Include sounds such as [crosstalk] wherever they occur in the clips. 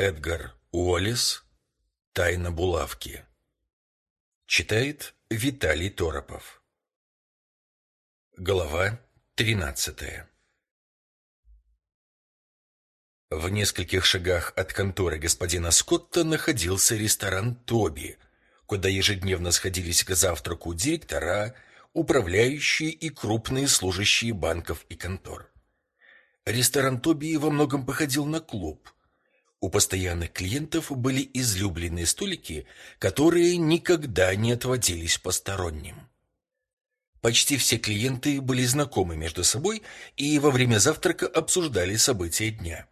Эдгар Уоллес «Тайна булавки». Читает Виталий Торопов. Глава тринадцатая. В нескольких шагах от конторы господина Скотта находился ресторан «Тоби», куда ежедневно сходились к завтраку директора, управляющие и крупные служащие банков и контор. Ресторан «Тоби» во многом походил на клуб – у постоянных клиентов были излюбленные столики, которые никогда не отводились посторонним. Почти все клиенты были знакомы между собой и во время завтрака обсуждали события дня.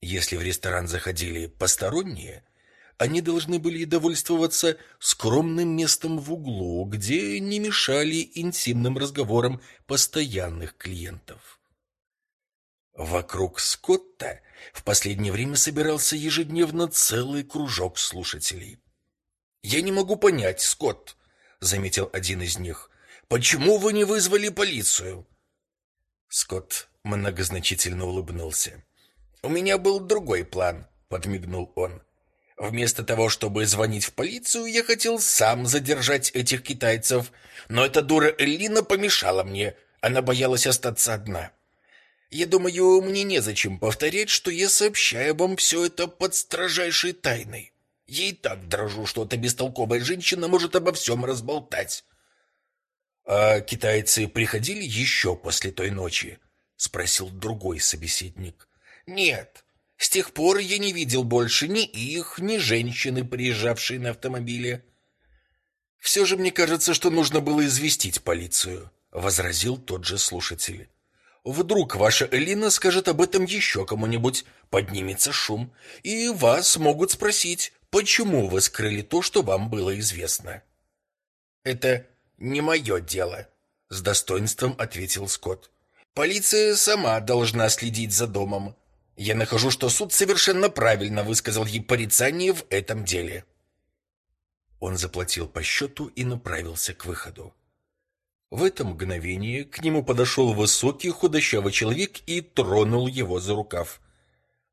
Если в ресторан заходили посторонние, они должны были довольствоваться скромным местом в углу, где не мешали интимным разговорам постоянных клиентов. Вокруг Скотта в последнее время собирался ежедневно целый кружок слушателей. «Я не могу понять, Скотт», — заметил один из них, — «почему вы не вызвали полицию?» Скотт многозначительно улыбнулся. «У меня был другой план», — подмигнул он. «Вместо того, чтобы звонить в полицию, я хотел сам задержать этих китайцев, но эта дура Эллина помешала мне, она боялась остаться одна». Я думаю, мне незачем повторять, что я сообщаю вам все это под строжайшей тайной. Я и так дрожу, что эта бестолковая женщина может обо всем разболтать. А китайцы приходили еще после той ночи? спросил другой собеседник. Нет. С тех пор я не видел больше ни их, ни женщины, приезжавшей на автомобиле. Все же мне кажется, что нужно было известить полицию, возразил тот же слушатель. Вдруг ваша Элина скажет об этом еще кому-нибудь, поднимется шум, и вас могут спросить, почему вы скрыли то, что вам было известно. Это не мое дело, с достоинством ответил Скотт. Полиция сама должна следить за домом. Я нахожу, что суд совершенно правильно высказал ей порицание в этом деле. Он заплатил по счету и направился к выходу. В это мгновение к нему подошел высокий худощавый человек и тронул его за рукав.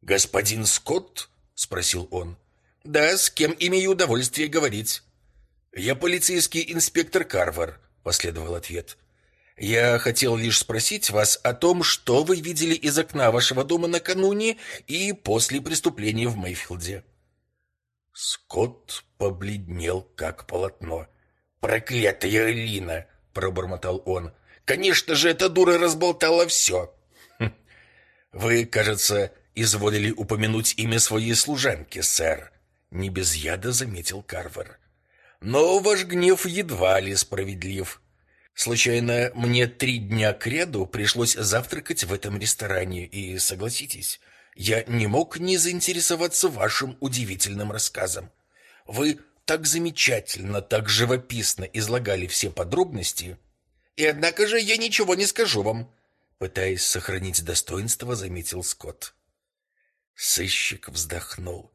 «Господин Скотт?» — спросил он. «Да, с кем имею удовольствие говорить?» «Я полицейский инспектор Карвер», — последовал ответ. «Я хотел лишь спросить вас о том, что вы видели из окна вашего дома накануне и после преступления в Мейфилде». Скотт побледнел, как полотно. «Проклятая Лина!» Пробормотал он. Конечно же, эта дура разболтала все. Хм. Вы, кажется, изволили упомянуть имя своей служанки, сэр, не без яда заметил Карвер. Но ваш гнев едва ли справедлив. Случайно, мне три дня кряду пришлось завтракать в этом ресторане, и согласитесь, я не мог не заинтересоваться вашим удивительным рассказом. Вы так замечательно, так живописно излагали все подробности. И однако же я ничего не скажу вам, пытаясь сохранить достоинство, заметил Скотт. Сыщик вздохнул.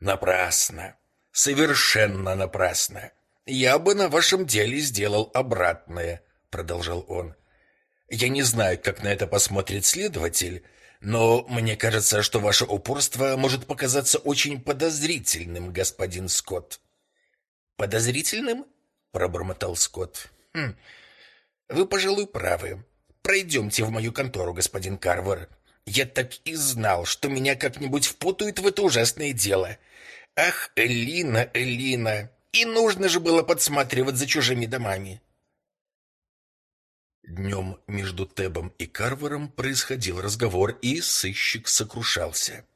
Напрасно. Совершенно напрасно. Я бы на вашем деле сделал обратное, продолжал он. Я не знаю, как на это посмотрит следователь, но мне кажется, что ваше упорство может показаться очень подозрительным, господин Скотт. Подозрительным? пробормотал Скотт. Хм. Вы, пожалуй, правы. Пройдемте в мою контору, господин Карвер. Я так и знал, что меня как-нибудь впутают в это ужасное дело. Ах, Элина, Элина, и нужно же было подсматривать за чужими домами. Днем между Тебом и Карвером происходил разговор, и сыщик сокрушался.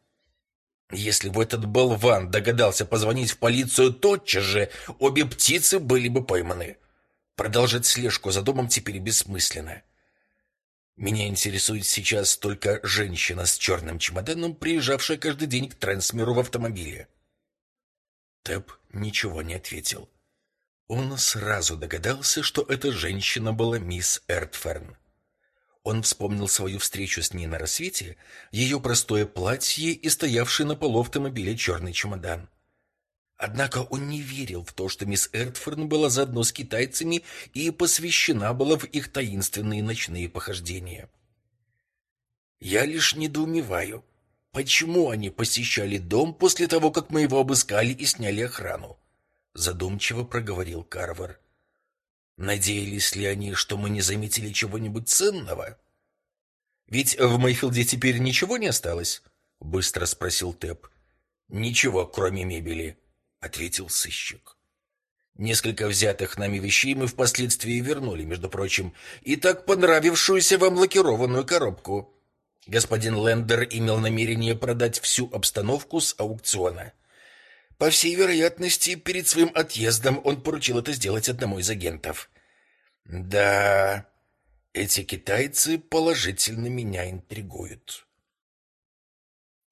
Если бы этот болван догадался позвонить в полицию тотчас же, обе птицы были бы пойманы. Продолжать слежку за домом теперь бессмысленно. Меня интересует сейчас только женщина с черным чемоданом, приезжавшая каждый день к Трансмиру в автомобиле. Тэп ничего не ответил. Он сразу догадался, что эта женщина была мисс Эртферн. Он вспомнил свою встречу с ней на рассвете, ее простое платье и стоявший на полу автомобиля черный чемодан. Однако он не верил в то, что мисс Эртфорн была заодно с китайцами и посвящена была в их таинственные ночные похождения. «Я лишь недоумеваю», почему они посещали дом после того, как мы его обыскали и сняли охрану? Задумчиво проговорил Карвер. Надеялись ли они, что мы не заметили чего-нибудь ценного? Ведь в Мейфилде теперь ничего не осталось? Быстро спросил Тэп. Ничего, кроме мебели, ответил сыщик. Несколько взятых нами вещей мы впоследствии вернули, между прочим, и так понравившуюся вам лакированную коробку. Господин Лендер имел намерение продать всю обстановку с аукциона. По всей вероятности, перед своим отъездом он поручил это сделать одному из агентов. Да, эти китайцы положительно меня интригуют.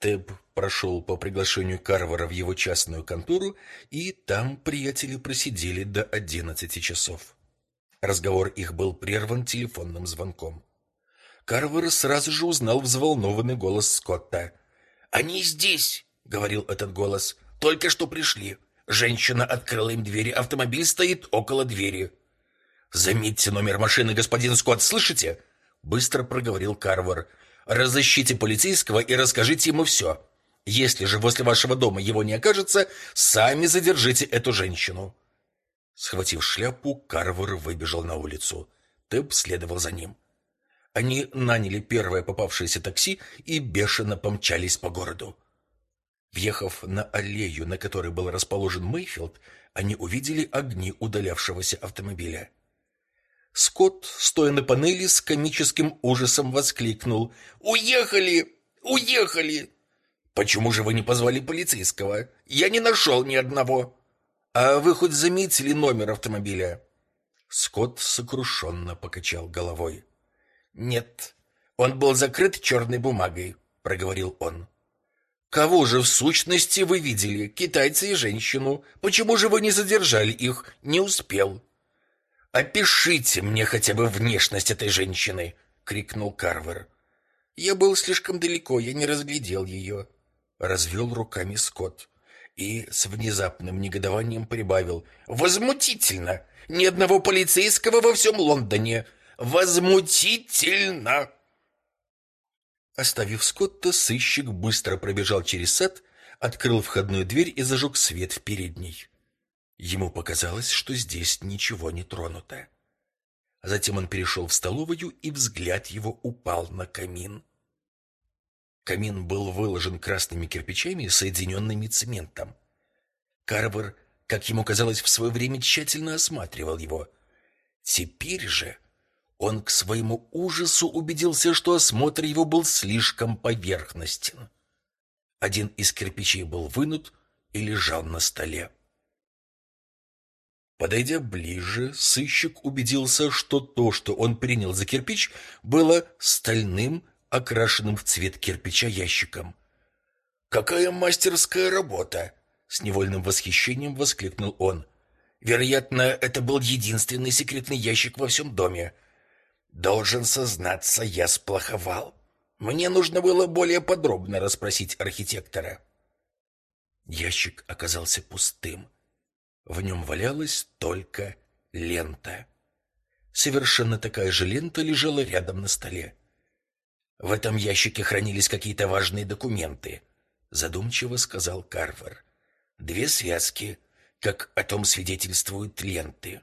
Тэб прошел по приглашению Карвара в его частную контору, и там приятели просидели до одиннадцати часов. Разговор их был прерван телефонным звонком. Карвер сразу же узнал взволнованный голос Скотта. «Они здесь!» — говорил этот голос. «Только что пришли. Женщина открыла им двери, автомобиль стоит около двери». «Заметьте номер машины, господин Скотт, слышите?» Быстро проговорил Карвер. «Разыщите полицейского и расскажите ему все. Если же возле вашего дома его не окажется, сами задержите эту женщину». Схватив шляпу, Карвер выбежал на улицу. Тэп следовал за ним. Они наняли первое попавшееся такси и бешено помчались по городу. Въехав на аллею, на которой был расположен Мейфилд, они увидели огни удалявшегося автомобиля. Скотт, стоя на панели, с комическим ужасом воскликнул: "Уехали! Уехали! Почему же вы не позвали полицейского? Я не нашел ни одного. А вы хоть заметили номер автомобиля?" Скотт сокрушенно покачал головой. "Нет, он был закрыт черной бумагой", проговорил он. Кого же в сущности вы видели? Китайца и женщину. Почему же вы не задержали их? Не успел. Опишите мне хотя бы внешность этой женщины, крикнул Карвер. Я был слишком далеко, я не разглядел ее. Развел руками Скотт и с внезапным негодованием прибавил: "Возмутительно! Ни одного полицейского во всем Лондоне. Возмутительно!" Оставив Скотта, сыщик быстро пробежал через сад, открыл входную дверь и зажег свет в передней. Ему показалось, что здесь ничего не тронуто. Затем он перешел в столовую, и взгляд его упал на камин. Камин был выложен красными кирпичами, соединенными цементом. Карвер, как ему казалось, в свое время тщательно осматривал его. Теперь же он к своему ужасу убедился, что осмотр его был слишком поверхностен. Один из кирпичей был вынут и лежал на столе. Подойдя ближе, сыщик убедился, что то, что он принял за кирпич, было стальным, окрашенным в цвет кирпича ящиком. «Какая мастерская работа!» — с невольным восхищением воскликнул он. «Вероятно, это был единственный секретный ящик во всем доме. Должен сознаться, я сплоховал. Мне нужно было более подробно расспросить архитектора». Ящик оказался пустым. В нем валялась только лента. Совершенно такая же лента лежала рядом на столе. В этом ящике хранились какие-то важные документы, задумчиво сказал Карвер. Две связки, как о том свидетельствуют ленты.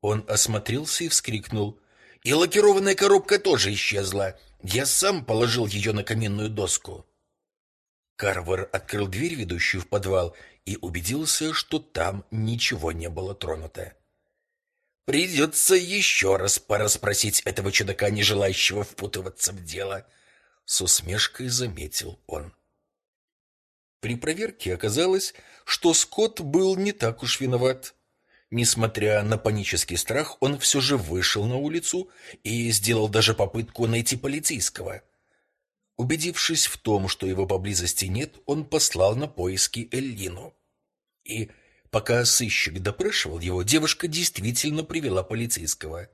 Он осмотрелся и вскрикнул: "И лакированная коробка тоже исчезла. Я сам положил ее на каминную доску". Карвер открыл дверь, ведущую в подвал, и убедился, что там ничего не было тронуто. Придется еще раз порасспросить этого чудака, не желающего впутываться в дело, с усмешкой заметил он. При проверке оказалось, что Скотт был не так уж виноват. Несмотря на панический страх, он все же вышел на улицу и сделал даже попытку найти полицейского. Убедившись в том, что его поблизости нет, он послал на поиски Эллину. И пока сыщик допрашивал его, девушка действительно привела полицейского.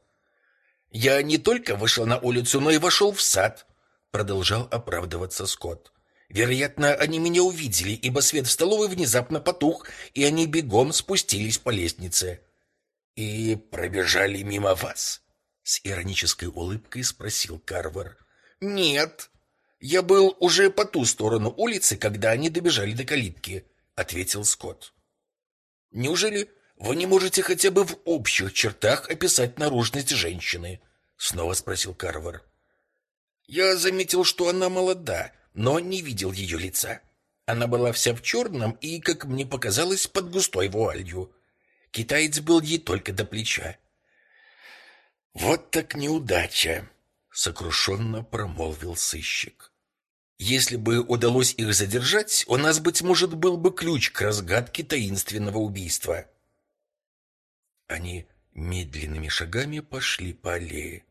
Я не только вышел на улицу, но и вошел в сад, продолжал оправдываться Скотт. Вероятно, они меня увидели, ибо свет в столовой внезапно потух, и они бегом спустились по лестнице. И пробежали мимо вас? С иронической улыбкой спросил Карвер. Нет, Я был уже по ту сторону улицы, когда они добежали до калитки, ответил Скотт. Неужели вы не можете хотя бы в общих чертах описать наружность женщины? снова спросил Карвер. Я заметил, что она молода, но не видел ее лица. Она была вся в черном и, как мне показалось, под густой вуалью. Китаец был ей только до плеча. Вот так неудача, сокрушенно промолвил сыщик. Если бы удалось их задержать, у нас быть может был бы ключ к разгадке таинственного убийства. Они медленными шагами пошли по аллее.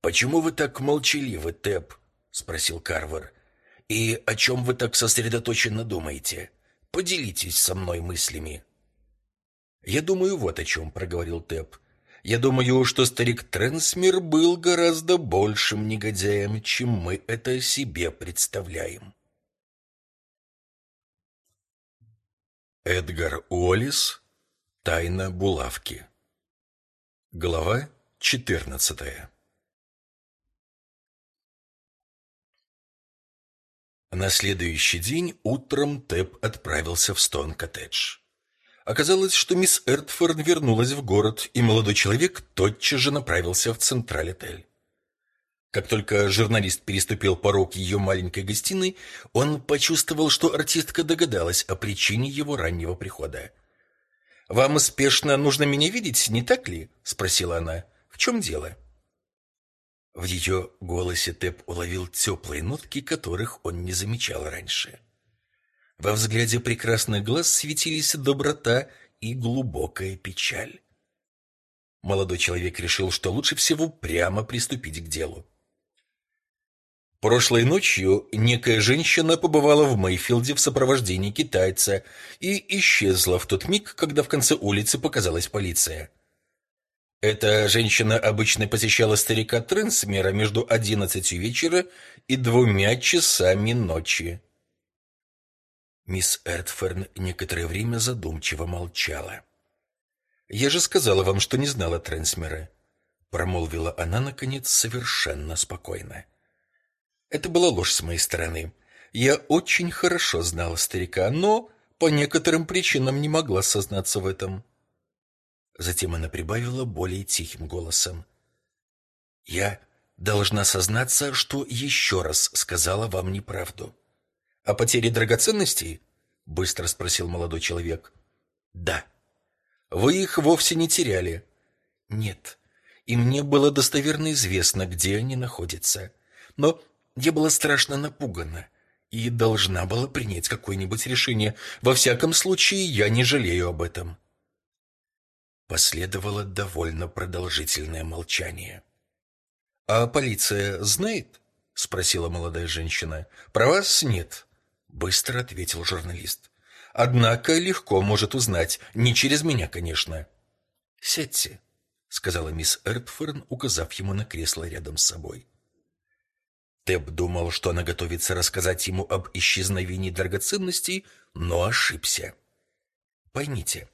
Почему вы так молчаливы, Тэп? Спросил Карвер. И о чем вы так сосредоточенно думаете? Поделитесь со мной мыслями. Я думаю, вот о чем проговорил Тэп. Я думаю, что старик Трансмир был гораздо большим негодяем, чем мы это себе представляем. Эдгар Уоллес. Тайна булавки. Глава четырнадцатая. На следующий день утром Тэп отправился в Стон-коттедж. Оказалось, что мисс Эртфорд вернулась в город, и молодой человек тотчас же направился в Централь-отель. Как только журналист переступил порог ее маленькой гостиной, он почувствовал, что артистка догадалась о причине его раннего прихода. «Вам спешно нужно меня видеть, не так ли?» — спросила она. «В чем дело?» В ее голосе Тэп уловил теплые нотки, которых он не замечал раньше. Во взгляде прекрасных глаз светились доброта и глубокая печаль. Молодой человек решил, что лучше всего прямо приступить к делу. Прошлой ночью некая женщина побывала в Мейфилде в сопровождении китайца и исчезла в тот миг, когда в конце улицы показалась полиция. Эта женщина обычно посещала старика Тренсмера между одиннадцатью вечера и двумя часами ночи. Мисс Эртферн некоторое время задумчиво молчала. «Я же сказала вам, что не знала Тренсмера», — промолвила она, наконец, совершенно спокойно. «Это была ложь с моей стороны. Я очень хорошо знала старика, но по некоторым причинам не могла сознаться в этом». Затем она прибавила более тихим голосом. «Я должна сознаться, что еще раз сказала вам неправду». «О потере драгоценностей?» — быстро спросил молодой человек. «Да». «Вы их вовсе не теряли?» «Нет. И мне было достоверно известно, где они находятся. Но я была страшно напугана и должна была принять какое-нибудь решение. Во всяком случае, я не жалею об этом». Последовало довольно продолжительное молчание. «А полиция знает?» — спросила молодая женщина. «Про вас нет», — быстро ответил журналист. «Однако легко может узнать. Не через меня, конечно». «Сядьте», — сказала мисс Эртферн, указав ему на кресло рядом с собой. Тэб думал, что она готовится рассказать ему об исчезновении драгоценностей, но ошибся. «Поймите,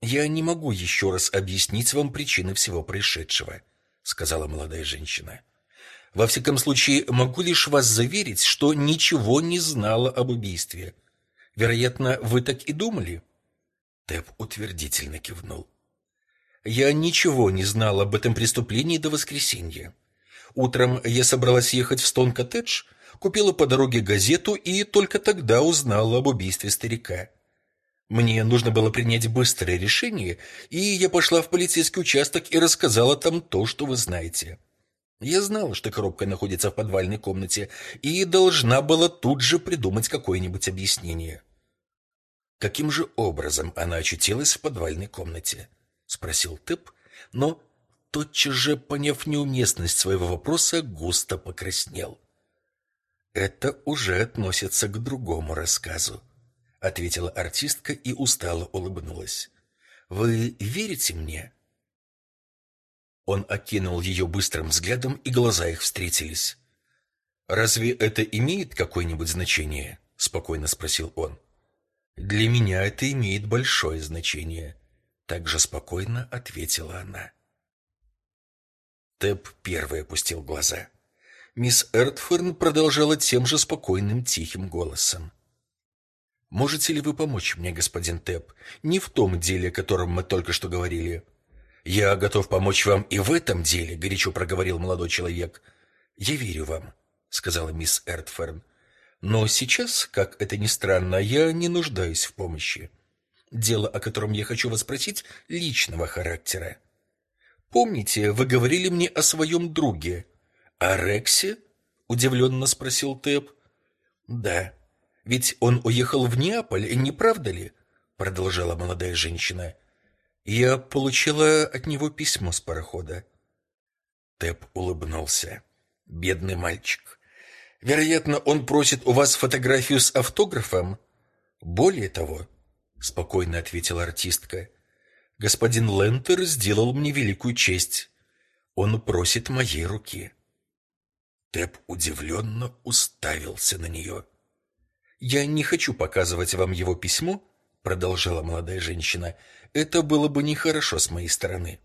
«Я не могу еще раз объяснить вам причины всего происшедшего», — сказала молодая женщина. «Во всяком случае, могу лишь вас заверить, что ничего не знала об убийстве. Вероятно, вы так и думали?» Тэп утвердительно кивнул. «Я ничего не знала об этом преступлении до воскресенья. Утром я собралась ехать в Стон-коттедж, купила по дороге газету и только тогда узнала об убийстве старика». Мне нужно было принять быстрое решение, и я пошла в полицейский участок и рассказала там то, что вы знаете. Я знала, что коробка находится в подвальной комнате, и должна была тут же придумать какое-нибудь объяснение. Каким же образом она очутилась в подвальной комнате? спросил Тэп, но тотчас же, поняв неуместность своего вопроса, густо покраснел. Это уже относится к другому рассказу ответила артистка и устало улыбнулась. Вы верите мне? Он окинул ее быстрым взглядом, и глаза их встретились. Разве это имеет какое-нибудь значение? спокойно спросил он. Для меня это имеет большое значение, также спокойно ответила она. Тэп первый опустил глаза. Мисс Эртферн продолжала тем же спокойным тихим голосом. Можете ли вы помочь мне, господин Тэп? Не в том деле, о котором мы только что говорили. Я готов помочь вам и в этом деле, горячо проговорил молодой человек. Я верю вам, сказала мисс Эртферн. Но сейчас, как это ни странно, я не нуждаюсь в помощи. Дело, о котором я хочу вас спросить, личного характера. Помните, вы говорили мне о своем друге, о Рексе? удивленно спросил Тэп. Да. Ведь он уехал в Неаполь, не правда ли? продолжала молодая женщина. Я получила от него письмо с парохода. Тэп улыбнулся. Бедный мальчик. Вероятно, он просит у вас фотографию с автографом. Более того, спокойно ответила артистка. Господин Лентер сделал мне великую честь. Он просит моей руки. Тэп удивленно уставился на нее. Я не хочу показывать вам его письмо, продолжала молодая женщина. Это было бы нехорошо с моей стороны.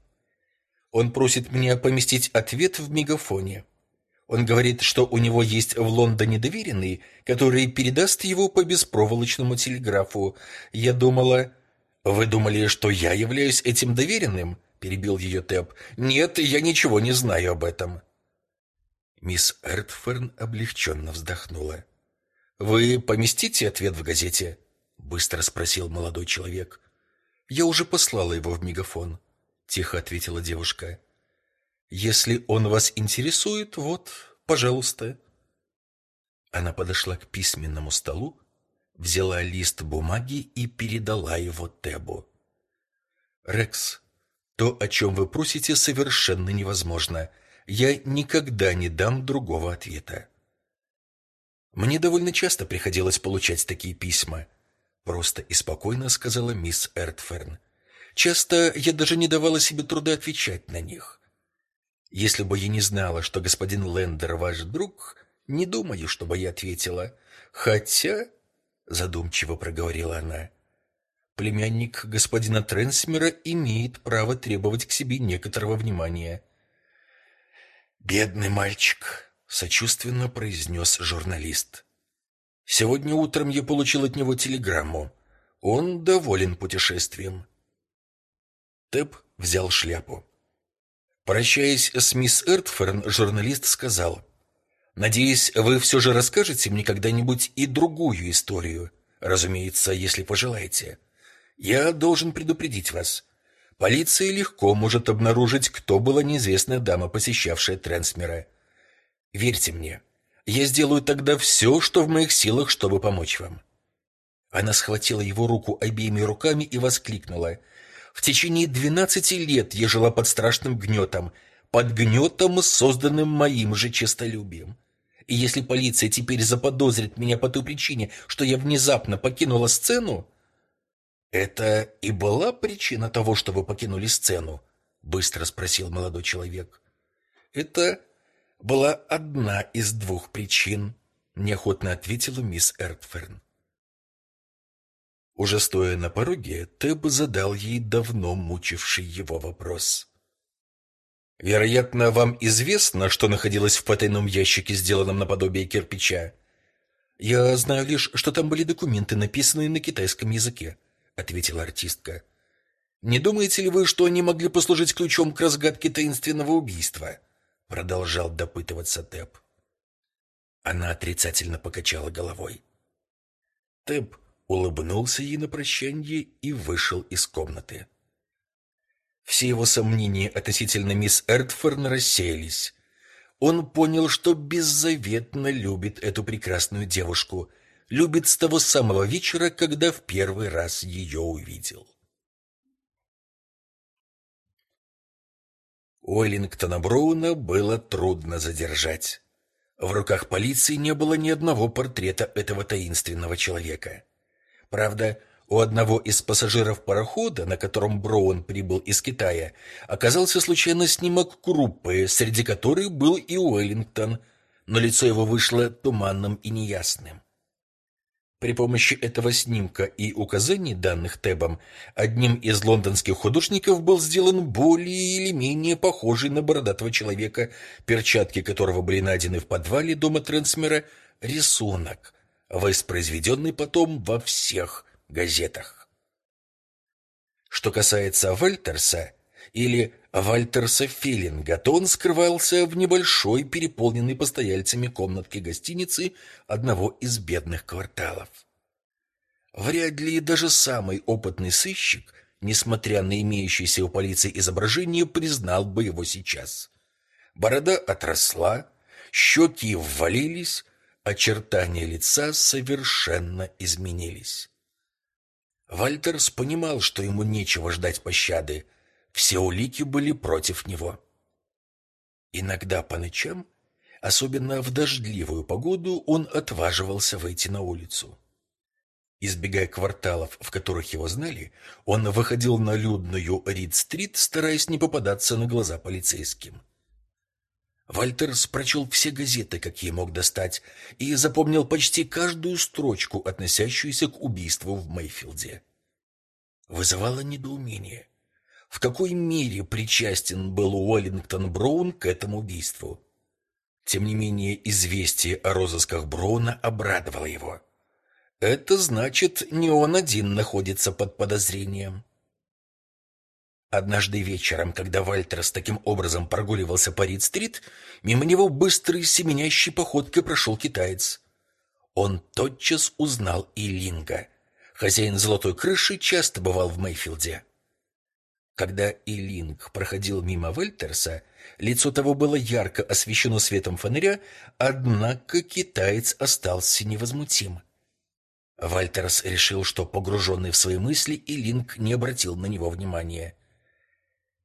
Он просит меня поместить ответ в мегафоне. Он говорит, что у него есть в Лондоне доверенный, который передаст его по беспроволочному телеграфу. Я думала, вы думали, что я являюсь этим доверенным? перебил ее Тэп. Нет, я ничего не знаю об этом. Мисс Эртферн облегченно вздохнула. Вы поместите ответ в газете? быстро спросил молодой человек. Я уже послала его в мегафон, тихо ответила девушка. Если он вас интересует, вот, пожалуйста. Она подошла к письменному столу, взяла лист бумаги и передала его Тебу. Рекс, то, о чем вы просите, совершенно невозможно я никогда не дам другого ответа. Мне довольно часто приходилось получать такие письма, просто и спокойно сказала мисс Эртферн. Часто я даже не давала себе труда отвечать на них. Если бы я не знала, что господин Лендер ваш друг, не думаю, чтобы я ответила. Хотя, задумчиво проговорила она, племянник господина Тренсмера имеет право требовать к себе некоторого внимания. Бедный мальчик, сочувственно произнес журналист. Сегодня утром я получил от него телеграмму. Он доволен путешествием. Тэп взял шляпу. Прощаясь с мисс Эртферн, журналист сказал: "Надеюсь, вы все же расскажете мне когда-нибудь и другую историю, разумеется, если пожелаете. Я должен предупредить вас. Полиция легко может обнаружить, кто была неизвестная дама, посещавшая Трансмера. Верьте мне, я сделаю тогда все, что в моих силах, чтобы помочь вам. Она схватила его руку обеими руками и воскликнула: "В течение двенадцати лет я жила под страшным гнетом, под гнетом, созданным моим же честолюбием. И если полиция теперь заподозрит меня по той причине, что я внезапно покинула сцену, это и была причина того, что вы покинули сцену, быстро спросил молодой человек. Это была одна из двух причин, неохотно ответила мисс Эртферн. Уже стоя на пороге, Тэб задал ей давно мучивший его вопрос. Вероятно, вам известно, что находилось в потайном ящике, сделанном наподобие кирпича. Я знаю лишь, что там были документы, написанные на китайском языке ответила артистка. Не думаете ли вы, что они могли послужить ключом к разгадке таинственного убийства? Продолжал допытываться Тэп. Она отрицательно покачала головой. Тэп улыбнулся ей на прощание и вышел из комнаты. Все его сомнения относительно мисс Эртфорн рассеялись. Он понял, что беззаветно любит эту прекрасную девушку — любит с того самого вечера, когда в первый раз ее увидел. Уэллингтона Броуна было трудно задержать. В руках полиции не было ни одного портрета этого таинственного человека. Правда, у одного из пассажиров парохода, на котором Броун прибыл из Китая, оказался случайно снимок группы, среди которой был и Уэллингтон, но лицо его вышло туманным и неясным. При помощи этого снимка и указаний, данных Тебом, одним из лондонских художников был сделан более или менее похожий на бородатого человека, перчатки которого были найдены в подвале дома Трансмера, рисунок, воспроизведенный потом во всех газетах. Что касается Вальтерса или Вальтерса Филинга, то он скрывался в небольшой, переполненной постояльцами комнатке гостиницы одного из бедных кварталов. Вряд ли даже самый опытный сыщик, несмотря на имеющееся у полиции изображение, признал бы его сейчас. Борода отросла, щеки ввалились, очертания лица совершенно изменились. Вальтерс понимал, что ему нечего ждать пощады, все улики были против него. Иногда по ночам, особенно в дождливую погоду, он отваживался выйти на улицу. Избегая кварталов, в которых его знали, он выходил на людную Рид-стрит, стараясь не попадаться на глаза полицейским. Вальтерс прочел все газеты, какие мог достать, и запомнил почти каждую строчку, относящуюся к убийству в Мейфилде. Вызывало недоумение. В какой мере причастен был Уоллингтон Броун к этому убийству? Тем не менее, известие о розысках Броуна обрадовало его. Это значит, не он один находится под подозрением. Однажды вечером, когда Вальтер с таким образом прогуливался по Рид-стрит, мимо него быстрой семенящей походкой прошел китаец. Он тотчас узнал Илинга. Хозяин золотой крыши часто бывал в Мейфилде. Когда Илинг проходил мимо Вельтерса, лицо того было ярко освещено светом фонаря, однако китаец остался невозмутим. Вальтерс решил, что погруженный в свои мысли, Илинг не обратил на него внимания.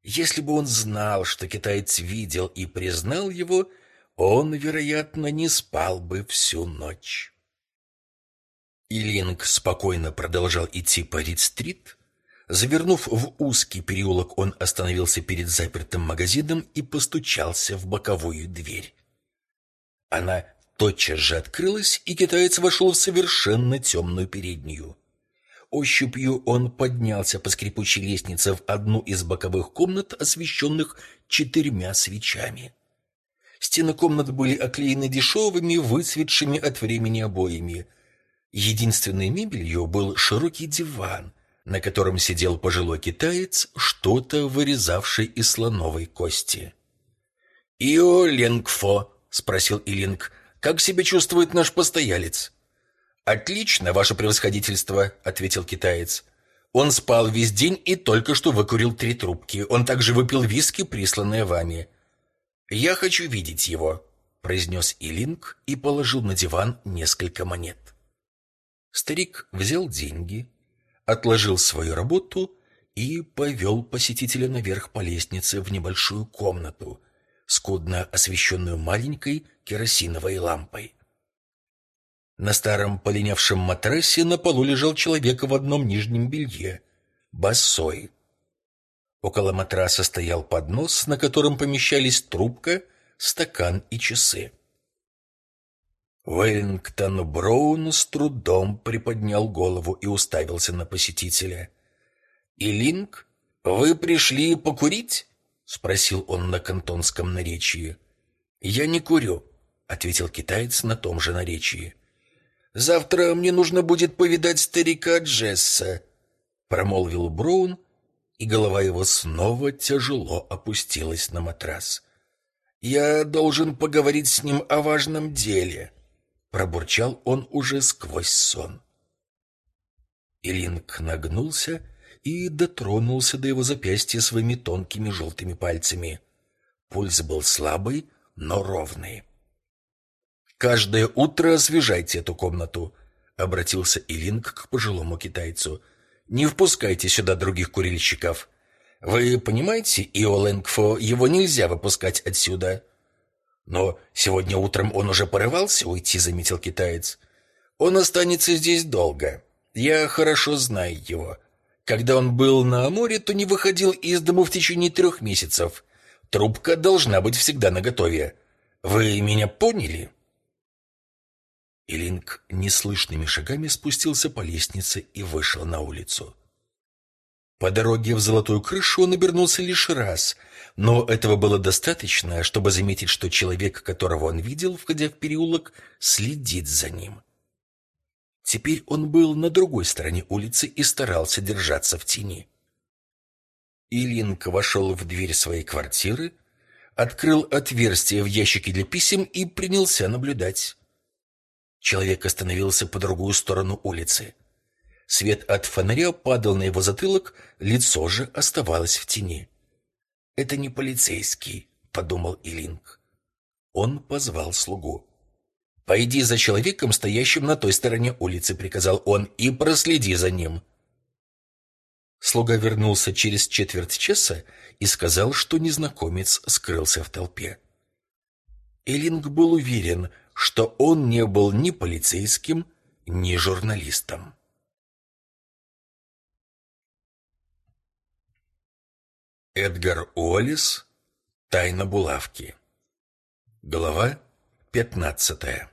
Если бы он знал, что китаец видел и признал его, он, вероятно, не спал бы всю ночь. Илинг спокойно продолжал идти по Рид-стрит, Завернув в узкий переулок, он остановился перед запертым магазином и постучался в боковую дверь. Она тотчас же открылась, и китаец вошел в совершенно темную переднюю. Ощупью он поднялся по скрипучей лестнице в одну из боковых комнат, освещенных четырьмя свечами. Стены комнат были оклеены дешевыми, выцветшими от времени обоями. Единственной мебелью был широкий диван, на котором сидел пожилой китаец, что-то вырезавший из слоновой кости. «Ио Ленгфо», — спросил Илинг, — «как себя чувствует наш постоялец?» «Отлично, ваше превосходительство», — ответил китаец. «Он спал весь день и только что выкурил три трубки. Он также выпил виски, присланное вами». «Я хочу видеть его», — произнес Илинг и положил на диван несколько монет. Старик взял деньги, отложил свою работу и повел посетителя наверх по лестнице в небольшую комнату, скудно освещенную маленькой керосиновой лампой. На старом полинявшем матрасе на полу лежал человек в одном нижнем белье, босой. Около матраса стоял поднос, на котором помещались трубка, стакан и часы. Уэллингтон Броун с трудом приподнял голову и уставился на посетителя. «Илинг, вы пришли покурить?» — спросил он на кантонском наречии. «Я не курю», — ответил китаец на том же наречии. «Завтра мне нужно будет повидать старика Джесса», — промолвил Броун, и голова его снова тяжело опустилась на матрас. «Я должен поговорить с ним о важном деле». Пробурчал он уже сквозь сон. Илинг нагнулся и дотронулся до его запястья своими тонкими желтыми пальцами. Пульс был слабый, но ровный. «Каждое утро освежайте эту комнату», — обратился Илинг к пожилому китайцу. «Не впускайте сюда других курильщиков. Вы понимаете, Иоленгфо, его нельзя выпускать отсюда. «Но сегодня утром он уже порывался уйти», — заметил китаец. «Он останется здесь долго. Я хорошо знаю его. Когда он был на море, то не выходил из дому в течение трех месяцев. Трубка должна быть всегда наготове. Вы меня поняли?» Илинг неслышными шагами спустился по лестнице и вышел на улицу. По дороге в золотую крышу он обернулся лишь раз, но этого было достаточно, чтобы заметить, что человек, которого он видел, входя в переулок, следит за ним. Теперь он был на другой стороне улицы и старался держаться в тени. Илинг вошел в дверь своей квартиры, открыл отверстие в ящике для писем и принялся наблюдать. Человек остановился по другую сторону улицы. Свет от фонаря падал на его затылок, лицо же оставалось в тени. «Это не полицейский», — подумал Илинг. Он позвал слугу. «Пойди за человеком, стоящим на той стороне улицы», — приказал он, — «и проследи за ним». Слуга вернулся через четверть часа и сказал, что незнакомец скрылся в толпе. Элинг был уверен, что он не был ни полицейским, ни журналистом. Эдгар Уоллес Тайна булавки Глава пятнадцатая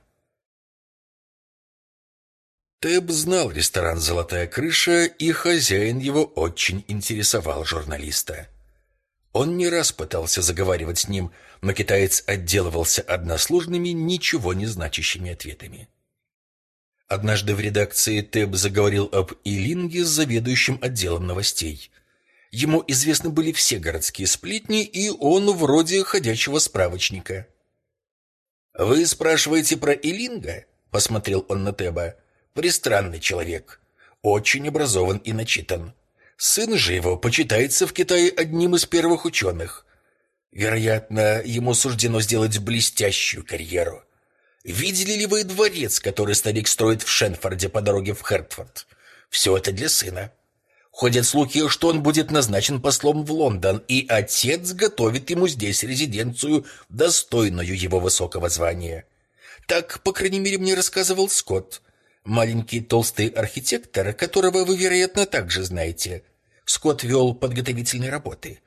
Тэб знал ресторан «Золотая крыша», и хозяин его очень интересовал журналиста. Он не раз пытался заговаривать с ним, но китаец отделывался односложными, ничего не значащими ответами. Однажды в редакции Тэб заговорил об Илинге с заведующим отделом новостей – Ему известны были все городские сплетни, и он вроде ходячего справочника. «Вы спрашиваете про Илинга?» — посмотрел он на Теба. «Пристранный человек. Очень образован и начитан. Сын же его почитается в Китае одним из первых ученых. Вероятно, ему суждено сделать блестящую карьеру. Видели ли вы дворец, который старик строит в Шенфорде по дороге в Хертфорд? Все это для сына. Ходят слухи, что он будет назначен послом в Лондон, и отец готовит ему здесь резиденцию, достойную его высокого звания. Так, по крайней мере, мне рассказывал Скотт, маленький толстый архитектор, которого вы, вероятно, также знаете. Скотт вел подготовительные работы.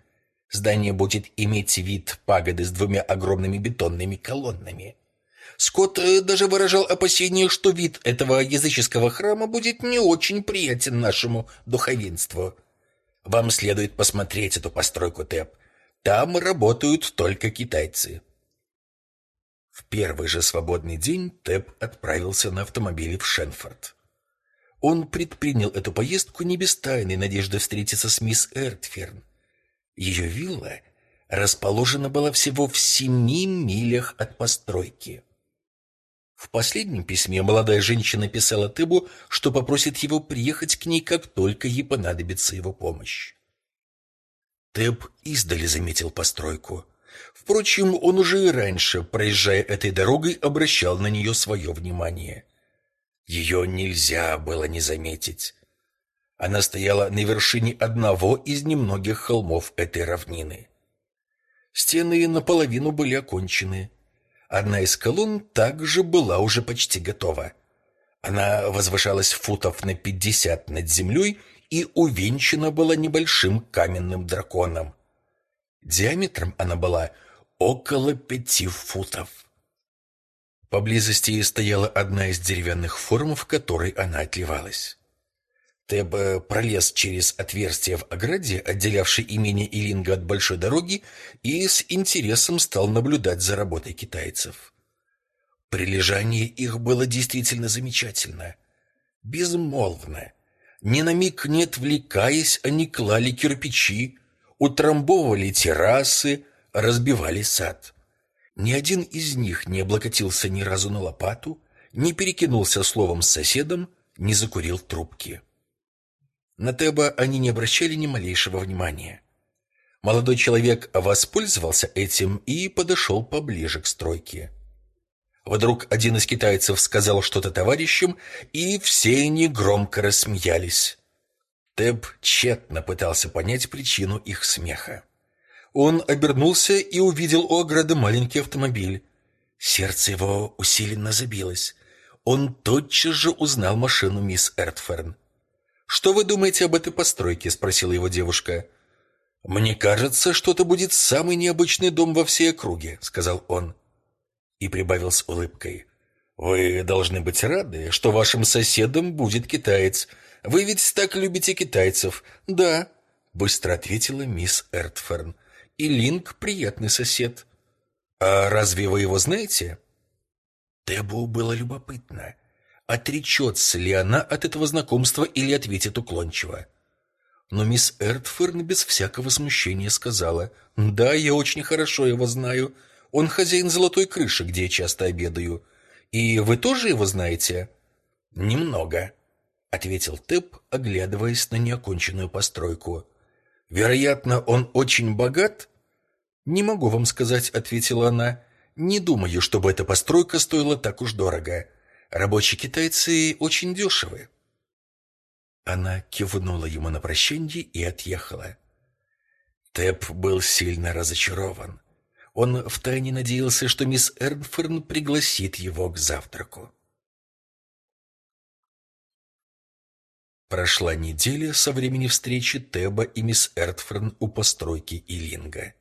Здание будет иметь вид пагоды с двумя огромными бетонными колоннами. Скотт э, даже выражал опасение, что вид этого языческого храма будет не очень приятен нашему духовенству. Вам следует посмотреть эту постройку, Тэп. Там работают только китайцы. В первый же свободный день Тэп отправился на автомобиле в Шенфорд. Он предпринял эту поездку не без тайной надежды встретиться с мисс Эртферн. Ее вилла расположена была всего в семи милях от постройки. В последнем письме молодая женщина писала Тыбу, что попросит его приехать к ней, как только ей понадобится его помощь. Теб издали заметил постройку. Впрочем, он уже и раньше, проезжая этой дорогой, обращал на нее свое внимание. Ее нельзя было не заметить. Она стояла на вершине одного из немногих холмов этой равнины. Стены наполовину были окончены. Одна из колонн также была уже почти готова. Она возвышалась футов на пятьдесят над землей и увенчана была небольшим каменным драконом. Диаметром она была около пяти футов. Поблизости стояла одна из деревянных форм, в которой она отливалась. Теб пролез через отверстие в ограде, отделявшей имение Илинга от большой дороги, и с интересом стал наблюдать за работой китайцев. Прилежание их было действительно замечательно. Безмолвно. Ни на миг не отвлекаясь, они клали кирпичи, утрамбовывали террасы, разбивали сад. Ни один из них не облокотился ни разу на лопату, не перекинулся словом с соседом, не закурил трубки. На Теба они не обращали ни малейшего внимания. Молодой человек воспользовался этим и подошел поближе к стройке. Вдруг один из китайцев сказал что-то товарищам, и все они громко рассмеялись. Теб тщетно пытался понять причину их смеха. Он обернулся и увидел у ограды маленький автомобиль. Сердце его усиленно забилось. Он тотчас же узнал машину мисс Эртферн. «Что вы думаете об этой постройке?» — спросила его девушка. «Мне кажется, что это будет самый необычный дом во всей округе», — сказал он. И прибавил с улыбкой. Вы должны быть рады, что вашим соседом будет китаец. Вы ведь так любите китайцев. Да, быстро ответила мисс Эртферн. И Линк приятный сосед. А разве вы его знаете? Тебу было любопытно, отречется ли она от этого знакомства или ответит уклончиво. Но мисс Эртферн без всякого смущения сказала: "Да, я очень хорошо его знаю. Он хозяин золотой крыши, где я часто обедаю. И вы тоже его знаете? Немного, ответил Тэп, оглядываясь на неоконченную постройку. Вероятно, он очень богат? Не могу вам сказать, ответила она. Не думаю, чтобы эта постройка стоила так уж дорого. Рабочие китайцы очень дешевы. Она кивнула ему на прощание и отъехала. Тэп был сильно разочарован. Он втайне надеялся, что мисс Эрнферн пригласит его к завтраку. Прошла неделя со времени встречи Теба и мисс Эртферн у постройки Илинга.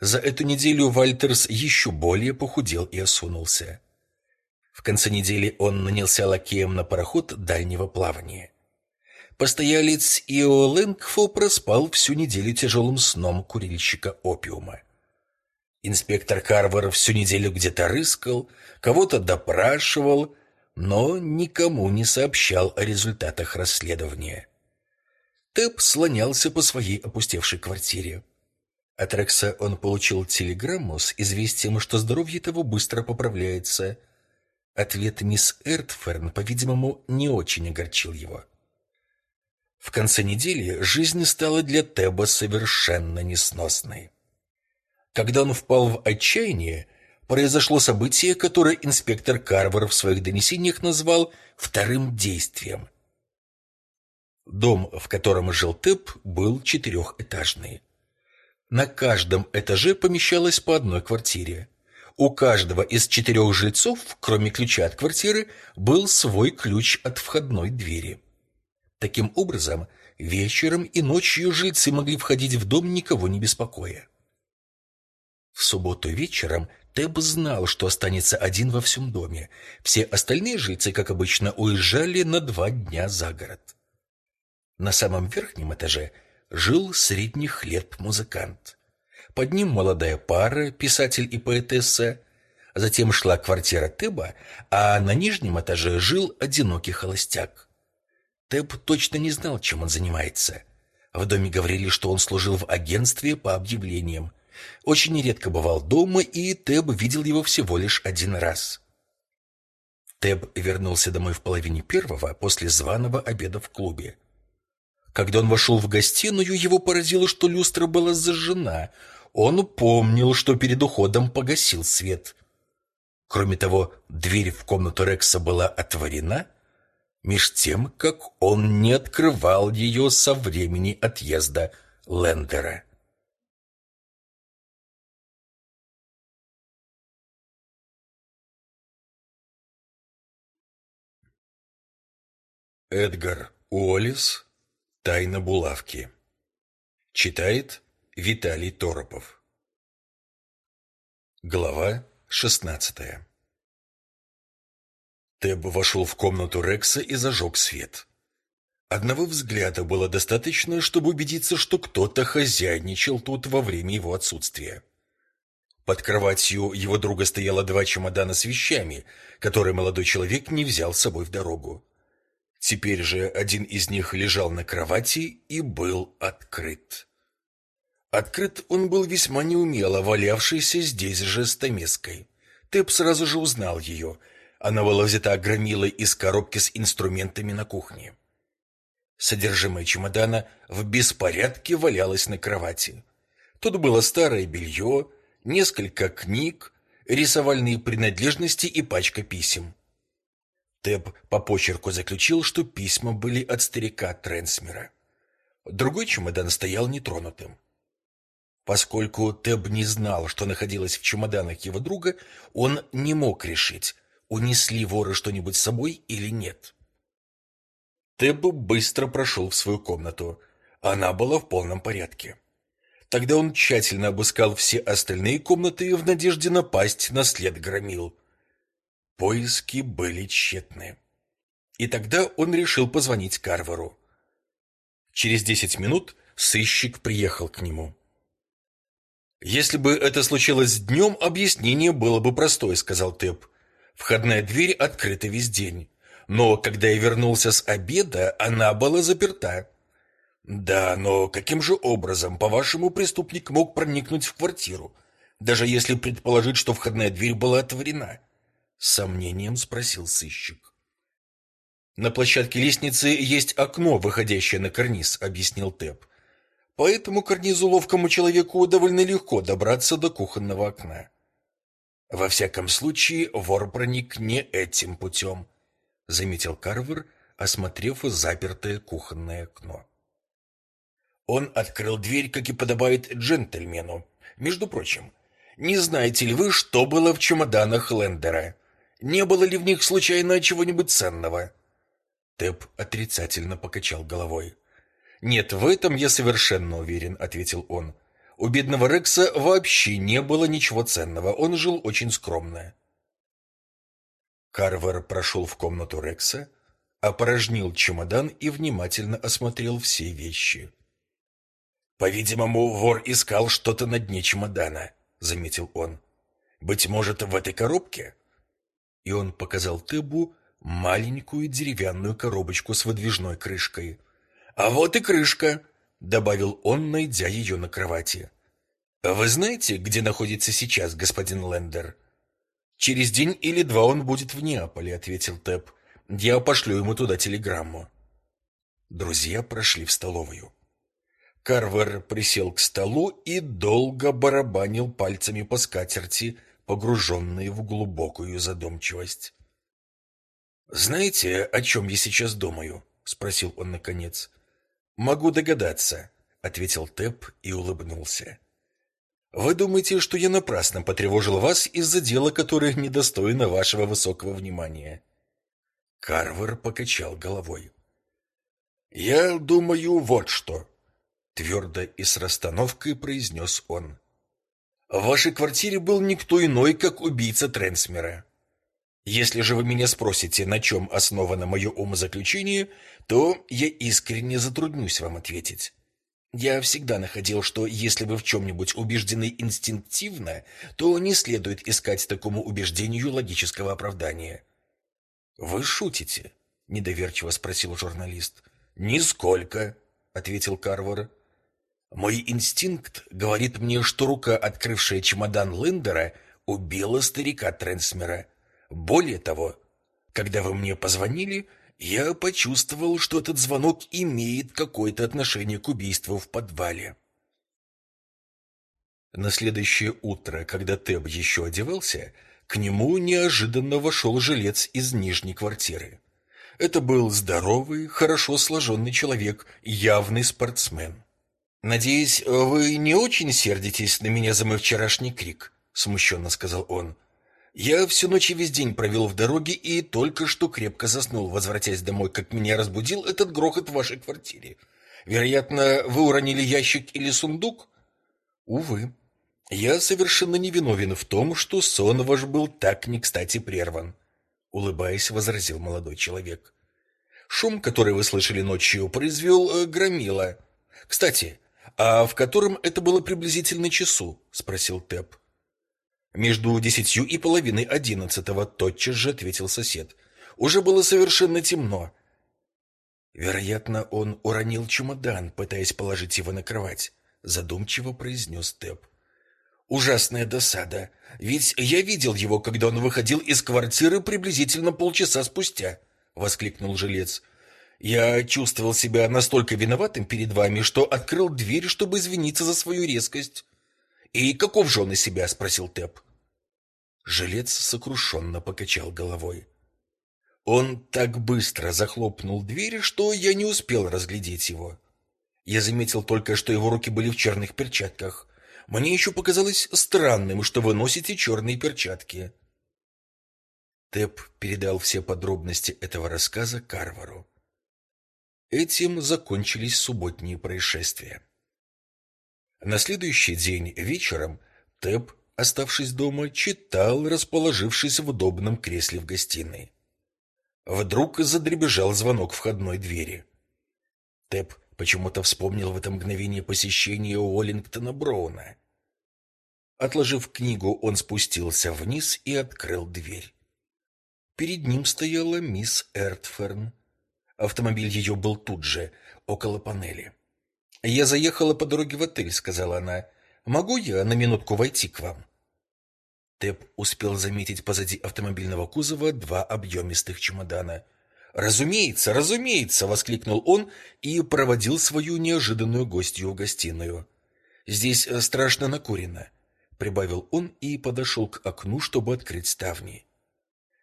За эту неделю Вальтерс еще более похудел и осунулся. В конце недели он нанялся лакеем на пароход дальнего плавания. Постоялец Ио Лэнгфо проспал всю неделю тяжелым сном курильщика опиума. Инспектор Карвер всю неделю где-то рыскал, кого-то допрашивал, но никому не сообщал о результатах расследования. Тэп слонялся по своей опустевшей квартире. От Рекса он получил телеграмму с известием, что здоровье того быстро поправляется. Ответ мисс Эртферн, по-видимому, не очень огорчил его. В конце недели жизнь стала для Теба совершенно несносной. Когда он впал в отчаяние, произошло событие, которое инспектор Карвер в своих донесениях назвал вторым действием. Дом, в котором жил Тэп, был четырехэтажный. На каждом этаже помещалось по одной квартире. У каждого из четырех жильцов, кроме ключа от квартиры, был свой ключ от входной двери. Таким образом, вечером и ночью жильцы могли входить в дом, никого не беспокоя. В субботу вечером Тэб знал, что останется один во всем доме. Все остальные жильцы, как обычно, уезжали на два дня за город. На самом верхнем этаже жил средних лет музыкант. Под ним молодая пара, писатель и поэтесса. Затем шла квартира Тэба, а на нижнем этаже жил одинокий холостяк. Тэб точно не знал, чем он занимается. В доме говорили, что он служил в агентстве по объявлениям, очень редко бывал дома, и Теб видел его всего лишь один раз. Теб вернулся домой в половине первого после званого обеда в клубе. Когда он вошел в гостиную, его поразило, что люстра была зажжена. Он помнил, что перед уходом погасил свет. Кроме того, дверь в комнату Рекса была отворена, меж тем, как он не открывал ее со времени отъезда Лендера. Эдгар Уоллес «Тайна булавки». Читает Виталий Торопов. Глава шестнадцатая. Теб вошел в комнату Рекса и зажег свет. Одного взгляда было достаточно, чтобы убедиться, что кто-то хозяйничал тут во время его отсутствия. Под кроватью его друга стояло два чемодана с вещами, которые молодой человек не взял с собой в дорогу. Теперь же один из них лежал на кровати и был открыт. Открыт он был весьма неумело, валявшийся здесь же стамеской. Тэп сразу же узнал ее. Она была взята громилой из коробки с инструментами на кухне. Содержимое чемодана в беспорядке валялось на кровати. Тут было старое белье, несколько книг, рисовальные принадлежности и пачка писем. Тэб по почерку заключил, что письма были от старика Трансмера. Другой чемодан стоял нетронутым. Поскольку Тэб не знал, что находилось в чемоданах его друга, он не мог решить, унесли воры что-нибудь с собой или нет. Тэб быстро прошел в свою комнату. Она была в полном порядке. Тогда он тщательно обыскал все остальные комнаты в надежде напасть на след громил. Поиски были тщетны. И тогда он решил позвонить Карверу. Через десять минут сыщик приехал к нему. «Если бы это случилось днем, объяснение было бы простое», — сказал Тэп. «Входная дверь открыта весь день. Но когда я вернулся с обеда, она была заперта». «Да, но каким же образом, по-вашему, преступник мог проникнуть в квартиру, даже если предположить, что входная дверь была отворена?» С сомнением спросил сыщик. «На площадке лестницы есть окно, выходящее на карниз», — объяснил Тэп. «По этому карнизу ловкому человеку довольно легко добраться до кухонного окна». «Во всяком случае, вор проник не этим путем», — заметил Карвер, осмотрев запертое кухонное окно. Он открыл дверь, как и подобает джентльмену. Между прочим, не знаете ли вы, что было в чемоданах Лендера? Не было ли в них случайно чего-нибудь ценного?» Тэп отрицательно покачал головой. «Нет, в этом я совершенно уверен», — ответил он. «У бедного Рекса вообще не было ничего ценного, он жил очень скромно». Карвер прошел в комнату Рекса, опорожнил чемодан и внимательно осмотрел все вещи. «По-видимому, вор искал что-то на дне чемодана», — заметил он. «Быть может, в этой коробке?» И он показал Тебу маленькую деревянную коробочку с выдвижной крышкой. «А вот и крышка», — добавил он, найдя ее на кровати. «Вы знаете, где находится сейчас господин Лендер?» «Через день или два он будет в Неаполе», — ответил Тэп. «Я пошлю ему туда телеграмму». Друзья прошли в столовую. Карвер присел к столу и долго барабанил пальцами по скатерти, погруженный в глубокую задумчивость. «Знаете, о чем я сейчас думаю?» — спросил он наконец. «Могу догадаться», — ответил Тэп и улыбнулся. «Вы думаете, что я напрасно потревожил вас из-за дела, которое недостойно вашего высокого внимания?» Карвер покачал головой. «Я думаю вот что», — твердо и с расстановкой произнес он. В вашей квартире был никто иной, как убийца Трансмера. Если же вы меня спросите, на чем основано мое умозаключение, то я искренне затруднюсь вам ответить. Я всегда находил, что если вы в чем-нибудь убеждены инстинктивно, то не следует искать такому убеждению логического оправдания. «Вы шутите?» — недоверчиво спросил журналист. «Нисколько», — ответил Карвар. Мой инстинкт говорит мне, что рука, открывшая чемодан Лендера, убила старика Трансмера. Более того, когда вы мне позвонили, я почувствовал, что этот звонок имеет какое-то отношение к убийству в подвале. На следующее утро, когда Теб еще одевался, к нему неожиданно вошел жилец из нижней квартиры. Это был здоровый, хорошо сложенный человек, явный спортсмен. «Надеюсь, вы не очень сердитесь на меня за мой вчерашний крик?» — смущенно сказал он. «Я всю ночь и весь день провел в дороге и только что крепко заснул, возвратясь домой, как меня разбудил этот грохот в вашей квартире. Вероятно, вы уронили ящик или сундук?» «Увы. Я совершенно не виновен в том, что сон ваш был так не кстати прерван», — улыбаясь, возразил молодой человек. «Шум, который вы слышали ночью, произвел э, громила. Кстати, «А в котором это было приблизительно часу?» — спросил Тэп. «Между десятью и половиной одиннадцатого», — тотчас же ответил сосед. «Уже было совершенно темно». «Вероятно, он уронил чемодан, пытаясь положить его на кровать», — задумчиво произнес Тэп. «Ужасная досада. Ведь я видел его, когда он выходил из квартиры приблизительно полчаса спустя», — воскликнул жилец. Я чувствовал себя настолько виноватым перед вами, что открыл дверь, чтобы извиниться за свою резкость. И каков же он из себя, спросил Тэп. Жилец сокрушенно покачал головой. Он так быстро захлопнул дверь, что я не успел разглядеть его. Я заметил только, что его руки были в черных перчатках. Мне еще показалось странным, что вы носите черные перчатки. Тэп передал все подробности этого рассказа Карвару. Этим закончились субботние происшествия. На следующий день вечером Тэб оставшись дома, читал, расположившись в удобном кресле в гостиной. Вдруг задребежал звонок входной двери. Тэп почему-то вспомнил в это мгновение посещение Уоллингтона Броуна. Отложив книгу, он спустился вниз и открыл дверь. Перед ним стояла мисс Эртферн. Автомобиль ее был тут же, около панели. «Я заехала по дороге в отель», — сказала она. «Могу я на минутку войти к вам?» Тэп успел заметить позади автомобильного кузова два объемистых чемодана. «Разумеется, разумеется!» — воскликнул он и проводил свою неожиданную гостью в гостиную. «Здесь э, страшно накурено», — прибавил он и подошел к окну, чтобы открыть ставни.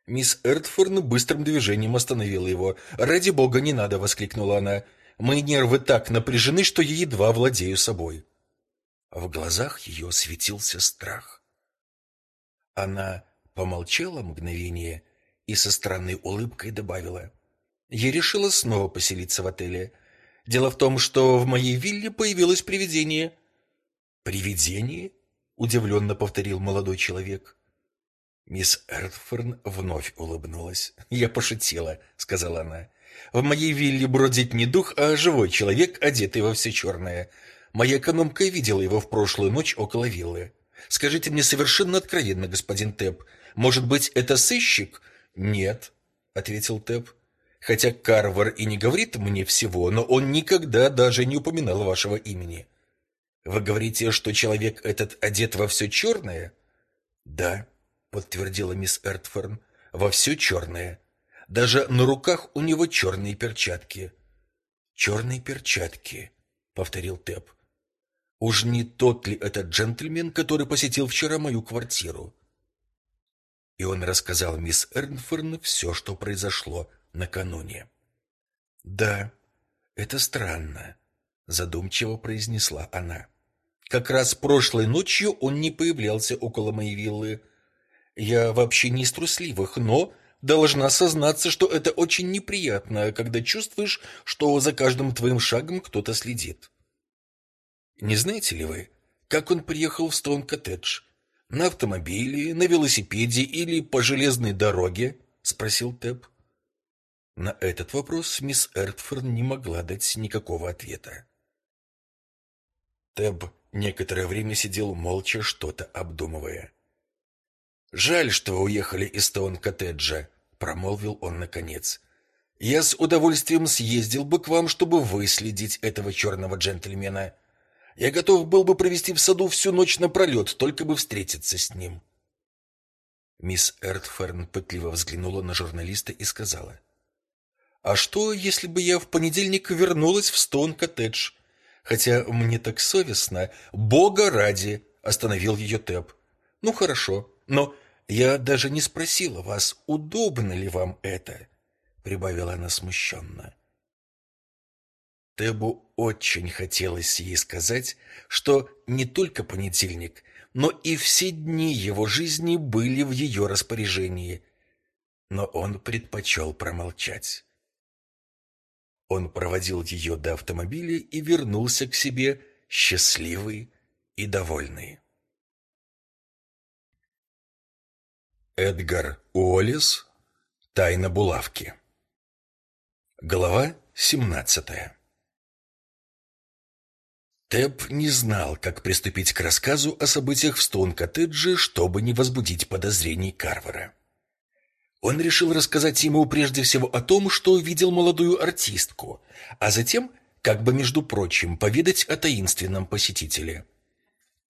Мисс Эртфорн быстрым движением остановила его. «Ради бога, не надо!» — воскликнула она. «Мои нервы так напряжены, что я едва владею собой». В глазах ее светился страх. Она помолчала мгновение и со странной улыбкой добавила. «Я решила снова поселиться в отеле. Дело в том, что в моей вилле появилось привидение». «Привидение?» — удивленно повторил молодой человек. Мисс Эртфорн вновь улыбнулась. «Я пошутила», — сказала она. «В моей вилле бродит не дух, а живой человек, одетый во все черное. Моя экономка видела его в прошлую ночь около виллы. Скажите мне совершенно откровенно, господин Тэп, может быть, это сыщик? Нет, ответил Тэп. Хотя Карвар и не говорит мне всего, но он никогда даже не упоминал вашего имени. Вы говорите, что человек этот одет во все черное? Да, подтвердила мисс Эртфорн. Во все черное. Даже на руках у него черные перчатки. Черные перчатки, повторил Тэп. Уж не тот ли этот джентльмен, который посетил вчера мою квартиру? И он рассказал мисс Эрнфорн все, что произошло накануне. Да, это странно, задумчиво произнесла она. Как раз прошлой ночью он не появлялся около моей виллы. Я вообще не из трусливых, но должна сознаться, что это очень неприятно, когда чувствуешь, что за каждым твоим шагом кто-то следит. Не знаете ли вы, как он приехал в Стоун-коттедж? На автомобиле, на велосипеде или по железной дороге? спросил Тэп. На этот вопрос мисс Эртфорд не могла дать никакого ответа. Тэб некоторое время сидел молча, что-то обдумывая. «Жаль, что вы уехали из Стоун-коттеджа», — промолвил он наконец. «Я с удовольствием съездил бы к вам, чтобы выследить этого черного джентльмена. Я готов был бы провести в саду всю ночь напролет, только бы встретиться с ним. Мисс Эртферн пытливо взглянула на журналиста и сказала: "А что, если бы я в понедельник вернулась в Стоун-коттедж? Хотя мне так совестно, бога ради", остановил ее Тэп. "Ну хорошо, но я даже не спросила вас, удобно ли вам это", прибавила она смущенно. Тебу очень хотелось ей сказать, что не только понедельник, но и все дни его жизни были в ее распоряжении. Но он предпочел промолчать. Он проводил ее до автомобиля и вернулся к себе счастливый и довольный. Эдгар Уоллес. Тайна булавки. Глава семнадцатая. Тэп не знал, как приступить к рассказу о событиях в Стоун-коттедже, чтобы не возбудить подозрений Карвера. Он решил рассказать ему прежде всего о том, что увидел молодую артистку, а затем, как бы между прочим, поведать о таинственном посетителе.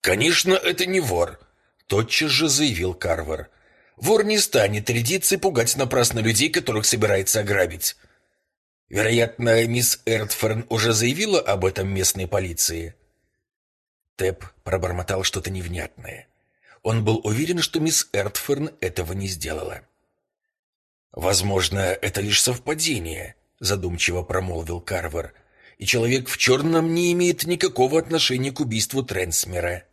«Конечно, это не вор», — тотчас же заявил Карвер. «Вор не станет рядиться и пугать напрасно людей, которых собирается ограбить. Вероятно, мисс Эртферн уже заявила об этом местной полиции. Тэп пробормотал что-то невнятное. Он был уверен, что мисс Эртферн этого не сделала. Возможно, это лишь совпадение, задумчиво промолвил Карвер. И человек в черном не имеет никакого отношения к убийству Трансмера.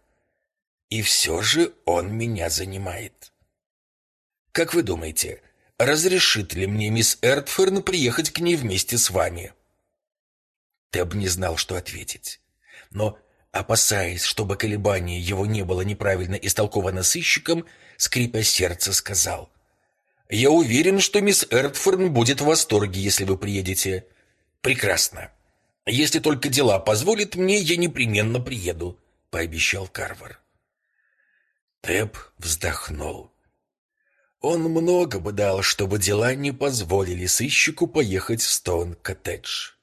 И все же он меня занимает. Как вы думаете, разрешит ли мне мисс Эртферн приехать к ней вместе с вами?» Тэб не знал, что ответить. Но опасаясь, чтобы колебание его не было неправильно истолковано сыщиком, скрипя сердце, сказал. «Я уверен, что мисс Эртфорн будет в восторге, если вы приедете. Прекрасно. Если только дела позволят мне, я непременно приеду», — пообещал Карвар. Тэп вздохнул. Он много бы дал, чтобы дела не позволили сыщику поехать в Стоун-коттедж.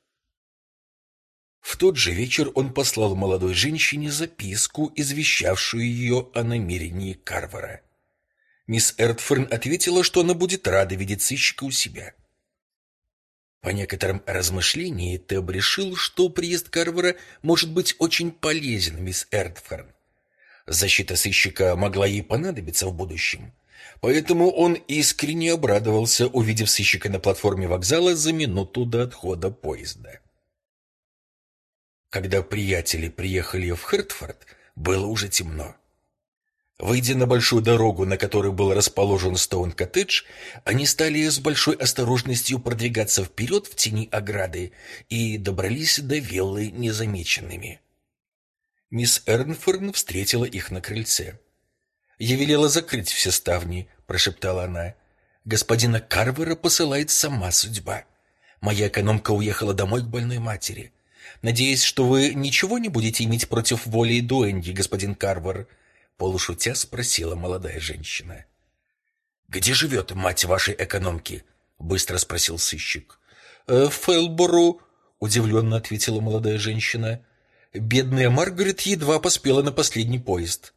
В тот же вечер он послал молодой женщине записку, извещавшую ее о намерении Карвара. Мисс Эртферн ответила, что она будет рада видеть сыщика у себя. По некоторым размышлениям Теб решил, что приезд Карвара может быть очень полезен мисс Эртферн. Защита сыщика могла ей понадобиться в будущем, поэтому он искренне обрадовался, увидев сыщика на платформе вокзала за минуту до отхода поезда. Когда приятели приехали в Хертфорд, было уже темно. Выйдя на большую дорогу, на которой был расположен Стоун-коттедж, они стали с большой осторожностью продвигаться вперед в тени ограды и добрались до виллы незамеченными. Мисс Эрнфорн встретила их на крыльце. «Я велела закрыть все ставни», — прошептала она. «Господина Карвера посылает сама судьба. Моя экономка уехала домой к больной матери. Надеюсь, что вы ничего не будете иметь против воли и Дуэнди, господин Карвер?» Полушутя спросила молодая женщина. «Где живет мать вашей экономки?» — быстро спросил сыщик. «Э, «В Фэлбору», — удивленно ответила молодая женщина. «Бедная Маргарет едва поспела на последний поезд».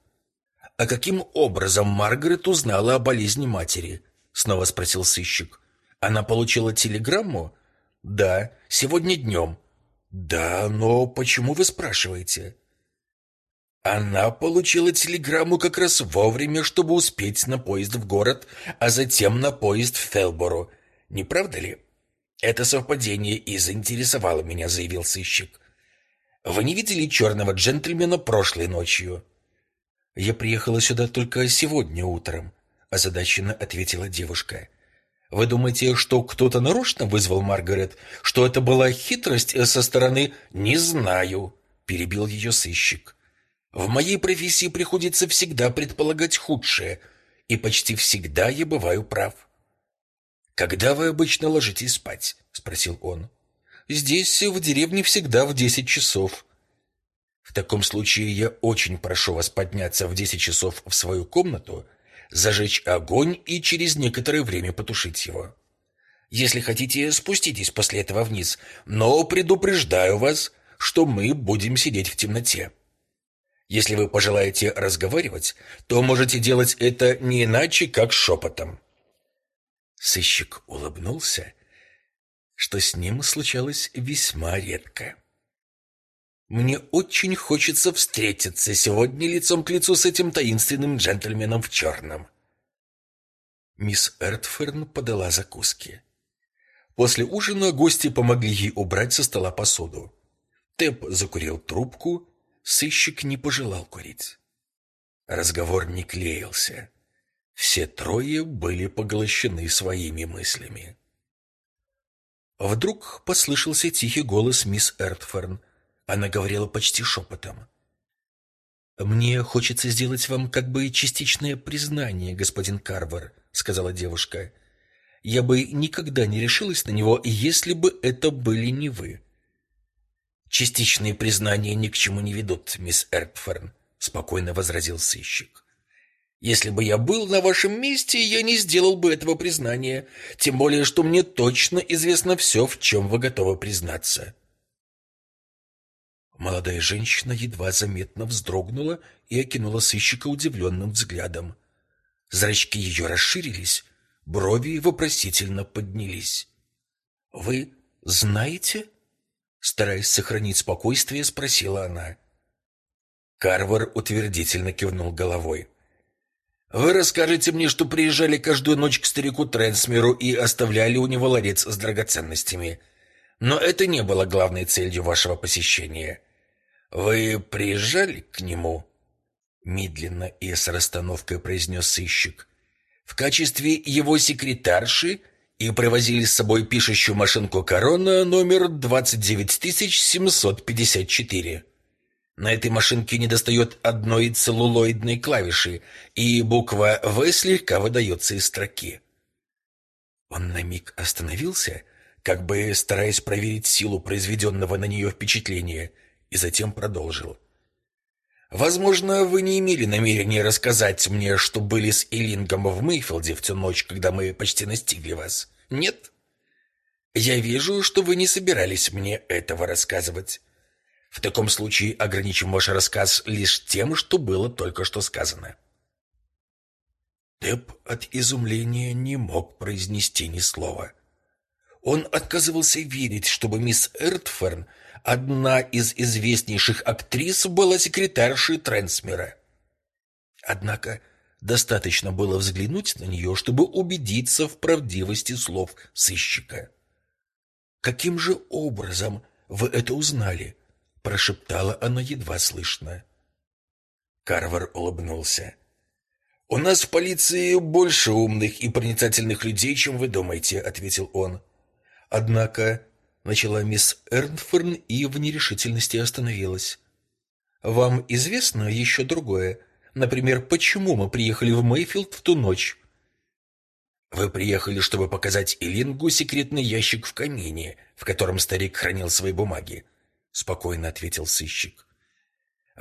«А каким образом Маргарет узнала о болезни матери?» — снова спросил сыщик. «Она получила телеграмму?» «Да, сегодня днем». «Да, но почему вы спрашиваете?» Она получила телеграмму как раз вовремя, чтобы успеть на поезд в город, а затем на поезд в Фелбору. Не правда ли? Это совпадение и заинтересовало меня, заявил сыщик. Вы не видели черного джентльмена прошлой ночью? Я приехала сюда только сегодня утром, озадаченно ответила девушка. Вы думаете, что кто-то нарочно вызвал Маргарет, что это была хитрость со стороны «не знаю», перебил ее сыщик. В моей профессии приходится всегда предполагать худшее, и почти всегда я бываю прав. Когда вы обычно ложитесь спать? спросил он. Здесь в деревне всегда в десять часов. В таком случае я очень прошу вас подняться в десять часов в свою комнату, зажечь огонь и через некоторое время потушить его. Если хотите, спуститесь после этого вниз, но предупреждаю вас, что мы будем сидеть в темноте. Если вы пожелаете разговаривать, то можете делать это не иначе, как шепотом. Сыщик улыбнулся, что с ним случалось весьма редко. Мне очень хочется встретиться сегодня лицом к лицу с этим таинственным джентльменом в черном. Мисс Эртферн подала закуски. После ужина гости помогли ей убрать со стола посуду. Тэп закурил трубку сыщик не пожелал курить. Разговор не клеился. Все трое были поглощены своими мыслями. Вдруг послышался тихий голос мисс Эртферн. Она говорила почти шепотом. «Мне хочется сделать вам как бы частичное признание, господин Карвер», — сказала девушка. «Я бы никогда не решилась на него, если бы это были не вы. Частичные признания ни к чему не ведут, мисс Эрпферн, спокойно возразил сыщик. Если бы я был на вашем месте, я не сделал бы этого признания, тем более что мне точно известно все, в чем вы готовы признаться. Молодая женщина едва заметно вздрогнула и окинула сыщика удивленным взглядом. Зрачки ее расширились, брови вопросительно поднялись. Вы знаете? Стараясь сохранить спокойствие, спросила она. Карвер утвердительно кивнул головой. «Вы расскажете мне, что приезжали каждую ночь к старику Трансмеру и оставляли у него ларец с драгоценностями. Но это не было главной целью вашего посещения. Вы приезжали к нему?» Медленно и с расстановкой произнес сыщик. «В качестве его секретарши и привозили с собой пишущую машинку «Корона» номер 29754. На этой машинке недостает одной целлулоидной клавиши, и буква «В» слегка выдается из строки. Он на миг остановился, как бы стараясь проверить силу произведенного на нее впечатления, и затем продолжил. «Возможно, вы не имели намерения рассказать мне, что были с Элингом в Мейфилде в ту ночь, когда мы почти настигли вас. Нет? Я вижу, что вы не собирались мне этого рассказывать. В таком случае ограничим ваш рассказ лишь тем, что было только что сказано». Тэп от изумления не мог произнести ни слова. Он отказывался верить, чтобы мисс Эртферн, одна из известнейших актрис, была секретаршей Трансмера. Однако достаточно было взглянуть на нее, чтобы убедиться в правдивости слов сыщика. «Каким же образом вы это узнали?» — прошептала она едва слышно. Карвер улыбнулся. «У нас в полиции больше умных и проницательных людей, чем вы думаете», — ответил он. Однако начала мисс Эрнферн и в нерешительности остановилась. «Вам известно еще другое? Например, почему мы приехали в Мейфилд в ту ночь?» «Вы приехали, чтобы показать Элингу секретный ящик в камине, в котором старик хранил свои бумаги», — спокойно ответил сыщик.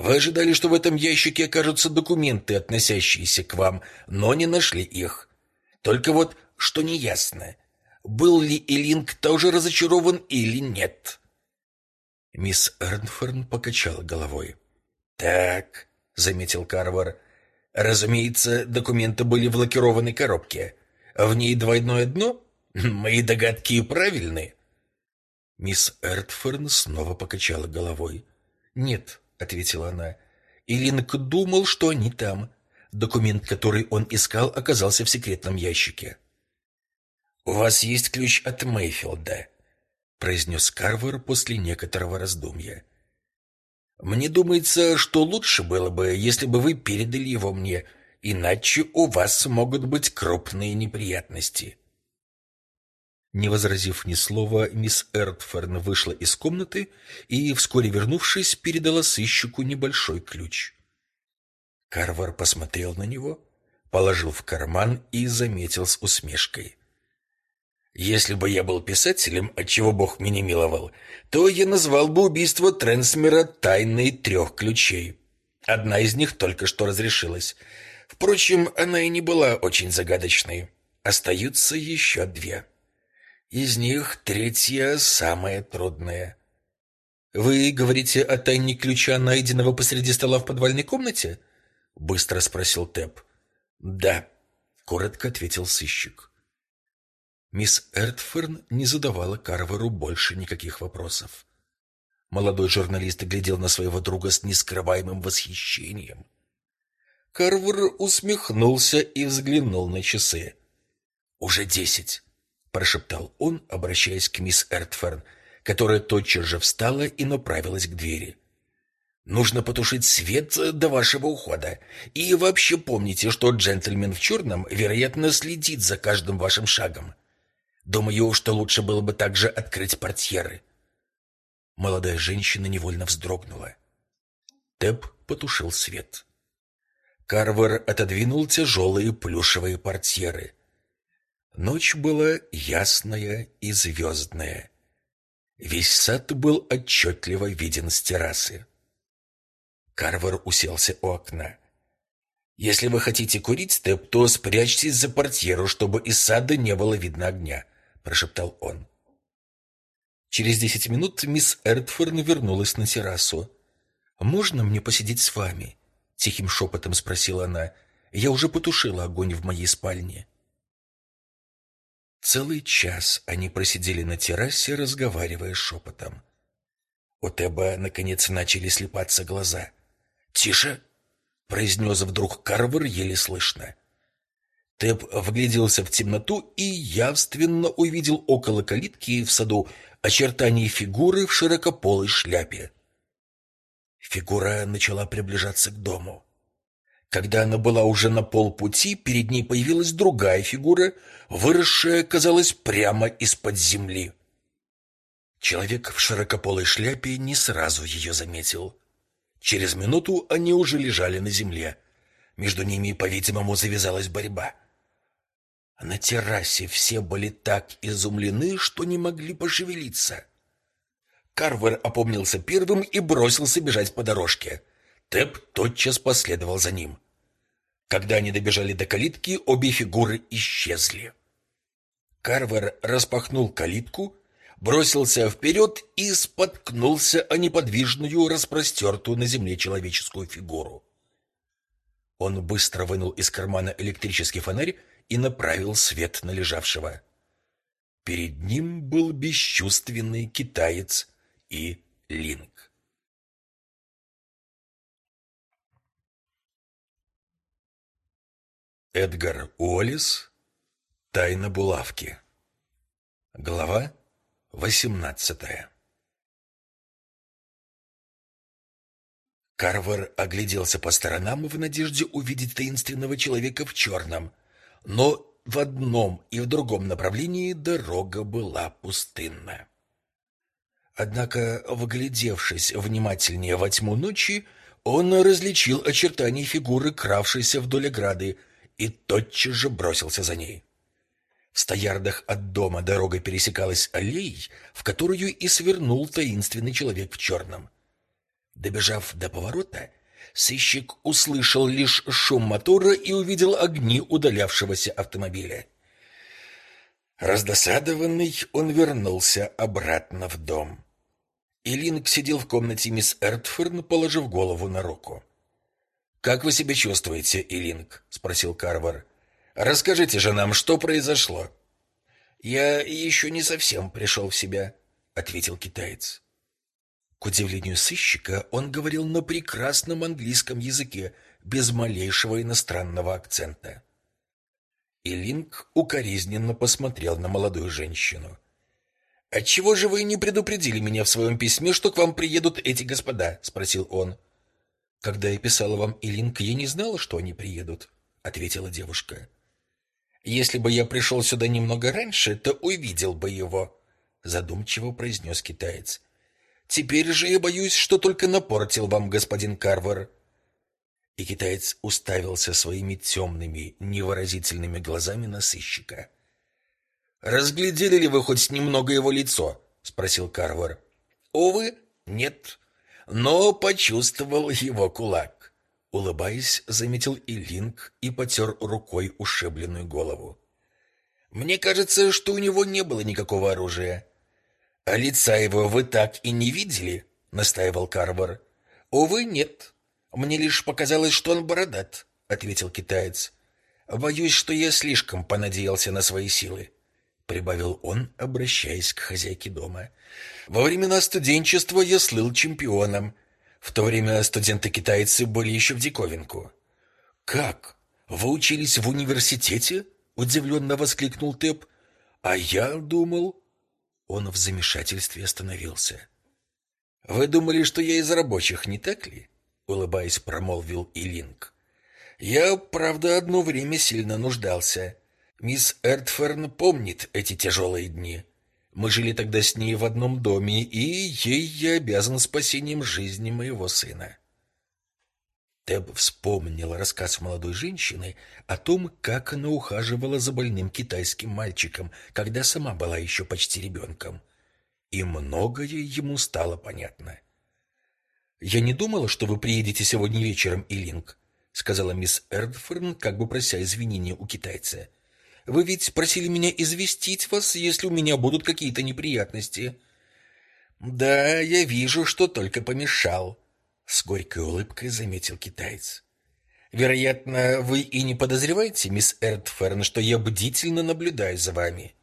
Вы ожидали, что в этом ящике окажутся документы, относящиеся к вам, но не нашли их. Только вот что неясно, был ли Элинг тоже разочарован или нет. Мисс Эрнферн покачала головой. «Так», — заметил Карвар, — «разумеется, документы были в лакированной коробке. В ней двойное дно? Мои догадки правильны?» Мисс Эртферн снова покачала головой. «Нет, ответила она. И Линк думал, что они там. Документ, который он искал, оказался в секретном ящике. У вас есть ключ от Мейфилда, произнес Карвер после некоторого раздумья. Мне думается, что лучше было бы, если бы вы передали его мне, иначе у вас могут быть крупные неприятности. Не возразив ни слова, мисс Эртферн вышла из комнаты и, вскоре вернувшись, передала сыщику небольшой ключ. Карвар посмотрел на него, положил в карман и заметил с усмешкой. «Если бы я был писателем, отчего Бог меня миловал, то я назвал бы убийство Трансмера тайной трех ключей. Одна из них только что разрешилась. Впрочем, она и не была очень загадочной. Остаются еще две». Из них третья самая трудная. Вы говорите о тайне ключа, найденного посреди стола в подвальной комнате? быстро спросил Тэп. Да, коротко ответил сыщик. Мисс Эртферн не задавала Карверу больше никаких вопросов. Молодой журналист глядел на своего друга с нескрываемым восхищением. Карвер усмехнулся и взглянул на часы. Уже десять прошептал он, обращаясь к мисс Эртферн, которая тотчас же встала и направилась к двери. Нужно потушить свет до вашего ухода. И вообще помните, что джентльмен в черном, вероятно, следит за каждым вашим шагом. Думаю, что лучше было бы также открыть портьеры. Молодая женщина невольно вздрогнула. Тэп потушил свет. Карвер отодвинул тяжелые плюшевые портьеры. Ночь была ясная и звездная. Весь сад был отчетливо виден с террасы. Карвер уселся у окна. «Если вы хотите курить, Степ, то спрячьтесь за портьеру, чтобы из сада не было видно огня», — прошептал он. Через десять минут мисс Эртфорн вернулась на террасу. «Можно мне посидеть с вами?» — тихим шепотом спросила она. «Я уже потушила огонь в моей спальне». Целый час они просидели на террасе, разговаривая шепотом. У Теба, наконец, начали слепаться глаза. «Тише!» — произнес вдруг Карвер еле слышно. Теб вгляделся в темноту и явственно увидел около калитки в саду очертания фигуры в широкополой шляпе. Фигура начала приближаться к дому. Когда она была уже на полпути, перед ней появилась другая фигура, выросшая, казалось, прямо из-под земли. Человек в широкополой шляпе не сразу ее заметил. Через минуту они уже лежали на земле. Между ними, по-видимому, завязалась борьба. На террасе все были так изумлены, что не могли пошевелиться. Карвер опомнился первым и бросился бежать по дорожке. Тэп тотчас последовал за ним. Когда они добежали до калитки, обе фигуры исчезли. Карвер распахнул калитку, бросился вперед и споткнулся о неподвижную, распростертую на земле человеческую фигуру. Он быстро вынул из кармана электрический фонарь и направил свет на лежавшего. Перед ним был бесчувственный китаец и Линк. Эдгар Уоллес Тайна булавки Глава восемнадцатая Карвер огляделся по сторонам в надежде увидеть таинственного человека в черном, но в одном и в другом направлении дорога была пустынна. Однако, вглядевшись внимательнее во тьму ночи, он различил очертания фигуры, кравшейся вдоль ограды, и тотчас же бросился за ней. В стоярдах от дома дорога пересекалась аллеей, в которую и свернул таинственный человек в черном. Добежав до поворота, Сыщик услышал лишь шум мотора и увидел огни удалявшегося автомобиля. Раздосадованный, он вернулся обратно в дом. Илинг сидел в комнате мисс Эртферн, положив голову на руку. «Как вы себя чувствуете, Илинг?» — спросил Карвар. «Расскажите же нам, что произошло». «Я еще не совсем пришел в себя», — ответил китаец. К удивлению сыщика, он говорил на прекрасном английском языке, без малейшего иностранного акцента. И Линк укоризненно посмотрел на молодую женщину. «Отчего же вы не предупредили меня в своем письме, что к вам приедут эти господа?» — спросил он. «Когда я писала вам Илинк, я не знала, что они приедут», — ответила девушка. «Если бы я пришел сюда немного раньше, то увидел бы его», — задумчиво произнес китаец. Теперь же я боюсь, что только напортил вам господин Карвер. И китаец уставился своими темными, невыразительными глазами на сыщика. Разглядели ли вы хоть немного его лицо? спросил Карвер. Увы, нет, но почувствовал его кулак. Улыбаясь, заметил и Линк и потер рукой ушибленную голову. Мне кажется, что у него не было никакого оружия. «А лица его вы так и не видели?» — настаивал Карвар. «Увы, нет. Мне лишь показалось, что он бородат», — ответил китаец. «Боюсь, что я слишком понадеялся на свои силы», — прибавил он, обращаясь к хозяйке дома. «Во времена студенчества я слыл чемпионом. В то время студенты-китайцы были еще в диковинку». «Как? Вы учились в университете?» — удивленно воскликнул Тэп. «А я думал...» Он в замешательстве остановился. «Вы думали, что я из рабочих, не так ли?» Улыбаясь, промолвил Илинг. «Я, правда, одно время сильно нуждался. Мисс Эртферн помнит эти тяжелые дни. Мы жили тогда с ней в одном доме, и ей я обязан спасением жизни моего сына». Теб вспомнил рассказ молодой женщины о том, как она ухаживала за больным китайским мальчиком, когда сама была еще почти ребенком. И многое ему стало понятно. «Я не думала, что вы приедете сегодня вечером, Илинг», сказала мисс Эрдферн, как бы прося извинения у китайца. «Вы ведь просили меня известить вас, если у меня будут какие-то неприятности». «Да, я вижу, что только помешал», с горькой улыбкой заметил китаец. Вероятно, вы и не подозреваете, мисс Эртферн, что я бдительно наблюдаю за вами.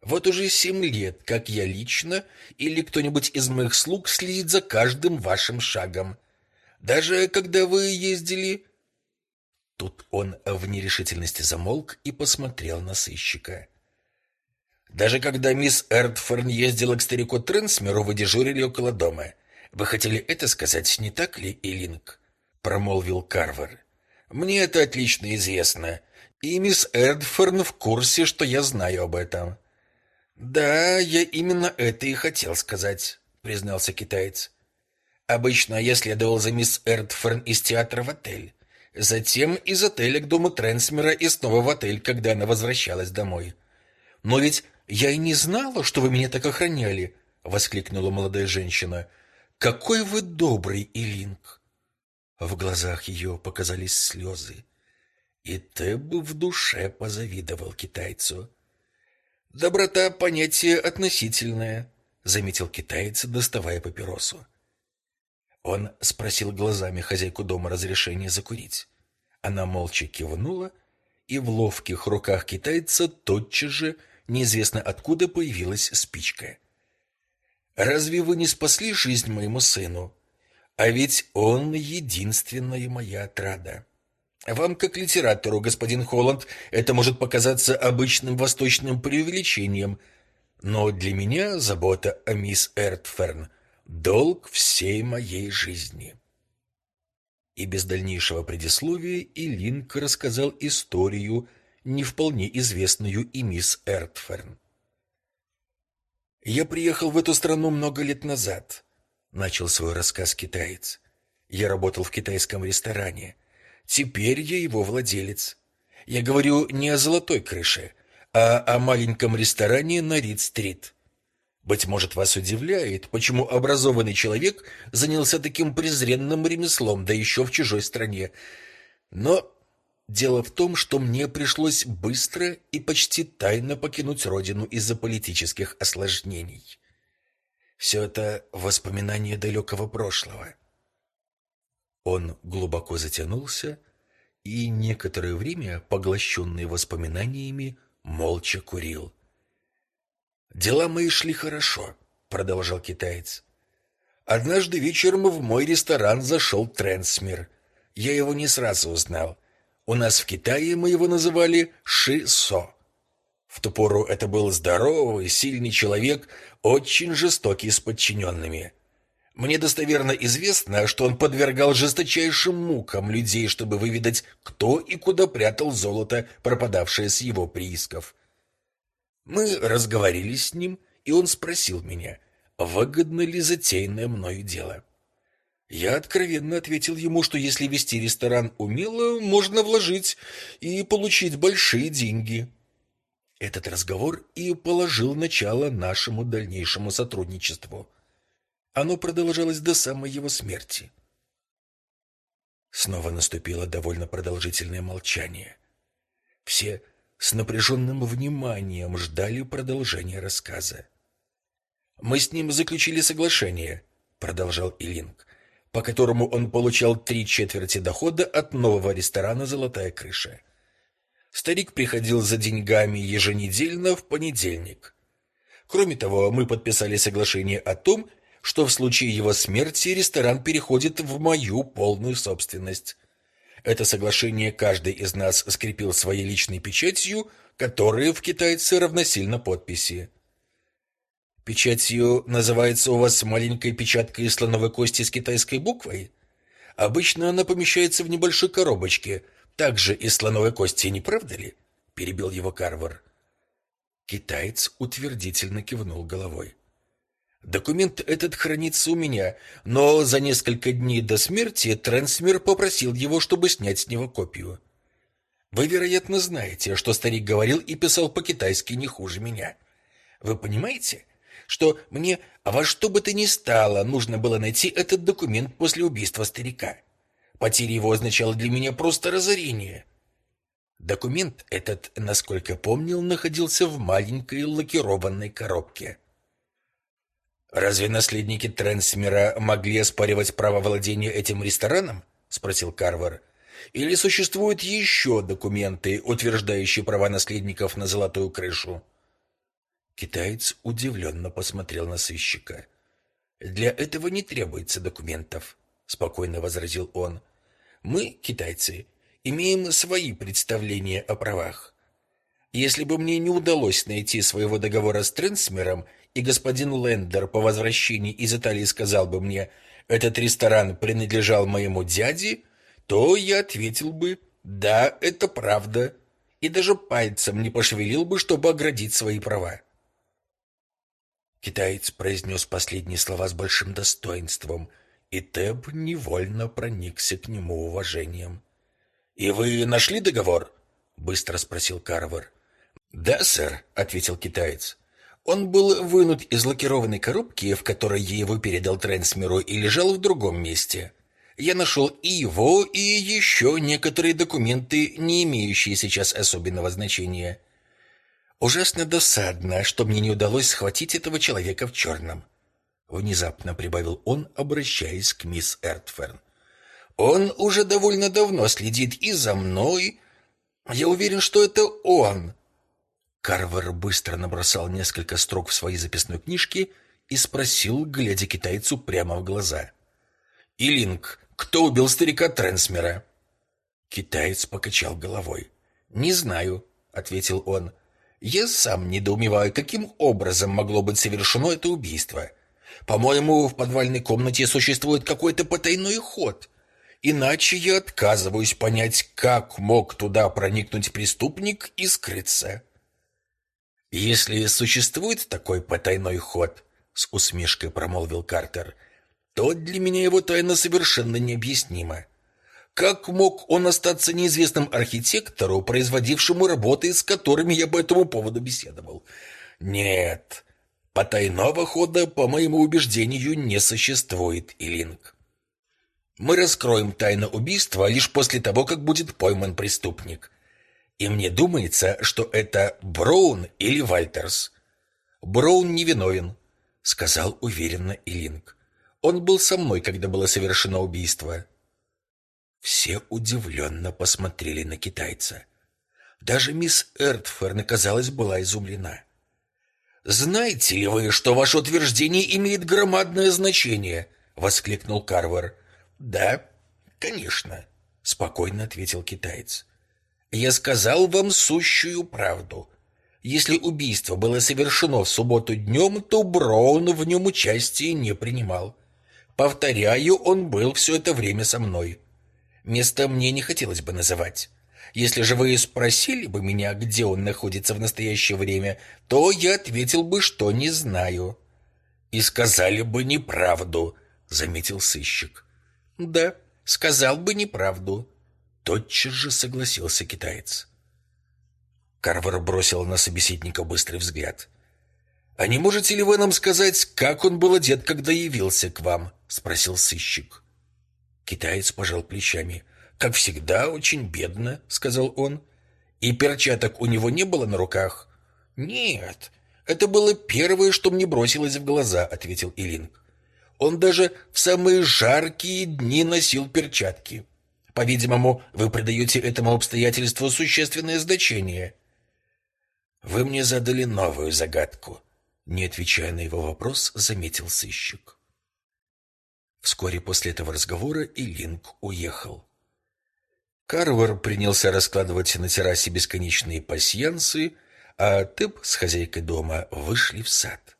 Вот уже семь лет, как я лично или кто-нибудь из моих слуг следит за каждым вашим шагом. Даже когда вы ездили Тут он в нерешительности замолк и посмотрел на сыщика. Даже когда мисс Эртферн ездила к старику Тренсмеру, вы дежурили около дома. Вы хотели это сказать, не так ли, Илинг? промолвил Карвер. Мне это отлично известно, и мисс Эдфорн в курсе, что я знаю об этом. Да, я именно это и хотел сказать, признался китаец. Обычно я следовал за мисс Эрдферн из театра в отель. Затем из отеля к дому Трансмера и снова в отель, когда она возвращалась домой. Но ведь я и не знала, что вы меня так охраняли, воскликнула молодая женщина. Какой вы добрый, Илинг. В глазах ее показались слезы. И ты бы в душе позавидовал китайцу. Доброта понятие относительное, заметил китаец, доставая папиросу. Он спросил глазами хозяйку дома разрешения закурить. Она молча кивнула, и в ловких руках китайца тотчас же неизвестно откуда появилась спичка. Разве вы не спасли жизнь моему сыну? А ведь он единственная моя отрада. Вам, как литератору, господин Холланд, это может показаться обычным восточным преувеличением, но для меня забота о мисс Эртферн — долг всей моей жизни. И без дальнейшего предисловия Илинк рассказал историю, не вполне известную и мисс Эртферн. «Я приехал в эту страну много лет назад», — начал свой рассказ китаец. «Я работал в китайском ресторане. Теперь я его владелец. Я говорю не о золотой крыше, а о маленьком ресторане на Рид-стрит. Быть может, вас удивляет, почему образованный человек занялся таким презренным ремеслом, да еще в чужой стране. Но дело в том, что мне пришлось быстро и почти тайно покинуть родину из-за политических осложнений. Все это воспоминания далекого прошлого. Он глубоко затянулся и некоторое время, поглощенный воспоминаниями, молча курил. «Дела мои шли хорошо», — продолжал китаец. «Однажды вечером в мой ресторан зашел Трансмир. Я его не сразу узнал. У нас в Китае мы его называли Ши-Со. В ту пору это был здоровый, сильный человек, очень жестокий с подчиненными. Мне достоверно известно, что он подвергал жесточайшим мукам людей, чтобы выведать, кто и куда прятал золото, пропадавшее с его приисков. Мы разговорились с ним, и он спросил меня, выгодно ли затеянное мною дело. Я откровенно ответил ему, что если вести ресторан умело, можно вложить и получить большие деньги. Этот разговор и положил начало нашему дальнейшему сотрудничеству. Оно продолжалось до самой его смерти. Снова наступило довольно продолжительное молчание. Все с напряженным вниманием ждали продолжения рассказа. «Мы с ним заключили соглашение», — продолжал Илинг, «по которому он получал три четверти дохода от нового ресторана «Золотая крыша». Старик приходил за деньгами еженедельно в понедельник. Кроме того, мы подписали соглашение о том, что в случае его смерти ресторан переходит в мою полную собственность. Это соглашение каждый из нас скрепил своей личной печатью, которая в китайце равносильно подписи. Печатью называется у вас маленькая печатка из слоновой кости с китайской буквой? Обычно она помещается в небольшой коробочке, также из слоновой кости, не правда ли? перебил его Карвер. Китаец утвердительно кивнул головой. Документ этот хранится у меня, но за несколько дней до смерти Трансмир попросил его, чтобы снять с него копию. Вы, вероятно, знаете, что старик говорил и писал по-китайски не хуже меня. Вы понимаете, что мне во что бы то ни стало нужно было найти этот документ после убийства старика? Потеря его означала для меня просто разорение. Документ этот, насколько помнил, находился в маленькой лакированной коробке. Разве наследники Трансмера могли оспаривать право владения этим рестораном? спросил Карвер. Или существуют еще документы, утверждающие права наследников на золотую крышу? Китаец удивленно посмотрел на сыщика. Для этого не требуется документов, спокойно возразил он. Мы, китайцы, имеем свои представления о правах. Если бы мне не удалось найти своего договора с Трансмером, и господин Лендер по возвращении из Италии сказал бы мне, этот ресторан принадлежал моему дяде, то я ответил бы, да, это правда, и даже пальцем не пошевелил бы, чтобы оградить свои права. Китаец произнес последние слова с большим достоинством и Теб невольно проникся к нему уважением. «И вы нашли договор?» — быстро спросил Карвер. «Да, сэр», — ответил китаец. Он был вынут из лакированной коробки, в которой я его передал Трансмиру, и лежал в другом месте. Я нашел и его, и еще некоторые документы, не имеющие сейчас особенного значения. Ужасно досадно, что мне не удалось схватить этого человека в черном. Внезапно прибавил он, обращаясь к мисс Эртферн. Он уже довольно давно следит и за мной. Я уверен, что это он. Карвер быстро набросал несколько строк в своей записной книжке и спросил, глядя китайцу прямо в глаза. «Илинг, кто убил старика Трансмера?» Китаец покачал головой. «Не знаю», — ответил он. «Я сам недоумеваю, каким образом могло быть совершено это убийство. По-моему, в подвальной комнате существует какой-то потайной ход. Иначе я отказываюсь понять, как мог туда проникнуть преступник и скрыться». «Если существует такой потайной ход», — с усмешкой промолвил Картер, — «то для меня его тайна совершенно необъяснима. Как мог он остаться неизвестным архитектору, производившему работы, с которыми я по этому поводу беседовал? Нет, потайного хода, по моему убеждению, не существует, Илинг. Мы раскроем тайну убийства лишь после того, как будет пойман преступник. И мне думается, что это Браун или Вальтерс. Браун невиновен, сказал уверенно Илинг. Он был со мной, когда было совершено убийство. Все удивленно посмотрели на китайца. Даже мисс Эртферн, казалось, была изумлена. «Знаете ли вы, что ваше утверждение имеет громадное значение?» — воскликнул Карвер. «Да, конечно», — спокойно ответил китаец. Я сказал вам сущую правду. Если убийство было совершено в субботу днем, то Браун в нем участия не принимал. Повторяю, он был все это время со мной. Место мне не хотелось бы называть. Если же вы спросили бы меня, где он находится в настоящее время, то я ответил бы, что не знаю. И сказали бы неправду, заметил сыщик. Да, сказал бы неправду. Тотчас же согласился китаец. Карвер бросил на собеседника быстрый взгляд. «А не можете ли вы нам сказать, как он был одет, когда явился к вам?» — спросил сыщик. Китаец пожал плечами. «Как всегда, очень бедно», — сказал он. «И перчаток у него не было на руках?» «Нет, это было первое, что мне бросилось в глаза», — ответил Илинг. «Он даже в самые жаркие дни носил перчатки». По-видимому, вы придаете этому обстоятельству существенное значение. Вы мне задали новую загадку, не отвечая на его вопрос, заметил сыщик. Вскоре после этого разговора и Линк уехал. Карвер принялся раскладывать на террасе бесконечные пасьянсы, а Тэп с хозяйкой дома вышли в сад.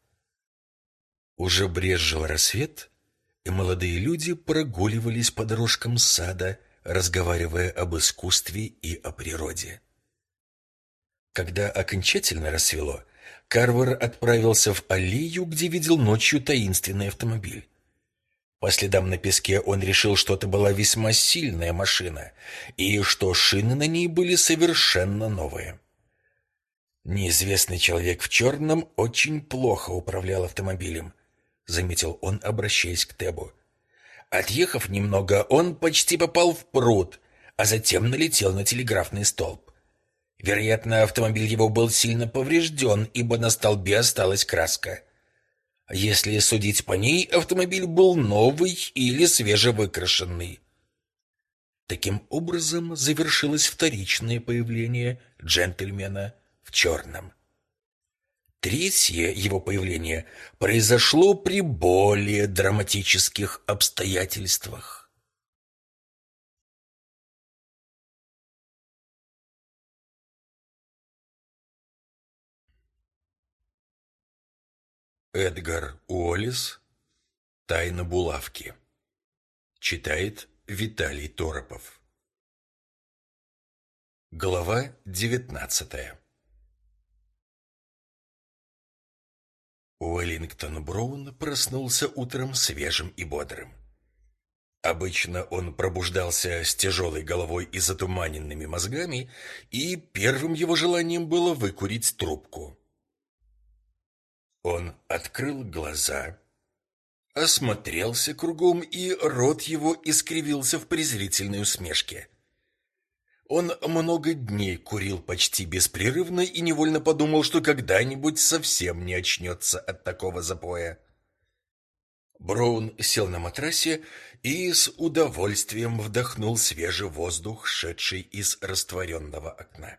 Уже брезжил рассвет, и молодые люди прогуливались по дорожкам сада, разговаривая об искусстве и о природе. Когда окончательно рассвело, Карвер отправился в аллею, где видел ночью таинственный автомобиль. По следам на песке он решил, что это была весьма сильная машина, и что шины на ней были совершенно новые. Неизвестный человек в черном очень плохо управлял автомобилем, заметил он, обращаясь к Тебу. Отъехав немного, он почти попал в пруд, а затем налетел на телеграфный столб. Вероятно, автомобиль его был сильно поврежден, ибо на столбе осталась краска. Если судить по ней, автомобиль был новый или свежевыкрашенный. Таким образом завершилось вторичное появление джентльмена в черном. Третье его появление произошло при более драматических обстоятельствах. Эдгар Уоллес «Тайна булавки» Читает Виталий Торопов Глава девятнадцатая Уэллингтон Броун проснулся утром свежим и бодрым. Обычно он пробуждался с тяжелой головой и затуманенными мозгами, и первым его желанием было выкурить трубку. Он открыл глаза, осмотрелся кругом, и рот его искривился в презрительной усмешке. Он много дней курил почти беспрерывно и невольно подумал, что когда-нибудь совсем не очнется от такого запоя. Броун сел на матрасе и с удовольствием вдохнул свежий воздух, шедший из растворенного окна.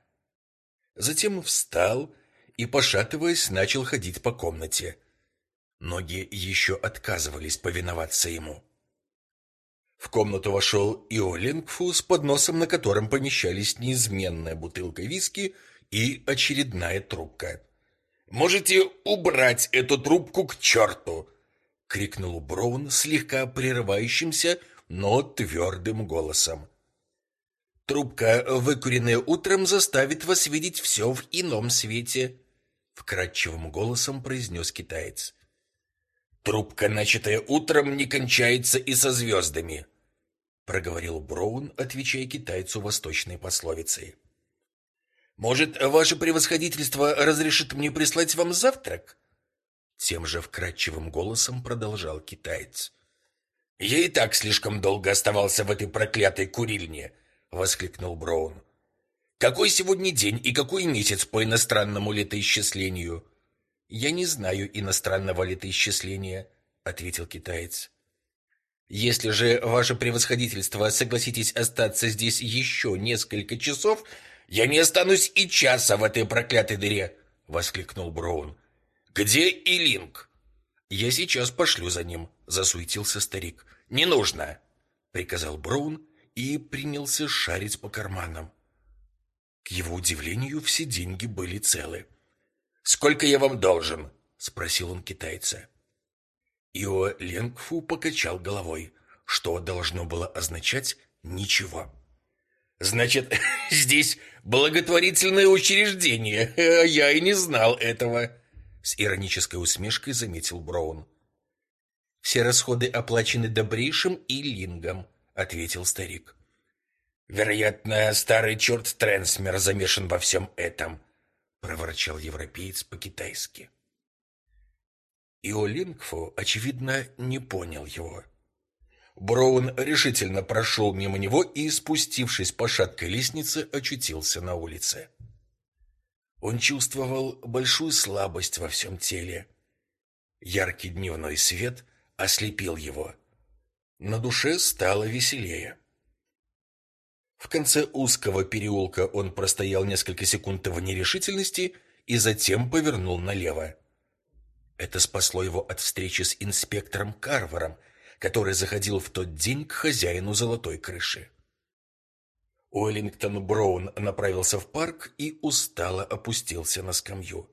Затем встал и, пошатываясь, начал ходить по комнате. Ноги еще отказывались повиноваться ему. В комнату вошел Ио Лингфу с подносом, на котором помещались неизменная бутылка виски и очередная трубка. «Можете убрать эту трубку к черту!» крикнул Броун слегка прерывающимся, но твердым голосом. Трубка, выкуренная утром, заставит вас видеть все в ином свете, вкрадчивым голосом произнес китаец. Трубка, начатая утром, не кончается и со звездами», — проговорил Броун, отвечая китайцу восточной пословицей. Может, ваше превосходительство разрешит мне прислать вам завтрак? Тем же вкрадчивым голосом продолжал китаец. «Я и так слишком долго оставался в этой проклятой курильне!» — воскликнул Браун. «Какой сегодня день и какой месяц по иностранному летоисчислению?» «Я не знаю иностранного летоисчисления», — ответил китаец. «Если же, ваше превосходительство, согласитесь остаться здесь еще несколько часов, я не останусь и часа в этой проклятой дыре!» — воскликнул Браун. «Где Илинг?» «Я сейчас пошлю за ним», — засуетился старик. «Не нужно», — приказал Браун и принялся шарить по карманам. К его удивлению, все деньги были целы. «Сколько я вам должен?» — спросил он китайца. Ио Ленгфу покачал головой, что должно было означать «ничего». «Значит, [laughs] здесь благотворительное учреждение, а я и не знал этого», с иронической усмешкой заметил Браун. Все расходы оплачены добрейшим и лингом, ответил старик. Вероятно, старый черт Трансмер замешан во всем этом, проворчал европеец по-китайски. Ио Лингфу, очевидно, не понял его. Браун решительно прошел мимо него и, спустившись по шаткой лестнице, очутился на улице. Он чувствовал большую слабость во всем теле. Яркий дневной свет ослепил его. На душе стало веселее. В конце узкого переулка он простоял несколько секунд в нерешительности и затем повернул налево. Это спасло его от встречи с инспектором Карвером, который заходил в тот день к хозяину золотой крыши. Уэллингтон Браун направился в парк и устало опустился на скамью.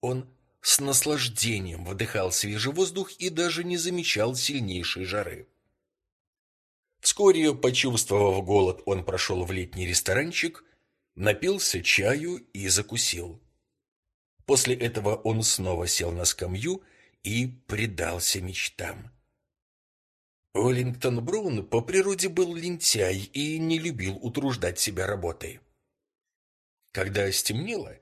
Он с наслаждением вдыхал свежий воздух и даже не замечал сильнейшей жары. Вскоре, почувствовав голод, он прошел в летний ресторанчик, напился чаю и закусил. После этого он снова сел на скамью и предался мечтам. Уиллингтон Браун по природе был лентяй и не любил утруждать себя работой. Когда стемнело,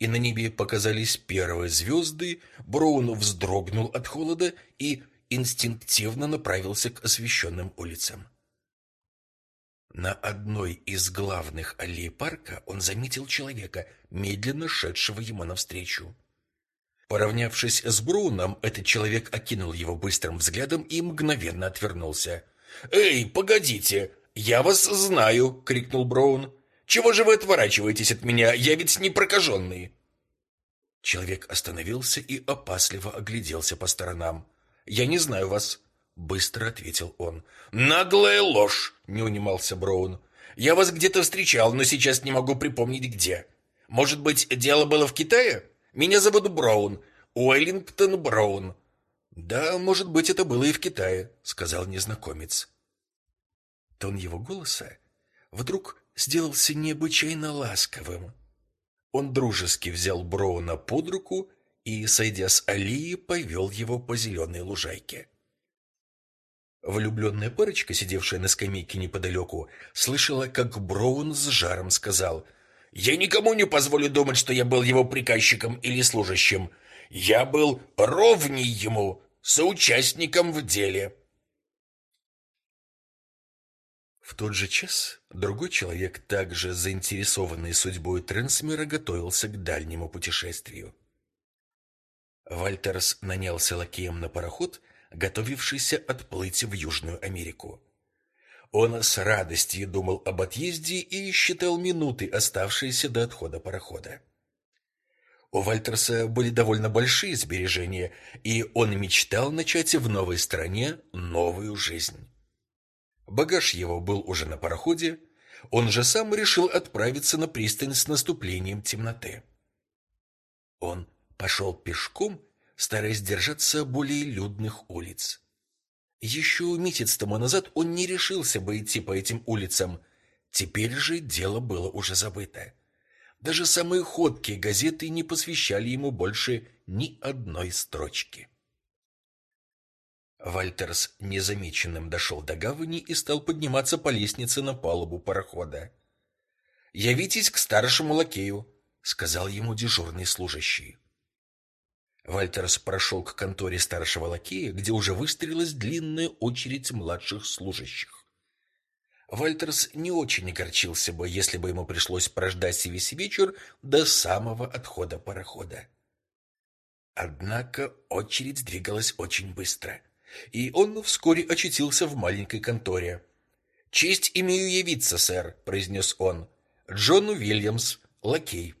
и на небе показались первые звезды, Браун вздрогнул от холода и инстинктивно направился к освещенным улицам. На одной из главных аллей парка он заметил человека, медленно шедшего ему навстречу. Поравнявшись с Бруном, этот человек окинул его быстрым взглядом и мгновенно отвернулся. «Эй, погодите! Я вас знаю!» — крикнул Браун. «Чего же вы отворачиваетесь от меня? Я ведь не прокаженный!» Человек остановился и опасливо огляделся по сторонам. «Я не знаю вас», — быстро ответил он. «Наглая ложь!» — не унимался Браун. «Я вас где-то встречал, но сейчас не могу припомнить где. Может быть, дело было в Китае?» Меня зовут Браун, Уэллингтон Браун. Да, может быть, это было и в Китае, сказал незнакомец. Тон его голоса вдруг сделался необычайно ласковым. Он дружески взял Броуна под руку и, сойдя с аллеи, повел его по зеленой лужайке. Влюбленная парочка, сидевшая на скамейке неподалеку, слышала, как Броун с жаром сказал «Я никому не позволю думать, что я был его приказчиком или служащим. Я был ровней ему, соучастником в деле». В тот же час другой человек, также заинтересованный судьбой Трансмера, готовился к дальнему путешествию. Вальтерс нанялся лакеем на пароход готовившийся отплыть в Южную Америку. Он с радостью думал об отъезде и считал минуты, оставшиеся до отхода парохода. У Вальтерса были довольно большие сбережения, и он мечтал начать в новой стране новую жизнь. Багаж его был уже на пароходе, он же сам решил отправиться на пристань с наступлением темноты. Он пошел пешком стараясь держаться более людных улиц. Еще месяц тому назад он не решился бы идти по этим улицам. Теперь же дело было уже забыто. Даже самые ходкие газеты не посвящали ему больше ни одной строчки. Вальтерс незамеченным дошел до гавани и стал подниматься по лестнице на палубу парохода. «Явитесь к старшему лакею», — сказал ему дежурный служащий. Вальтерс прошел к конторе старшего лакея, где уже выстроилась длинная очередь младших служащих. Вальтерс не очень огорчился бы, если бы ему пришлось прождать весь вечер до самого отхода парохода. Однако очередь двигалась очень быстро, и он вскоре очутился в маленькой конторе. «Честь имею явиться, сэр», — произнес он. «Джон Уильямс, лакей».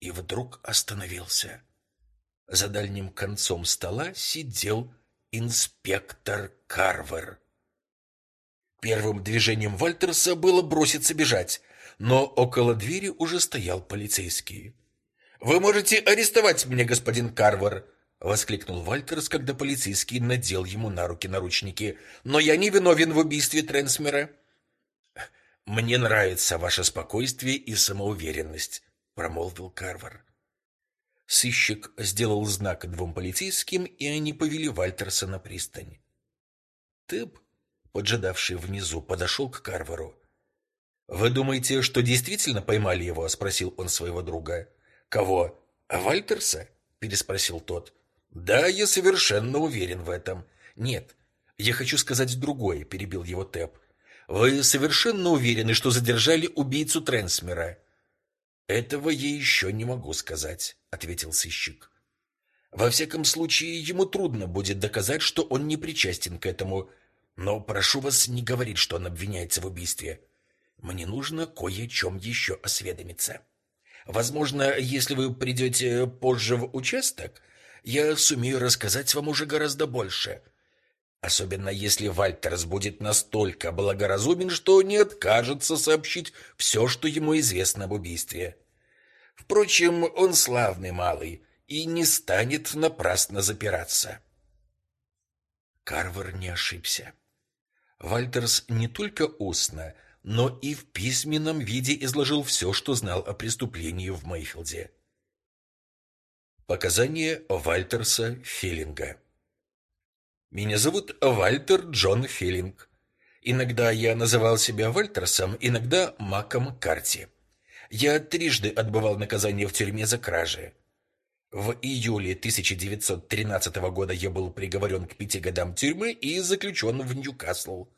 И вдруг остановился. За дальним концом стола сидел инспектор Карвер. Первым движением Вальтерса было броситься бежать, но около двери уже стоял полицейский. «Вы можете арестовать меня, господин Карвер!» — воскликнул Вальтерс, когда полицейский надел ему на руки наручники. «Но я не виновен в убийстве Трансмера». «Мне нравится ваше спокойствие и самоуверенность», — промолвил Карвер. Сыщик сделал знак двум полицейским, и они повели Вальтерса на пристань. Тэп, поджидавший внизу, подошел к Карверу. «Вы думаете, что действительно поймали его?» — спросил он своего друга. «Кого? Вальтерса?» — переспросил тот. «Да, я совершенно уверен в этом. Нет, я хочу сказать другое», — перебил его Тэп. «Вы совершенно уверены, что задержали убийцу Трансмера?» Этого я еще не могу сказать, ответил сыщик. Во всяком случае, ему трудно будет доказать, что он не причастен к этому, но прошу вас не говорить, что он обвиняется в убийстве. Мне нужно кое о чем еще осведомиться. Возможно, если вы придете позже в участок, я сумею рассказать вам уже гораздо больше. Особенно если Вальтерс будет настолько благоразумен, что не откажется сообщить все, что ему известно об убийстве. Впрочем, он славный малый и не станет напрасно запираться. Карвер не ошибся. Вальтерс не только устно, но и в письменном виде изложил все, что знал о преступлении в Мейфилде. Показания Вальтерса Филинга меня зовут Вальтер Джон Филинг. Иногда я называл себя Вальтерсом, иногда Маком Карти. Я трижды отбывал наказание в тюрьме за кражи. В июле 1913 года я был приговорен к пяти годам тюрьмы и заключен в Ньюкасл.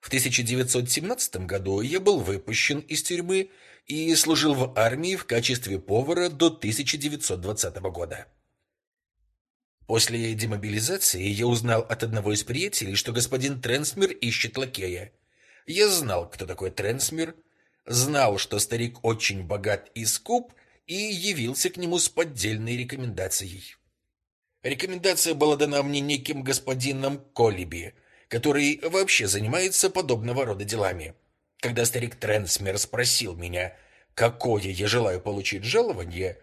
В 1917 году я был выпущен из тюрьмы и служил в армии в качестве повара до 1920 года. После демобилизации я узнал от одного из приятелей, что господин Трансмир ищет лакея. Я знал, кто такой Трансмир, знал, что старик очень богат и скуп, и явился к нему с поддельной рекомендацией. Рекомендация была дана мне неким господином Колиби, который вообще занимается подобного рода делами. Когда старик Трансмир спросил меня, какое я желаю получить жалование,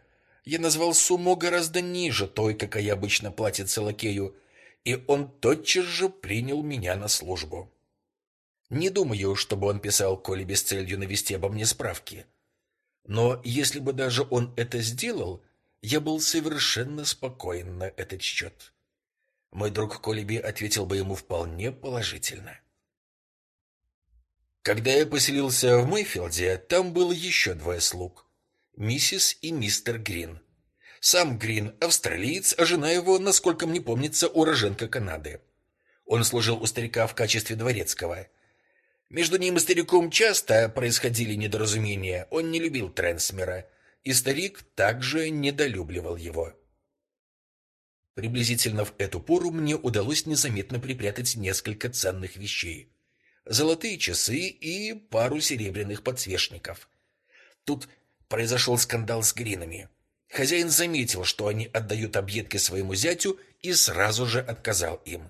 я назвал сумму гораздо ниже той, какая обычно платится лакею, и он тотчас же принял меня на службу. Не думаю, чтобы он писал Коле без целью навести обо мне справки. Но если бы даже он это сделал, я был совершенно спокоен на этот счет. Мой друг Колеби ответил бы ему вполне положительно. Когда я поселился в Мэйфилде, там было еще двое слуг: миссис и мистер Грин. Сам Грин австралиец, а жена его, насколько мне помнится, уроженка Канады. Он служил у старика в качестве дворецкого. Между ним и стариком часто происходили недоразумения. Он не любил Трансмера, и старик также недолюбливал его. Приблизительно в эту пору мне удалось незаметно припрятать несколько ценных вещей: золотые часы и пару серебряных подсвечников. Тут произошел скандал с Гринами. Хозяин заметил, что они отдают объедки своему зятю, и сразу же отказал им.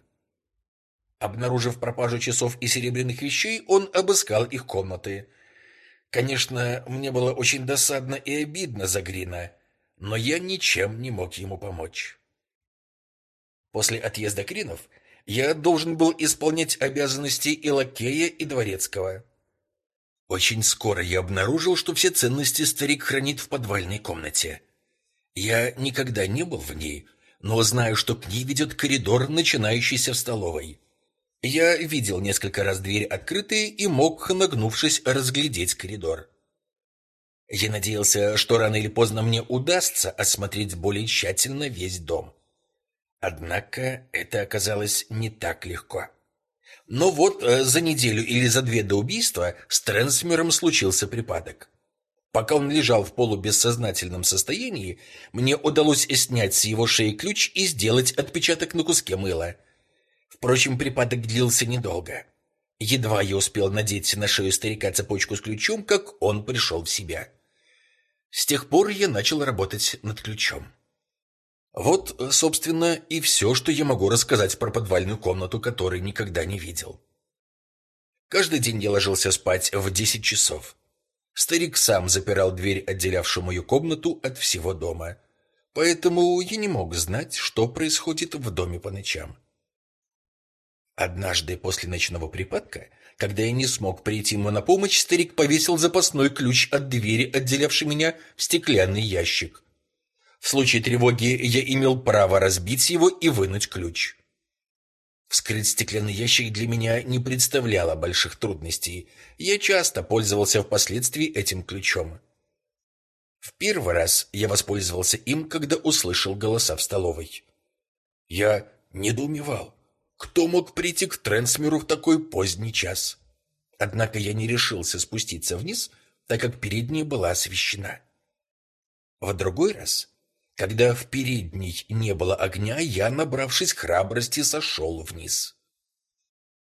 Обнаружив пропажу часов и серебряных вещей, он обыскал их комнаты. Конечно, мне было очень досадно и обидно за Грина, но я ничем не мог ему помочь. После отъезда Гринов я должен был исполнять обязанности и лакея, и дворецкого. Очень скоро я обнаружил, что все ценности старик хранит в подвальной комнате. Я никогда не был в ней, но знаю, что к ней ведет коридор, начинающийся в столовой. Я видел несколько раз дверь открытой и мог, нагнувшись, разглядеть коридор. Я надеялся, что рано или поздно мне удастся осмотреть более тщательно весь дом. Однако это оказалось не так легко. Но вот э, за неделю или за две до убийства с Трансмером случился припадок. Пока он лежал в полубессознательном состоянии, мне удалось снять с его шеи ключ и сделать отпечаток на куске мыла – Впрочем, припадок длился недолго. Едва я успел надеть на шею старика цепочку с ключом, как он пришел в себя. С тех пор я начал работать над ключом. Вот, собственно, и все, что я могу рассказать про подвальную комнату, которую никогда не видел. Каждый день я ложился спать в десять часов. Старик сам запирал дверь, отделявшую мою комнату от всего дома. Поэтому я не мог знать, что происходит в доме по ночам. Однажды после ночного припадка, когда я не смог прийти ему на помощь, старик повесил запасной ключ от двери, отделявший меня, в стеклянный ящик. В случае тревоги я имел право разбить его и вынуть ключ. Вскрыть стеклянный ящик для меня не представляло больших трудностей. Я часто пользовался впоследствии этим ключом. В первый раз я воспользовался им, когда услышал голоса в столовой. Я недоумевал. Кто мог прийти к Трансмеру в такой поздний час? Однако я не решился спуститься вниз, так как передняя была освещена. В другой раз, когда в передней не было огня, я, набравшись храбрости, сошел вниз.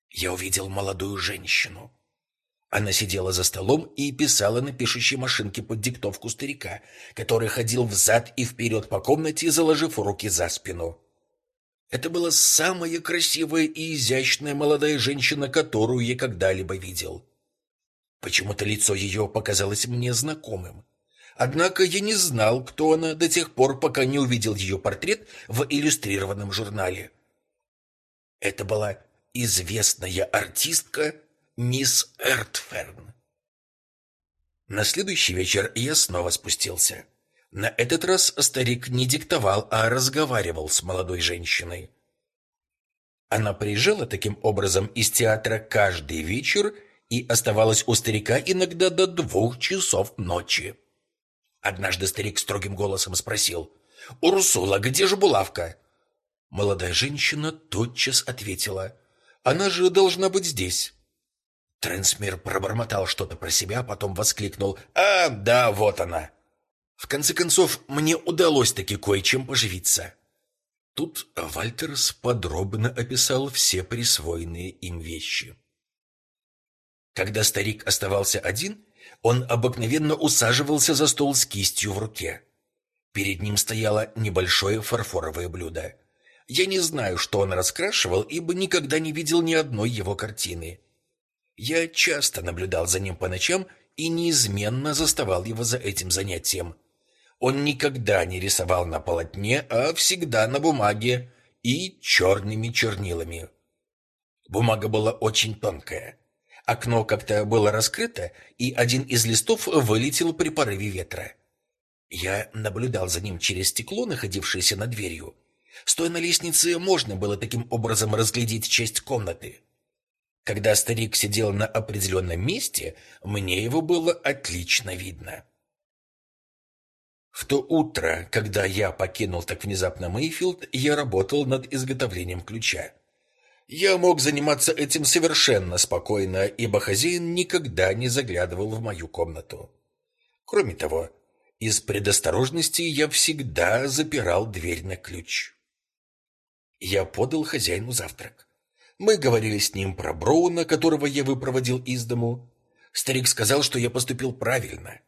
Я увидел молодую женщину. Она сидела за столом и писала на пишущей машинке под диктовку старика, который ходил взад и вперед по комнате, заложив руки за спину. Это была самая красивая и изящная молодая женщина, которую я когда-либо видел. Почему-то лицо ее показалось мне знакомым. Однако я не знал, кто она до тех пор, пока не увидел ее портрет в иллюстрированном журнале. Это была известная артистка мисс Эртферн. На следующий вечер я снова спустился. На этот раз старик не диктовал, а разговаривал с молодой женщиной. Она приезжала таким образом из театра каждый вечер и оставалась у старика иногда до двух часов ночи. Однажды старик строгим голосом спросил: "Урсула, где же булавка?" Молодая женщина тотчас ответила: "Она же должна быть здесь". Трансмир пробормотал что-то про себя, потом воскликнул: "А, да, вот она". В конце концов, мне удалось таки кое-чем поживиться. Тут Вальтерс подробно описал все присвоенные им вещи. Когда старик оставался один, он обыкновенно усаживался за стол с кистью в руке. Перед ним стояло небольшое фарфоровое блюдо. Я не знаю, что он раскрашивал, ибо никогда не видел ни одной его картины. Я часто наблюдал за ним по ночам и неизменно заставал его за этим занятием. Он никогда не рисовал на полотне, а всегда на бумаге и черными чернилами. Бумага была очень тонкая. Окно как-то было раскрыто, и один из листов вылетел при порыве ветра. Я наблюдал за ним через стекло, находившееся над дверью, Стоя на лестнице, можно было таким образом разглядеть часть комнаты. Когда старик сидел на определенном месте, мне его было отлично видно. В то утро, когда я покинул так внезапно Мейфилд, я работал над изготовлением ключа. Я мог заниматься этим совершенно спокойно, ибо хозяин никогда не заглядывал в мою комнату. Кроме того, из предосторожности я всегда запирал дверь на ключ. Я подал хозяину завтрак. Мы говорили с ним про Броуна, которого я выпроводил из дому. Старик сказал, что я поступил правильно.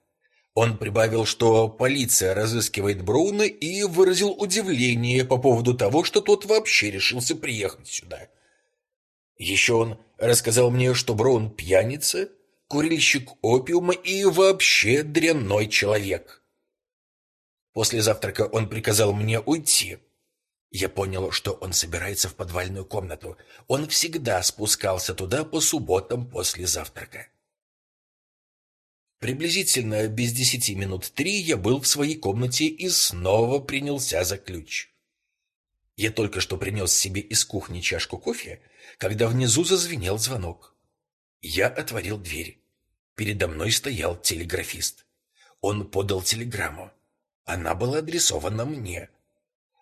Он прибавил, что полиция разыскивает Броуна и выразил удивление по поводу того, что тот вообще решился приехать сюда. Еще он рассказал мне, что Броун пьяница, курильщик опиума и вообще дрянной человек. После завтрака он приказал мне уйти. Я понял, что он собирается в подвальную комнату. Он всегда спускался туда по субботам после завтрака. Приблизительно без десяти минут три я был в своей комнате и снова принялся за ключ. Я только что принес себе из кухни чашку кофе, когда внизу зазвенел звонок. Я отворил дверь. Передо мной стоял телеграфист. Он подал телеграмму. Она была адресована мне.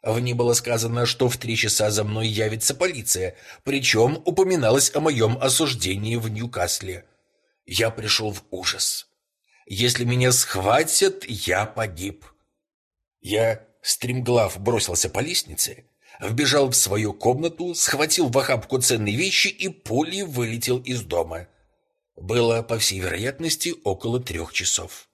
В ней было сказано, что в три часа за мной явится полиция, причем упоминалось о моем осуждении в Ньюкасле. Я пришел в ужас. Если меня схватят, я погиб. Я стремглав бросился по лестнице, вбежал в свою комнату, схватил в охапку ценные вещи и пулей вылетел из дома. Было, по всей вероятности, около трех часов.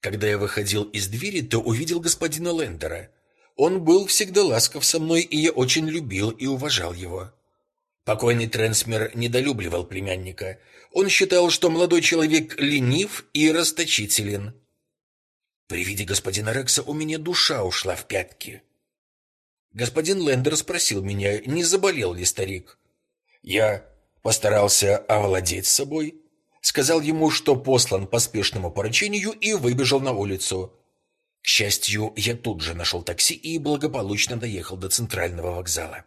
Когда я выходил из двери, то увидел господина Лендера. Он был всегда ласков со мной, и я очень любил и уважал его. Покойный Трансмер недолюбливал племянника. Он считал, что молодой человек ленив и расточителен. При виде господина Рекса у меня душа ушла в пятки. Господин Лендер спросил меня, не заболел ли старик. Я постарался овладеть собой, сказал ему, что послан по спешному поручению и выбежал на улицу. К счастью, я тут же нашел такси и благополучно доехал до центрального вокзала.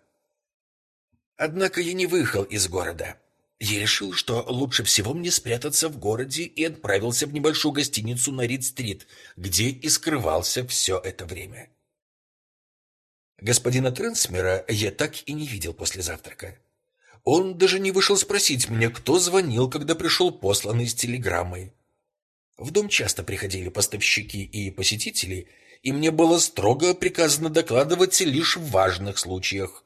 Однако я не выехал из города. Я решил, что лучше всего мне спрятаться в городе и отправился в небольшую гостиницу на Рид-стрит, где и скрывался все это время. Господина Трансмера я так и не видел после завтрака. Он даже не вышел спросить меня, кто звонил, когда пришел посланный с телеграммой. В дом часто приходили поставщики и посетители, и мне было строго приказано докладывать лишь в важных случаях.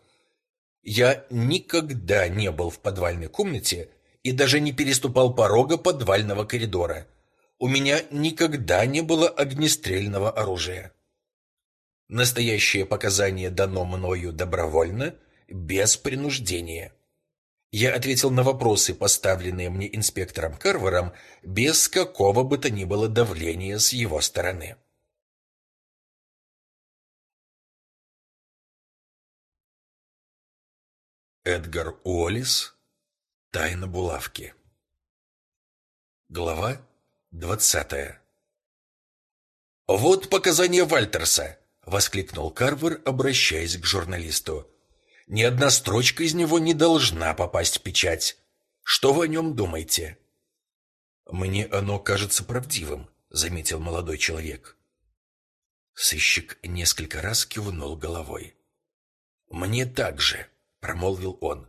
Я никогда не был в подвальной комнате и даже не переступал порога подвального коридора. У меня никогда не было огнестрельного оружия. Настоящее показание дано мною добровольно, без принуждения. Я ответил на вопросы, поставленные мне инспектором Карвером, без какого бы то ни было давления с его стороны. Эдгар Уоллес. Тайна булавки. Глава двадцатая. «Вот показания Вальтерса!» — воскликнул Карвер, обращаясь к журналисту. Ни одна строчка из него не должна попасть в печать. Что вы о нем думаете?» «Мне оно кажется правдивым», — заметил молодой человек. Сыщик несколько раз кивнул головой. «Мне также», — промолвил он.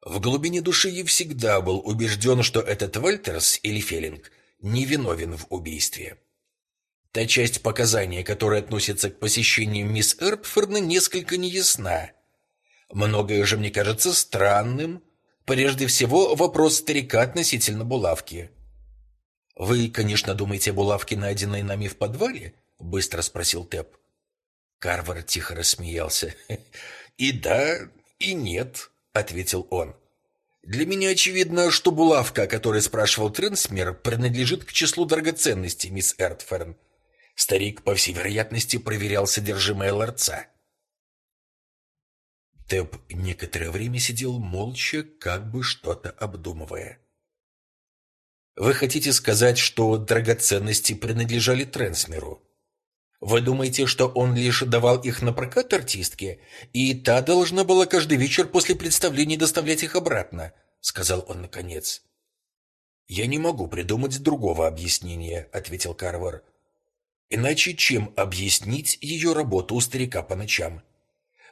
В глубине души я всегда был убежден, что этот Вальтерс или Феллинг невиновен в убийстве. Та часть показания, которая относится к посещению мисс Эрпфорна, несколько неясна. Многое же мне кажется странным. Прежде всего, вопрос старика относительно булавки. «Вы, конечно, думаете о булавке, нами в подвале?» — быстро спросил Тэп. Карвар тихо рассмеялся. «И да, и нет», — ответил он. «Для меня очевидно, что булавка, о которой спрашивал Тренсмер, принадлежит к числу драгоценностей, мисс Эртферн. Старик, по всей вероятности, проверял содержимое ларца. Тэп некоторое время сидел молча, как бы что-то обдумывая. «Вы хотите сказать, что драгоценности принадлежали Трансмеру?» Вы думаете, что он лишь давал их на прокат артистке, и та должна была каждый вечер после представления доставлять их обратно, сказал он наконец. Я не могу придумать другого объяснения, ответил Карвер. Иначе чем объяснить ее работу у старика по ночам?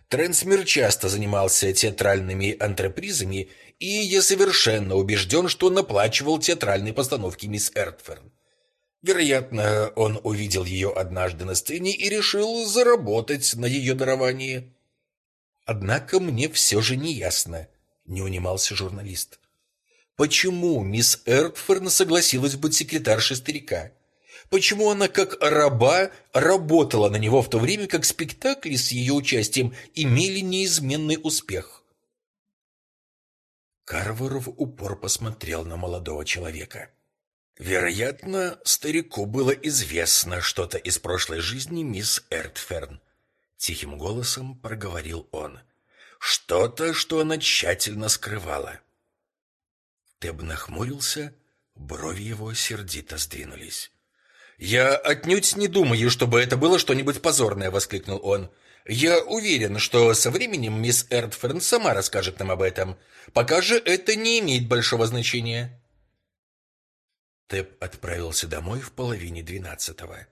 Трансмир часто занимался театральными антрепризами, и я совершенно убежден, что он оплачивал театральные постановки мисс Эртферн. Вероятно, он увидел ее однажды на сцене и решил заработать на ее даровании. Однако мне все же не ясно, не унимался журналист. Почему мисс Эртферн согласилась быть секретаршей старика? Почему она как раба работала на него в то время, как спектакли с ее участием имели неизменный успех? Карвер в упор посмотрел на молодого человека. Вероятно, старику было известно что-то из прошлой жизни мисс Эртферн. Тихим голосом проговорил он. Что-то, что она тщательно скрывала. Теб нахмурился, брови его сердито сдвинулись. «Я отнюдь не думаю, чтобы это было что-нибудь позорное», — воскликнул он. «Я уверен, что со временем мисс Эртферн сама расскажет нам об этом. Пока же это не имеет большого значения». Тэп отправился домой в половине двенадцатого.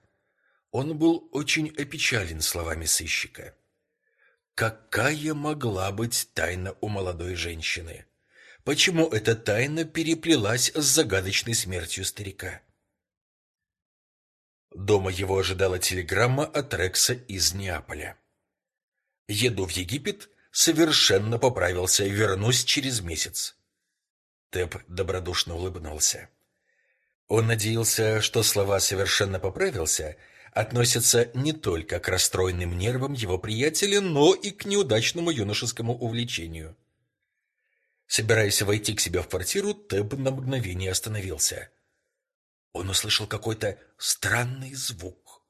Он был очень опечален словами сыщика. Какая могла быть тайна у молодой женщины? Почему эта тайна переплелась с загадочной смертью старика? Дома его ожидала телеграмма от Рекса из Неаполя. «Еду в Египет, совершенно поправился, вернусь через месяц». Тэп добродушно улыбнулся. Он надеялся, что слова «совершенно поправился» относятся не только к расстроенным нервам его приятеля, но и к неудачному юношескому увлечению. Собираясь войти к себе в квартиру, Тэб на мгновение остановился. Он услышал какой-то странный звук.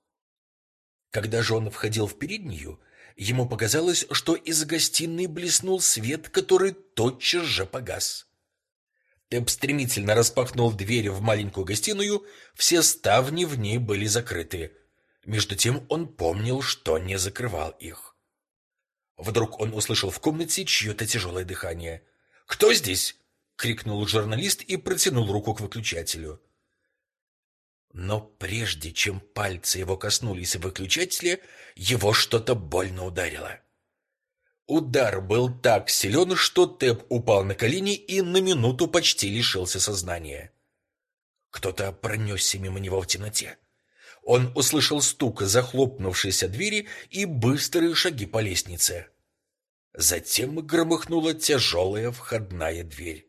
Когда же он входил в переднюю, ему показалось, что из гостиной блеснул свет, который тотчас же погас. Тэп стремительно распахнул дверь в маленькую гостиную, все ставни в ней были закрыты. Между тем он помнил, что не закрывал их. Вдруг он услышал в комнате чье-то тяжелое дыхание. «Кто здесь?» — крикнул журналист и протянул руку к выключателю. Но прежде чем пальцы его коснулись выключателя, его что-то больно ударило. Удар был так силен, что Тэп упал на колени и на минуту почти лишился сознания. Кто-то пронесся мимо него в темноте. Он услышал стук захлопнувшейся двери и быстрые шаги по лестнице. Затем громыхнула тяжелая входная дверь.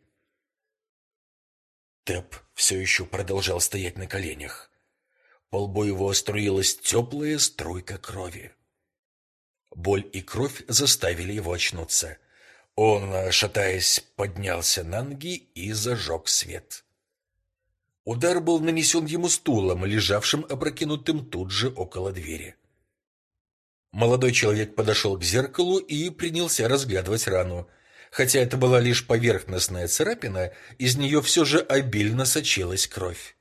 Тэп все еще продолжал стоять на коленях. По лбу его струилась теплая струйка крови. Боль и кровь заставили его очнуться. Он, шатаясь, поднялся на ноги и зажег свет. Удар был нанесен ему стулом, лежавшим опрокинутым тут же около двери. Молодой человек подошел к зеркалу и принялся разглядывать рану. Хотя это была лишь поверхностная царапина, из нее все же обильно сочилась кровь.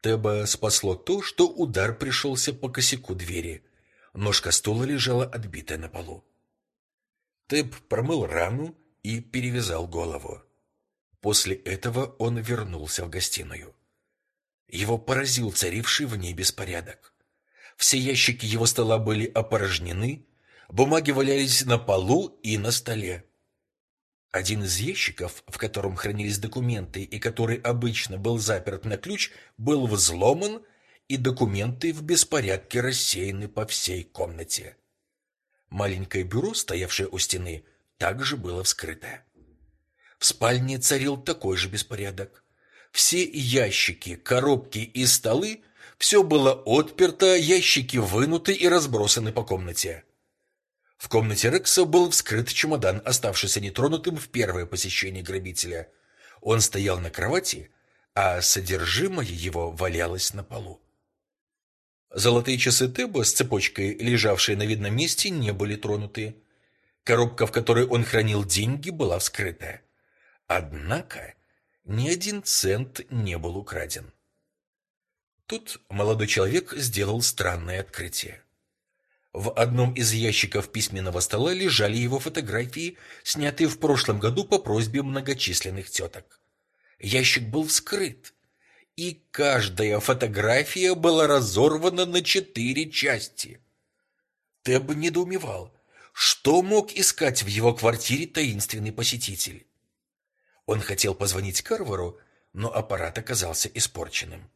Теба спасло то, что удар пришелся по косяку двери. Ножка стула лежала отбитая на полу. Тэп промыл рану и перевязал голову. После этого он вернулся в гостиную. Его поразил царивший в ней беспорядок. Все ящики его стола были опорожнены, бумаги валялись на полу и на столе. Один из ящиков, в котором хранились документы и который обычно был заперт на ключ, был взломан и документы в беспорядке рассеяны по всей комнате. Маленькое бюро, стоявшее у стены, также было вскрыто. В спальне царил такой же беспорядок. Все ящики, коробки и столы все было отперто, ящики вынуты и разбросаны по комнате. В комнате Рекса был вскрыт чемодан, оставшийся нетронутым в первое посещение грабителя. Он стоял на кровати, а содержимое его валялось на полу. Золотые часы Теба с цепочкой, лежавшие на видном месте, не были тронуты. Коробка, в которой он хранил деньги, была вскрыта. Однако ни один цент не был украден. Тут молодой человек сделал странное открытие. В одном из ящиков письменного стола лежали его фотографии, снятые в прошлом году по просьбе многочисленных теток. Ящик был вскрыт, и каждая фотография была разорвана на четыре части. Теб недоумевал, что мог искать в его квартире таинственный посетитель. Он хотел позвонить Карвару, но аппарат оказался испорченным.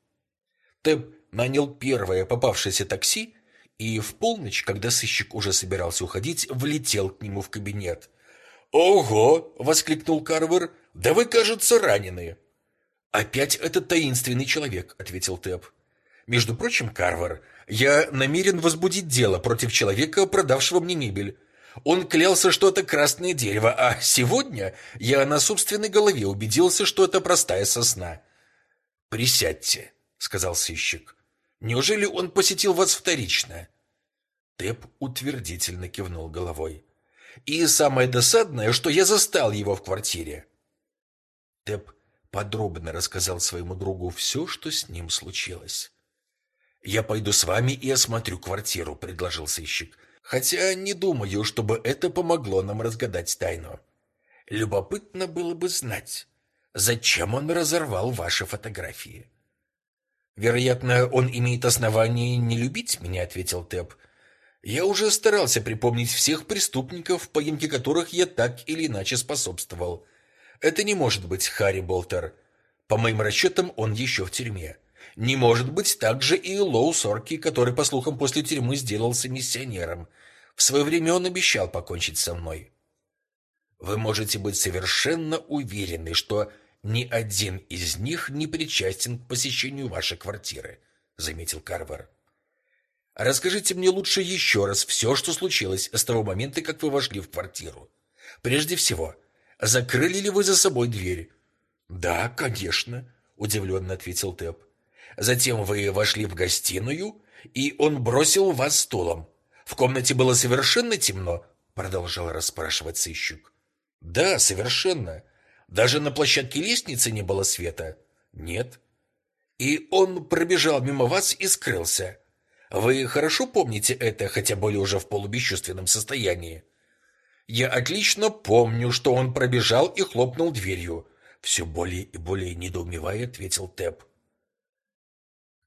Теб нанял первое попавшееся такси и в полночь, когда сыщик уже собирался уходить, влетел к нему в кабинет. «Ого!» — воскликнул Карвер. «Да вы, кажется, раненые!» «Опять этот таинственный человек», — ответил Тэп. «Между прочим, Карвер, я намерен возбудить дело против человека, продавшего мне мебель. Он клялся, что это красное дерево, а сегодня я на собственной голове убедился, что это простая сосна». «Присядьте», — сказал сыщик. «Неужели он посетил вас вторично?» Тэп утвердительно кивнул головой. «И самое досадное, что я застал его в квартире». Тэп подробно рассказал своему другу все, что с ним случилось. «Я пойду с вами и осмотрю квартиру», — предложил сыщик. «Хотя не думаю, чтобы это помогло нам разгадать тайну. Любопытно было бы знать, зачем он разорвал ваши фотографии». «Вероятно, он имеет основание не любить меня», — ответил Тэп. «Я уже старался припомнить всех преступников, поимке которых я так или иначе способствовал». Это не может быть Харри Болтер. По моим расчетам, он еще в тюрьме. Не может быть также и Лоу Сорки, который, по слухам, после тюрьмы сделался миссионером. В свое время он обещал покончить со мной. Вы можете быть совершенно уверены, что ни один из них не причастен к посещению вашей квартиры, заметил Карвер. Расскажите мне лучше еще раз все, что случилось с того момента, как вы вошли в квартиру. Прежде всего, Закрыли ли вы за собой дверь? Да, конечно, удивленно ответил Тэп. Затем вы вошли в гостиную, и он бросил вас стулом. В комнате было совершенно темно, продолжал расспрашивать сыщик. Да, совершенно. Даже на площадке лестницы не было света. Нет. И он пробежал мимо вас и скрылся. Вы хорошо помните это, хотя были уже в полубесчувственном состоянии. Я отлично помню, что он пробежал и хлопнул дверью. Все более и более недоумевая, ответил Тэп.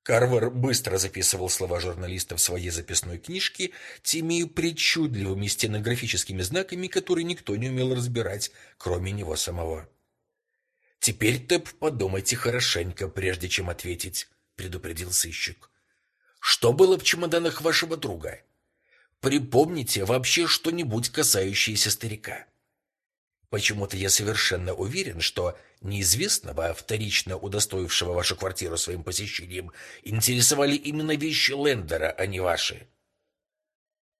Карвер быстро записывал слова журналиста в своей записной книжке теми причудливыми стенографическими знаками, которые никто не умел разбирать, кроме него самого. «Теперь, Тэп, подумайте хорошенько, прежде чем ответить», — предупредил сыщик. «Что было в чемоданах вашего друга?» Припомните вообще что-нибудь, касающееся старика. Почему-то я совершенно уверен, что неизвестного, вторично удостоившего вашу квартиру своим посещением, интересовали именно вещи Лендера, а не ваши.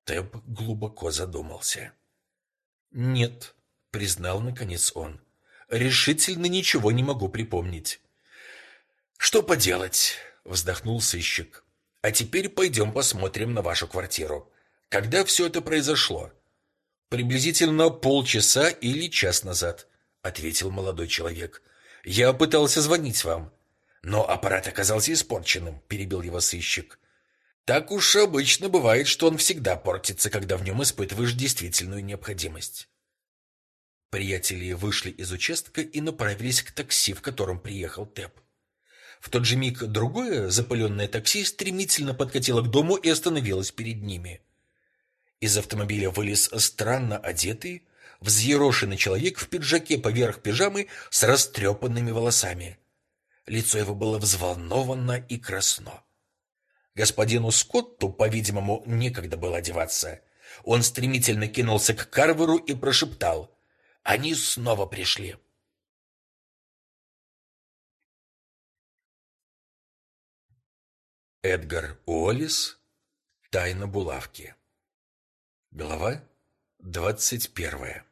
Тэб глубоко задумался. «Нет», — признал наконец он, — «решительно ничего не могу припомнить». «Что поделать?» — вздохнул сыщик. «А теперь пойдем посмотрим на вашу квартиру. Когда все это произошло? Приблизительно полчаса или час назад, ответил молодой человек. Я пытался звонить вам, но аппарат оказался испорченным, перебил его сыщик. Так уж обычно бывает, что он всегда портится, когда в нем испытываешь действительную необходимость. Приятели вышли из участка и направились к такси, в котором приехал Тэп. В тот же миг другое запыленное такси стремительно подкатило к дому и остановилось перед ними. Из автомобиля вылез странно одетый, взъерошенный человек в пиджаке поверх пижамы с растрепанными волосами. Лицо его было взволновано и красно. Господину Скотту, по-видимому, некогда было одеваться. Он стремительно кинулся к Карверу и прошептал: "Они снова пришли". Эдгар Уоллес. Тайна булавки. Глава двадцать первая.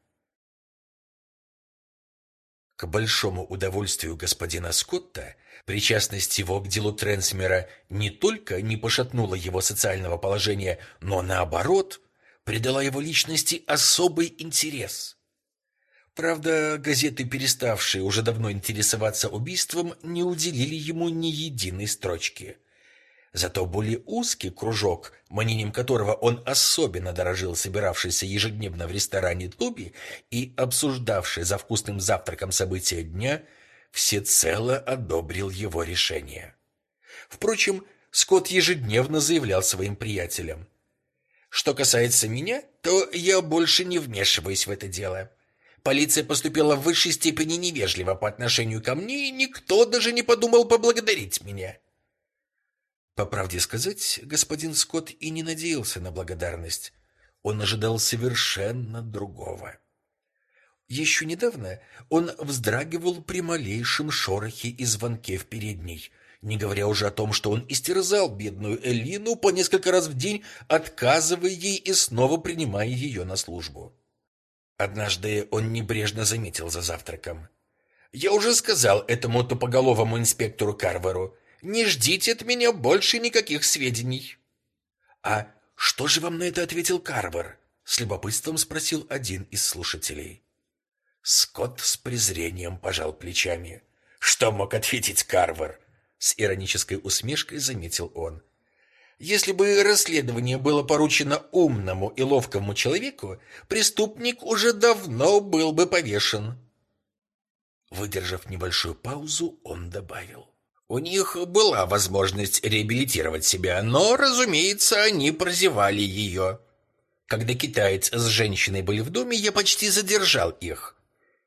К большому удовольствию господина Скотта, причастность его к делу Трансмера не только не пошатнула его социального положения, но наоборот, придала его личности особый интерес. Правда, газеты, переставшие уже давно интересоваться убийством, не уделили ему ни единой строчки – Зато более узкий кружок, мнением которого он особенно дорожил, собиравшийся ежедневно в ресторане Туби и обсуждавший за вкусным завтраком события дня, всецело одобрил его решение. Впрочем, Скотт ежедневно заявлял своим приятелям: "Что касается меня, то я больше не вмешиваюсь в это дело. Полиция поступила в высшей степени невежливо по отношению ко мне, и никто даже не подумал поблагодарить меня". По правде сказать, господин Скотт и не надеялся на благодарность. Он ожидал совершенно другого. Еще недавно он вздрагивал при малейшем шорохе и звонке в передней, не говоря уже о том, что он истерзал бедную Элину по несколько раз в день, отказывая ей и снова принимая ее на службу. Однажды он небрежно заметил за завтраком: "Я уже сказал этому тупоголовому инспектору Карверу, не ждите от меня больше никаких сведений. А что же вам на это ответил Карвер? С любопытством спросил один из слушателей. Скотт с презрением пожал плечами. Что мог ответить Карвер? С иронической усмешкой заметил он. Если бы расследование было поручено умному и ловкому человеку, преступник уже давно был бы повешен. Выдержав небольшую паузу, он добавил: у них была возможность реабилитировать себя, но, разумеется, они прозевали ее. Когда китаец с женщиной были в доме, я почти задержал их.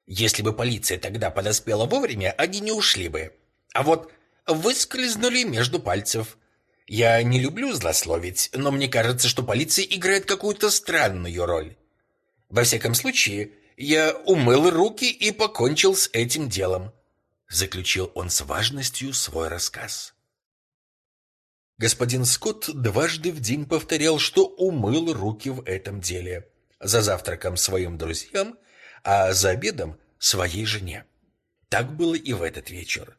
Если бы полиция тогда подоспела вовремя, они не ушли бы. А вот выскользнули между пальцев. Я не люблю злословить, но мне кажется, что полиция играет какую-то странную роль. Во всяком случае, я умыл руки и покончил с этим делом заключил он с важностью свой рассказ. Господин Скотт дважды в день повторял, что умыл руки в этом деле. За завтраком своим друзьям, а за обедом своей жене. Так было и в этот вечер.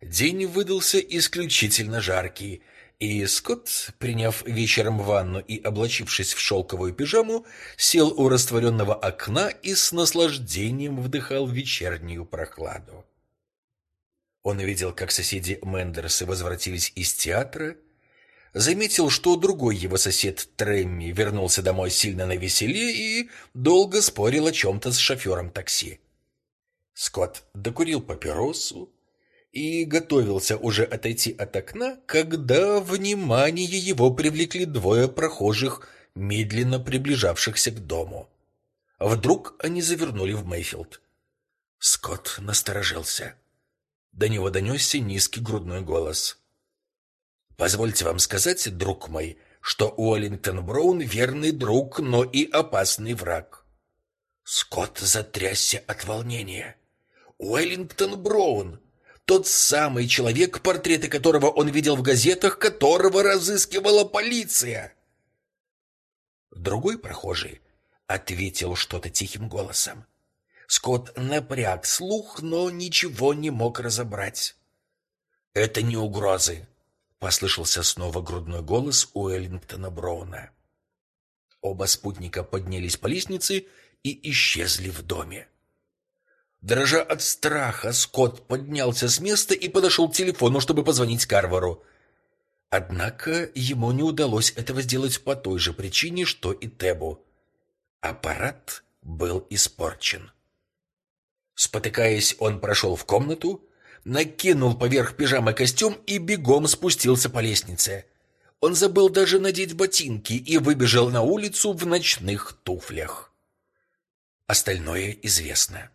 День выдался исключительно жаркий, и Скотт, приняв вечером ванну и облачившись в шелковую пижаму, сел у растворенного окна и с наслаждением вдыхал вечернюю прохладу. Он видел, как соседи Мендерсы возвратились из театра, заметил, что другой его сосед Трэмми вернулся домой сильно на веселе и долго спорил о чем-то с шофером такси. Скотт докурил папиросу и готовился уже отойти от окна, когда внимание его привлекли двое прохожих, медленно приближавшихся к дому. Вдруг они завернули в Мейфилд. Скотт насторожился. До него донесся низкий грудной голос. Позвольте вам сказать, друг мой, что Уоллингтон Браун верный друг, но и опасный враг. Скотт затрясся от волнения. Уэллингтон Браун, тот самый человек, портреты которого он видел в газетах, которого разыскивала полиция. Другой прохожий ответил что-то тихим голосом. Скотт напряг слух, но ничего не мог разобрать. «Это не угрозы», — послышался снова грудной голос Уэллингтона Броуна. Оба спутника поднялись по лестнице и исчезли в доме. Дрожа от страха, Скотт поднялся с места и подошел к телефону, чтобы позвонить Карвару. Однако ему не удалось этого сделать по той же причине, что и Тебу. Аппарат был испорчен. Спотыкаясь, он прошел в комнату, накинул поверх пижамы костюм и бегом спустился по лестнице. Он забыл даже надеть ботинки и выбежал на улицу в ночных туфлях. Остальное известно.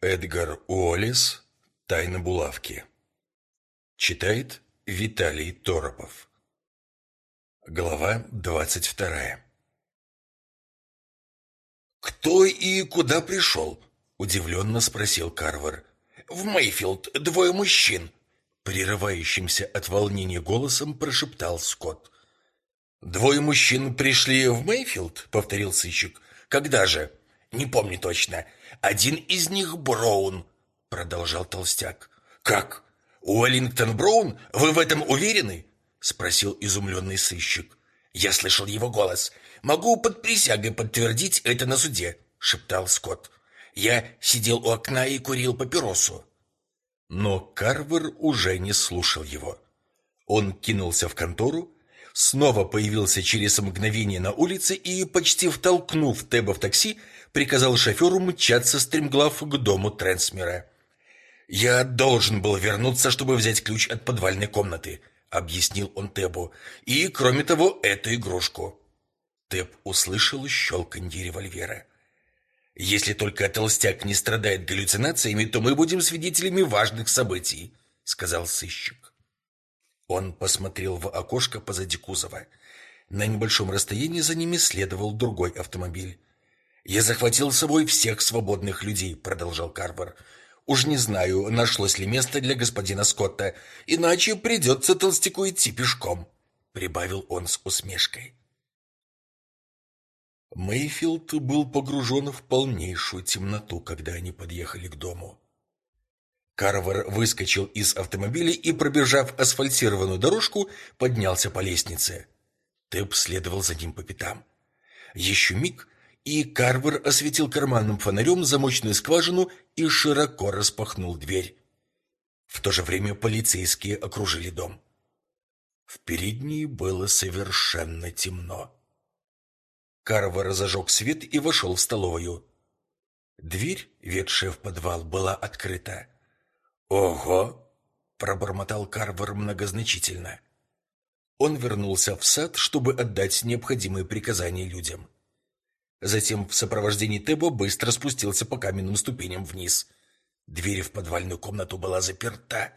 Эдгар Уоллес «Тайна булавки». Читает Виталий Торопов. Глава двадцать вторая. «Кто и куда пришел?» — удивленно спросил Карвер. «В Мейфилд двое мужчин», — прерывающимся от волнения голосом прошептал Скотт. «Двое мужчин пришли в Мейфилд?» — повторил сыщик. «Когда же?» «Не помню точно. Один из них Браун», — продолжал толстяк. «Как? «Уэллингтон Браун? Вы в этом уверены?» — спросил изумленный сыщик. «Я слышал его голос. Могу под присягой подтвердить это на суде. шептал Скотт. «Я сидел у окна и курил папиросу». Но Карвер уже не слушал его. Он кинулся в контору, снова появился через мгновение на улице и, почти втолкнув Теба в такси, приказал шоферу мчаться стремглав к дому Трансмера. «Я должен был вернуться, чтобы взять ключ от подвальной комнаты», — объяснил он Тебу. «И, кроме того, эту игрушку». Теб услышал щелканье револьвера. «Если только толстяк не страдает галлюцинациями, то мы будем свидетелями важных событий», — сказал сыщик. Он посмотрел в окошко позади кузова. На небольшом расстоянии за ними следовал другой автомобиль. «Я захватил с собой всех свободных людей», — продолжал Карвер. «Уж не знаю, нашлось ли место для господина Скотта, иначе придется толстяку идти пешком», — прибавил он с усмешкой. Мейфилд был погружен в полнейшую темноту, когда они подъехали к дому. Карвер выскочил из автомобиля и, пробежав асфальтированную дорожку, поднялся по лестнице. Тэп следовал за ним по пятам. Еще миг, и Карвер осветил карманным фонарем замочную скважину и широко распахнул дверь. В то же время полицейские окружили дом. В передней было совершенно темно. Карвер зажег свет и вошел в столовую. Дверь, ведшая в подвал, была открыта. «Ого!» — пробормотал Карвер многозначительно. Он вернулся в сад, чтобы отдать необходимые приказания людям. Затем в сопровождении Тебо быстро спустился по каменным ступеням вниз. Дверь в подвальную комнату была заперта.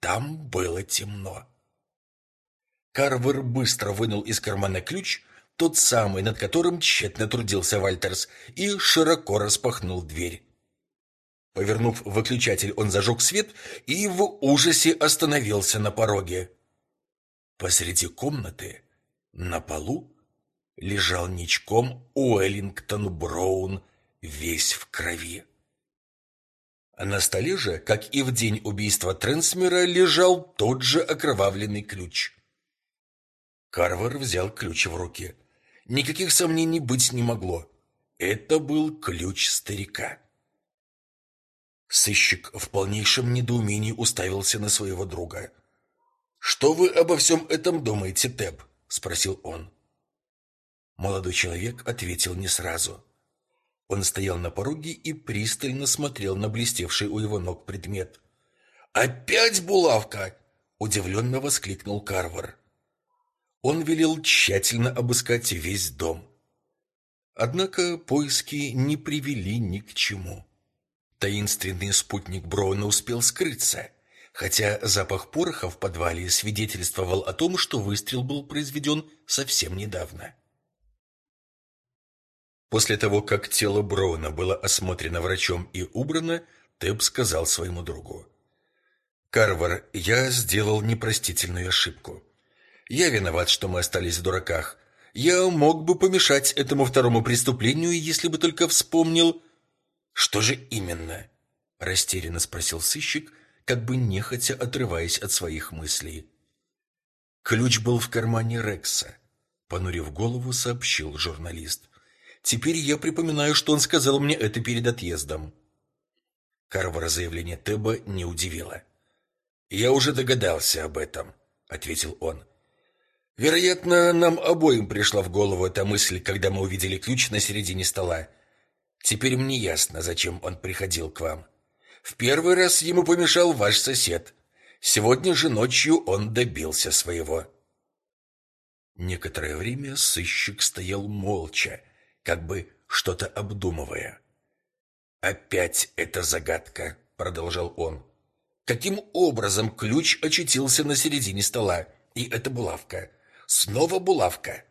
Там было темно. Карвер быстро вынул из кармана ключ, тот самый, над которым тщетно трудился Вальтерс, и широко распахнул дверь. Повернув выключатель, он зажег свет и в ужасе остановился на пороге. Посреди комнаты, на полу, лежал ничком Уэллингтон Браун, весь в крови. На столе же, как и в день убийства Трансмера, лежал тот же окровавленный ключ. Карвер взял ключ в руки. Никаких сомнений быть не могло. Это был ключ старика. Сыщик в полнейшем недоумении уставился на своего друга. «Что вы обо всем этом думаете, Теб?» — спросил он. Молодой человек ответил не сразу. Он стоял на пороге и пристально смотрел на блестевший у его ног предмет. «Опять булавка!» — удивленно воскликнул Карвар. Он велел тщательно обыскать весь дом. Однако поиски не привели ни к чему. Таинственный спутник Броуна успел скрыться, хотя запах пороха в подвале свидетельствовал о том, что выстрел был произведен совсем недавно. После того, как тело Броуна было осмотрено врачом и убрано, Тэб сказал своему другу. «Карвар, я сделал непростительную ошибку. Я виноват, что мы остались в дураках. Я мог бы помешать этому второму преступлению, если бы только вспомнил, «Что же именно?» – растерянно спросил сыщик, как бы нехотя отрываясь от своих мыслей. Ключ был в кармане Рекса, понурив голову, сообщил журналист. Теперь я припоминаю, что он сказал мне это перед отъездом. Карвара заявление Теба не удивило. «Я уже догадался об этом», — ответил он. «Вероятно, нам обоим пришла в голову эта мысль, когда мы увидели ключ на середине стола. Теперь мне ясно, зачем он приходил к вам. В первый раз ему помешал ваш сосед. Сегодня же ночью он добился своего. Некоторое время сыщик стоял молча, как бы что-то обдумывая. «Опять эта загадка», — продолжал он. «Каким образом ключ очутился на середине стола? И эта булавка. Снова булавка.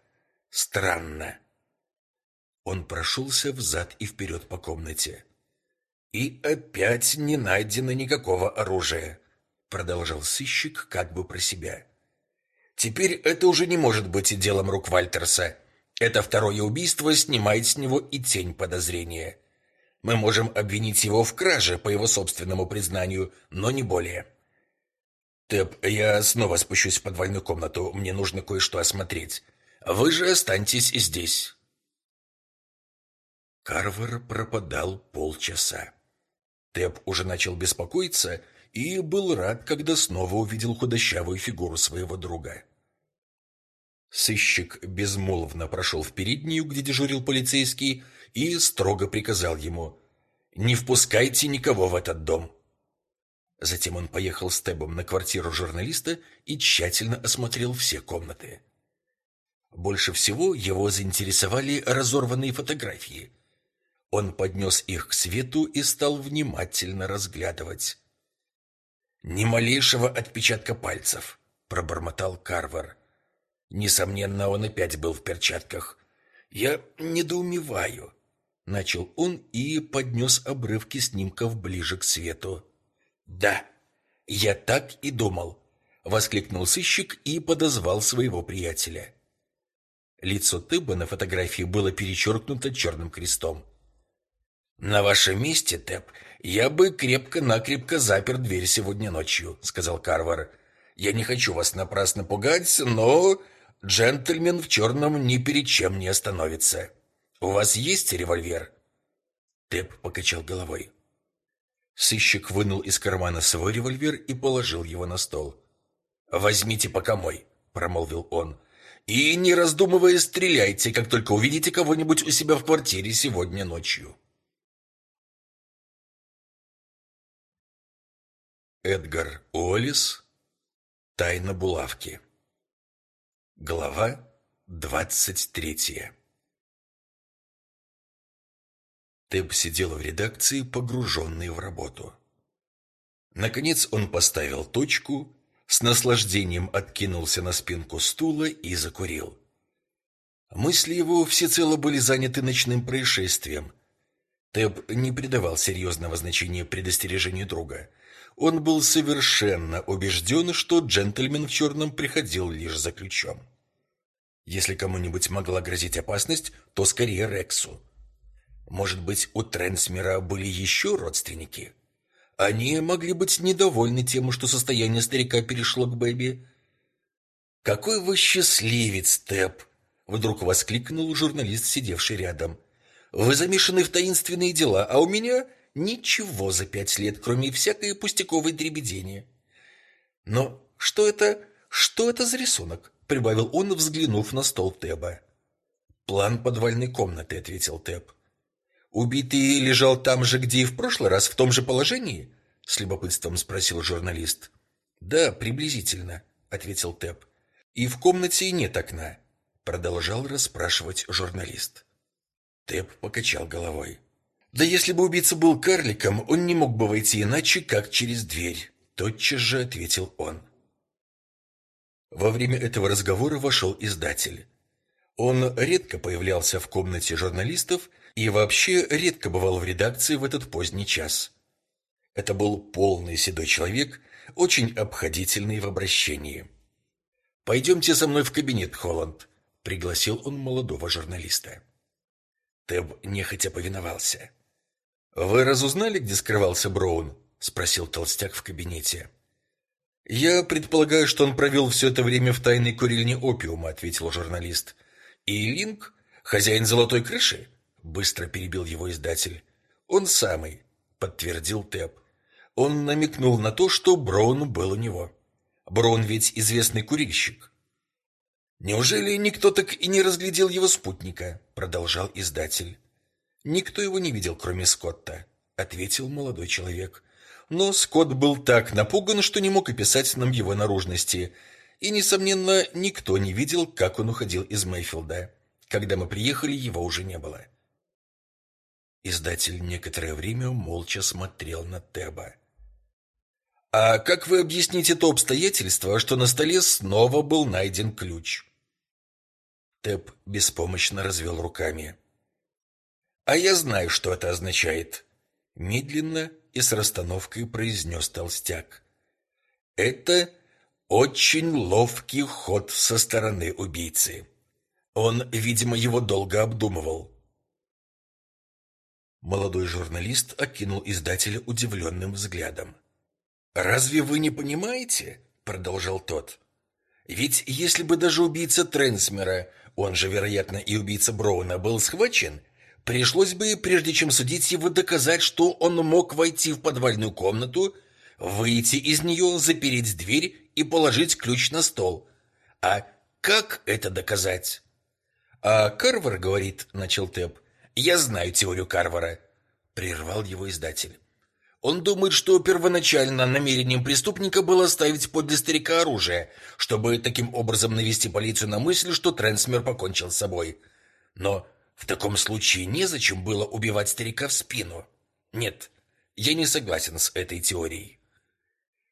Странно. Он прошелся взад и вперед по комнате. «И опять не найдено никакого оружия», — продолжал сыщик как бы про себя. «Теперь это уже не может быть делом рук Вальтерса. Это второе убийство снимает с него и тень подозрения. Мы можем обвинить его в краже, по его собственному признанию, но не более». «Тэп, я снова спущусь в подвальную комнату, мне нужно кое-что осмотреть. Вы же останьтесь здесь». Карвер пропадал полчаса. Тэп уже начал беспокоиться и был рад, когда снова увидел худощавую фигуру своего друга. Сыщик безмолвно прошел в переднюю, где дежурил полицейский, и строго приказал ему «Не впускайте никого в этот дом». Затем он поехал с Тебом на квартиру журналиста и тщательно осмотрел все комнаты. Больше всего его заинтересовали разорванные фотографии. Он поднес их к свету и стал внимательно разглядывать. «Ни малейшего отпечатка пальцев», — пробормотал Карвер. Несомненно, он опять был в перчатках. «Я недоумеваю», — начал он и поднес обрывки снимков ближе к свету. «Да, я так и думал», — воскликнул сыщик и подозвал своего приятеля. Лицо Тыба на фотографии было перечеркнуто черным крестом. «На вашем месте, Тэб, я бы крепко-накрепко запер дверь сегодня ночью», — сказал Карвар. «Я не хочу вас напрасно пугать, но джентльмен в черном ни перед чем не остановится. У вас есть револьвер?» Тэб покачал головой. Сыщик вынул из кармана свой револьвер и положил его на стол. «Возьмите пока мой», — промолвил он. «И, не раздумывая, стреляйте, как только увидите кого-нибудь у себя в квартире сегодня ночью». Эдгар Уоллес Тайна булавки Глава двадцать третья Тэб сидел в редакции, погруженный в работу. Наконец он поставил точку, с наслаждением откинулся на спинку стула и закурил. Мысли его всецело были заняты ночным происшествием. Тэб не придавал серьезного значения предостережению друга. Он был совершенно убежден, что джентльмен в черном приходил лишь за ключом. Если кому-нибудь могла грозить опасность, то скорее Рексу. Может быть, у Трансмера были еще родственники? Они могли быть недовольны тем, что состояние старика перешло к Бэби. «Какой вы счастливец, Тэп!» — вдруг воскликнул журналист, сидевший рядом. «Вы замешаны в таинственные дела, а у меня ничего за пять лет, кроме всякой пустяковой дребедения». «Но что это... что это за рисунок?» — прибавил он, взглянув на стол Тэба. «План подвальной комнаты», — ответил Тэб. «Убитый лежал там же, где и в прошлый раз, в том же положении?» — с любопытством спросил журналист. «Да, приблизительно», — ответил Тэп. «И в комнате нет окна», — продолжал расспрашивать журналист. Тэп покачал головой. «Да если бы убийца был карликом, он не мог бы войти иначе, как через дверь», — тотчас же ответил он. Во время этого разговора вошел издатель. Он редко появлялся в комнате журналистов и вообще редко бывал в редакции в этот поздний час. Это был полный седой человек, очень обходительный в обращении. «Пойдемте со мной в кабинет, Холланд», — пригласил он молодого журналиста. Тэб нехотя повиновался. «Вы разузнали, где скрывался Броун?» — спросил толстяк в кабинете. «Я предполагаю, что он провел все это время в тайной курильне опиума», — ответил журналист. «И Линк, хозяин золотой крыши?» Быстро перебил его издатель. Он самый, подтвердил Тэп. Он намекнул на то, что Браун был у него. Браун ведь известный курильщик. Неужели никто так и не разглядел его спутника, продолжал издатель. Никто его не видел, кроме Скотта, ответил молодой человек. Но Скотт был так напуган, что не мог описать нам его наружности, и несомненно, никто не видел, как он уходил из Мейфилда. Когда мы приехали, его уже не было. Издатель некоторое время молча смотрел на Теба. «А как вы объясните то обстоятельство, что на столе снова был найден ключ?» Теб беспомощно развел руками. «А я знаю, что это означает», — медленно и с расстановкой произнес толстяк. «Это очень ловкий ход со стороны убийцы. Он, видимо, его долго обдумывал. Молодой журналист окинул издателя удивленным взглядом. «Разве вы не понимаете?» — продолжал тот. «Ведь если бы даже убийца Тренсмера, он же, вероятно, и убийца Броуна, был схвачен, Пришлось бы, прежде чем судить его, доказать, что он мог войти в подвальную комнату, выйти из нее, запереть дверь и положить ключ на стол. А как это доказать? А Карвер говорит, начал Тэп. Я знаю теорию Карвера, прервал его издатель. Он думает, что первоначально намерением преступника было оставить подле старика оружие, чтобы таким образом навести полицию на мысль, что Трансмер покончил с собой. Но в таком случае незачем было убивать старика в спину. Нет, я не согласен с этой теорией.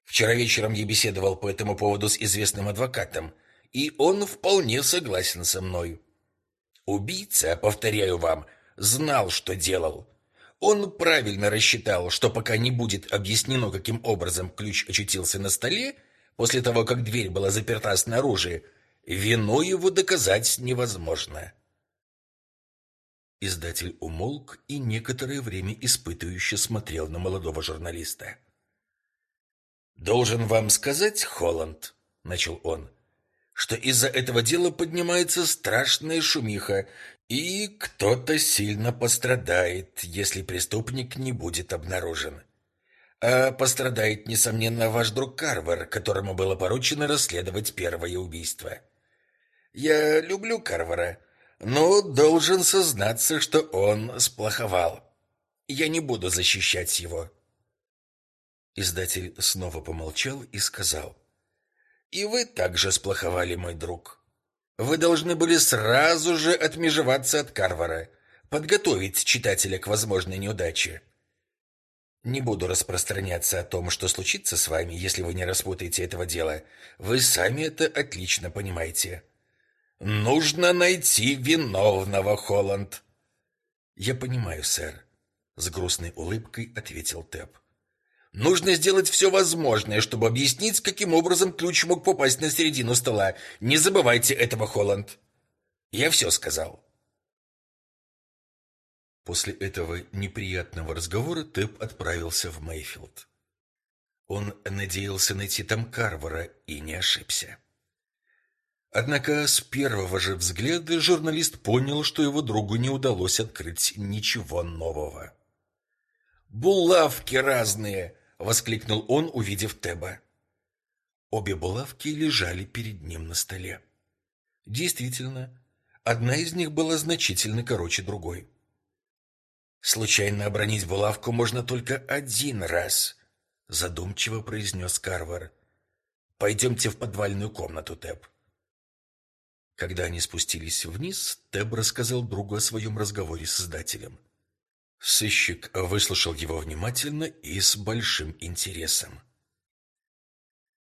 Вчера вечером я беседовал по этому поводу с известным адвокатом, и он вполне согласен со мной. Убийца, повторяю вам, знал, что делал. Он правильно рассчитал, что пока не будет объяснено, каким образом ключ очутился на столе, после того, как дверь была заперта снаружи, вину его доказать невозможно. Издатель умолк и некоторое время испытующе смотрел на молодого журналиста. «Должен вам сказать, Холланд», — начал он, — «что из-за этого дела поднимается страшная шумиха, и кто-то сильно пострадает, если преступник не будет обнаружен. А пострадает, несомненно, ваш друг Карвер, которому было поручено расследовать первое убийство. Я люблю Карвера, но должен сознаться, что он сплоховал. Я не буду защищать его. Издатель снова помолчал и сказал: "И вы также сплоховали, мой друг. Вы должны были сразу же отмежеваться от Карвара, подготовить читателя к возможной неудаче. Не буду распространяться о том, что случится с вами, если вы не распутаете этого дела. Вы сами это отлично понимаете. Нужно найти виновного, Холланд. Я понимаю, сэр, с грустной улыбкой ответил Тэп. Нужно сделать все возможное, чтобы объяснить, каким образом ключ мог попасть на середину стола. Не забывайте этого, Холланд. Я все сказал. После этого неприятного разговора Тэп отправился в Мейфилд. Он надеялся найти там Карвара и не ошибся. Однако с первого же взгляда журналист понял, что его другу не удалось открыть ничего нового. «Булавки разные!» воскликнул он, увидев Теба. Обе булавки лежали перед ним на столе. Действительно, одна из них была значительно короче другой. Случайно обронить булавку можно только один раз, задумчиво произнес Карвер. Пойдемте в подвальную комнату, Теб. Когда они спустились вниз, Теб рассказал другу о своем разговоре с издателем. Сыщик выслушал его внимательно и с большим интересом.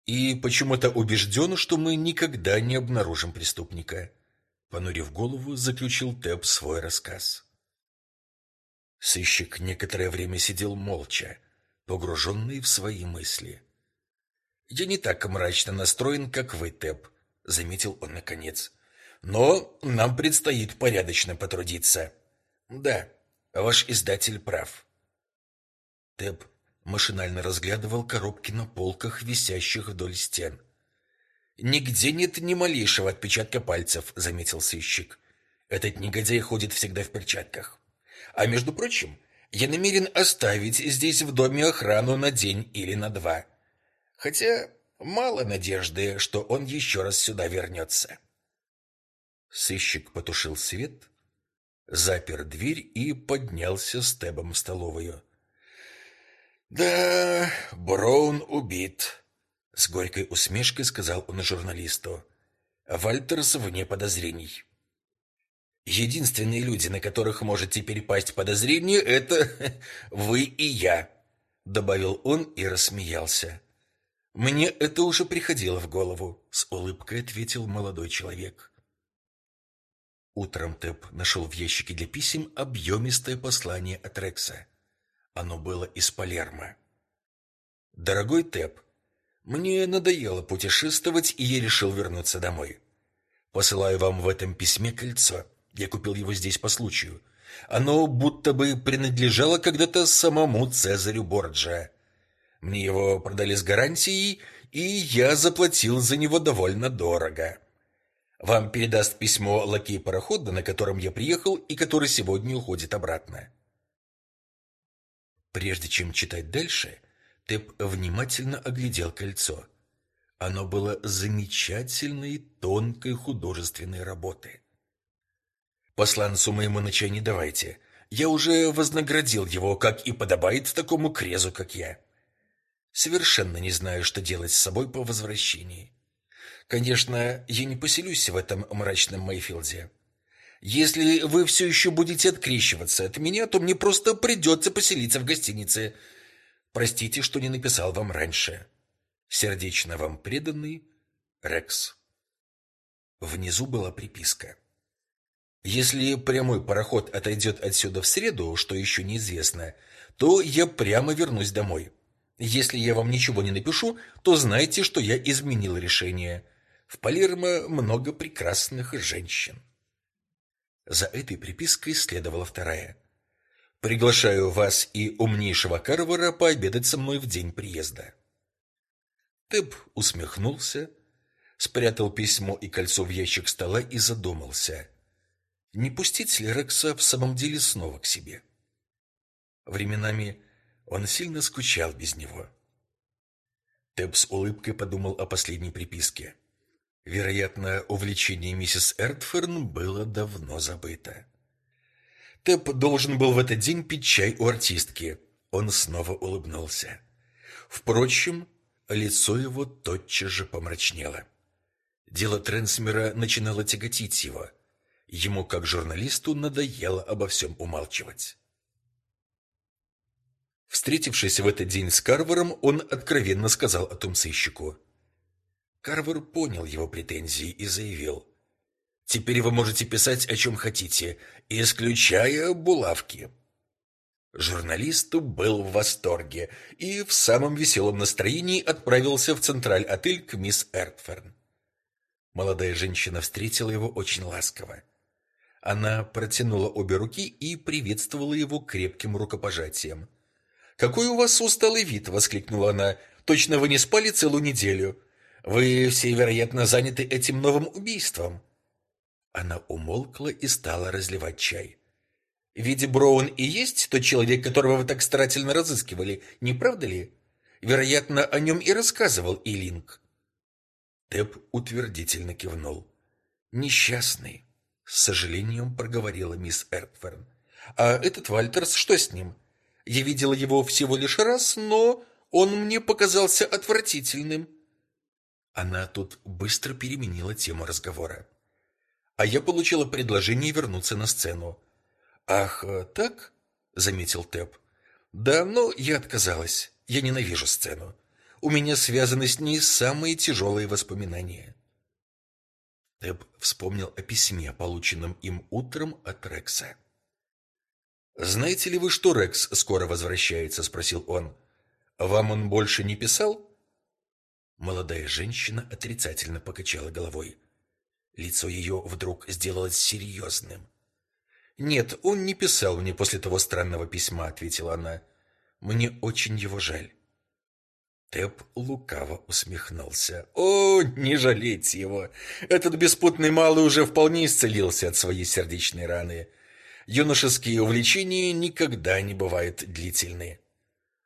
И почему-то убежден, что мы никогда не обнаружим преступника, понурив голову, заключил Тэп свой рассказ. Сыщик некоторое время сидел молча, погруженный в свои мысли. Я не так мрачно настроен, как вы, Тэп, заметил он наконец. Но нам предстоит порядочно потрудиться. Да. Ваш издатель прав. Тэп машинально разглядывал коробки на полках, висящих вдоль стен. Нигде нет ни малейшего отпечатка пальцев, заметил сыщик. Этот негодяй ходит всегда в перчатках. А между прочим, я намерен оставить здесь в доме охрану на день или на два. Хотя мало надежды, что он еще раз сюда вернется. Сыщик потушил свет запер дверь и поднялся с Тебом в столовую. «Да, Браун убит», — с горькой усмешкой сказал он журналисту. «Вальтерс вне подозрений». «Единственные люди, на которых может теперь пасть подозрение, это [laughs] вы и я», — добавил он и рассмеялся. «Мне это уже приходило в голову», — с улыбкой ответил молодой человек. Утром Тэп нашел в ящике для писем объемистое послание от Рекса. Оно было из Палермо. Дорогой Тэп, мне надоело путешествовать, и я решил вернуться домой. Посылаю вам в этом письме кольцо. Я купил его здесь по случаю. Оно будто бы принадлежало когда-то самому Цезарю Борджиа. Мне его продали с гарантией, и я заплатил за него довольно дорого. Вам передаст письмо лакей парохода, на котором я приехал и который сегодня уходит обратно. Прежде чем читать дальше, Тэп внимательно оглядел кольцо. Оно было замечательной, тонкой художественной работы. Посланцу моему ночей не давайте. Я уже вознаградил его, как и подобает такому крезу, как я. Совершенно не знаю, что делать с собой по возвращении. Конечно, я не поселюсь в этом мрачном Мейфилде. Если вы все еще будете открещиваться от меня, то мне просто придется поселиться в гостинице. Простите, что не написал вам раньше. Сердечно вам преданный Рекс. Внизу была приписка. Если прямой пароход отойдет отсюда в среду, что еще неизвестно, то я прямо вернусь домой. Если я вам ничего не напишу, то знайте, что я изменил решение. В Палермо много прекрасных женщин. За этой припиской следовала вторая. Приглашаю вас и умнейшего Карвара пообедать со мной в день приезда. Тэб усмехнулся, спрятал письмо и кольцо в ящик стола и задумался, не пустить ли Рекса в самом деле снова к себе. Временами он сильно скучал без него. Тэб с улыбкой подумал о последней приписке. Вероятно, увлечение миссис Эртферн было давно забыто. Тэп должен был в этот день пить чай у артистки. Он снова улыбнулся. Впрочем, лицо его тотчас же помрачнело. Дело Трансмера начинало тяготить его. Ему, как журналисту, надоело обо всем умалчивать. Встретившись в этот день с Карвером, он откровенно сказал о том сыщику – Карвер понял его претензии и заявил. «Теперь вы можете писать о чем хотите, исключая булавки». Журналист был в восторге и в самом веселом настроении отправился в Централь-отель к мисс Эртферн. Молодая женщина встретила его очень ласково. Она протянула обе руки и приветствовала его крепким рукопожатием. «Какой у вас усталый вид!» — воскликнула она. «Точно вы не спали целую неделю. Вы все, вероятно, заняты этим новым убийством. Она умолкла и стала разливать чай. Ведь Броун и есть тот человек, которого вы так старательно разыскивали, не правда ли? Вероятно, о нем и рассказывал Илинг. Тэп утвердительно кивнул. Несчастный, с сожалением проговорила мисс Эртферн. А этот Вальтерс, что с ним? Я видела его всего лишь раз, но он мне показался отвратительным. Она тут быстро переменила тему разговора. А я получила предложение вернуться на сцену. Ах, э, так? заметил Тэп. Да, но я отказалась. Я ненавижу сцену. У меня связаны с ней самые тяжелые воспоминания. Тэп вспомнил о письме, полученном им утром от Рекса. «Знаете ли вы, что Рекс скоро возвращается?» – спросил он. «Вам он больше не писал?» Молодая женщина отрицательно покачала головой. Лицо ее вдруг сделалось серьезным. «Нет, он не писал мне после того странного письма», — ответила она. «Мне очень его жаль». Тэп лукаво усмехнулся. «О, не жалейте его! Этот беспутный малый уже вполне исцелился от своей сердечной раны. Юношеские увлечения никогда не бывают длительны.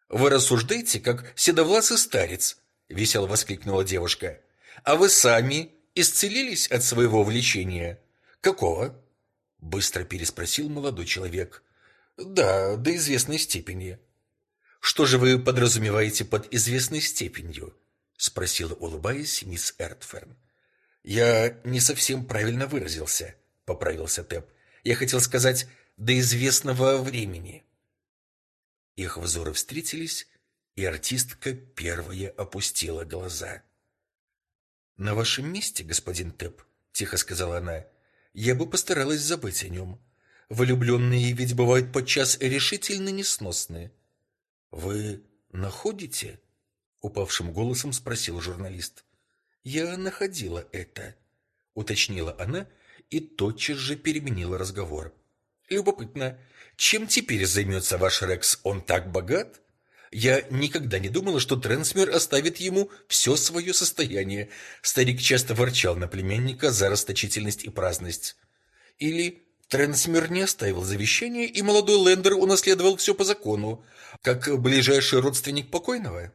Вы рассуждаете, как седовласый старец, весело воскликнула девушка. А вы сами исцелились от своего влечения? Какого? быстро переспросил молодой человек. Да, до известной степени. Что же вы подразумеваете под известной степенью? спросила, улыбаясь, мисс Эртферн. Я не совсем правильно выразился, поправился Тэп. Я хотел сказать до известного времени. Их взоры встретились, и артистка первая опустила глаза. «На вашем месте, господин Тэп», — тихо сказала она, — «я бы постаралась забыть о нем. Влюбленные ведь бывают подчас решительно несносные». «Вы находите?» — упавшим голосом спросил журналист. «Я находила это», — уточнила она и тотчас же переменила разговор. «Любопытно, чем теперь займется ваш Рекс? Он так богат?» Я никогда не думала, что Трансмер оставит ему все свое состояние. Старик часто ворчал на племянника за расточительность и праздность. Или Трансмер не оставил завещание, и молодой Лендер унаследовал все по закону, как ближайший родственник покойного?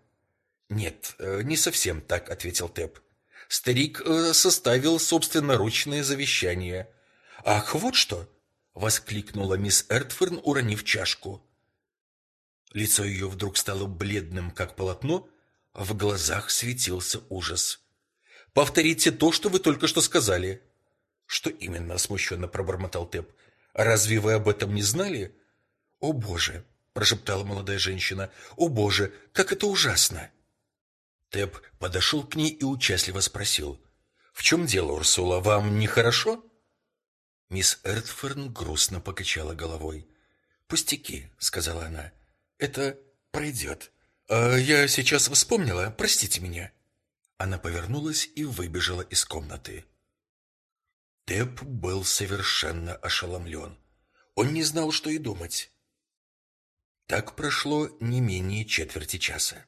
Нет, э, не совсем так, ответил Тэп. Старик э, составил собственноручное завещание. Ах, вот что, воскликнула мисс Эртферн, уронив чашку. Лицо ее вдруг стало бледным, как полотно, а в глазах светился ужас. Повторите то, что вы только что сказали. Что именно? смущенно пробормотал Тэп. Разве вы об этом не знали? О, боже, прошептала молодая женщина. О, боже, как это ужасно. Тэп подошел к ней и участливо спросил: "В чем дело, Урсула? Вам нехорошо?" Мисс Эртферн грустно покачала головой. "Пустяки", сказала она. Это пройдет. А я сейчас вспомнила, простите меня. Она повернулась и выбежала из комнаты. Тэп был совершенно ошеломлен. Он не знал, что и думать. Так прошло не менее четверти часа.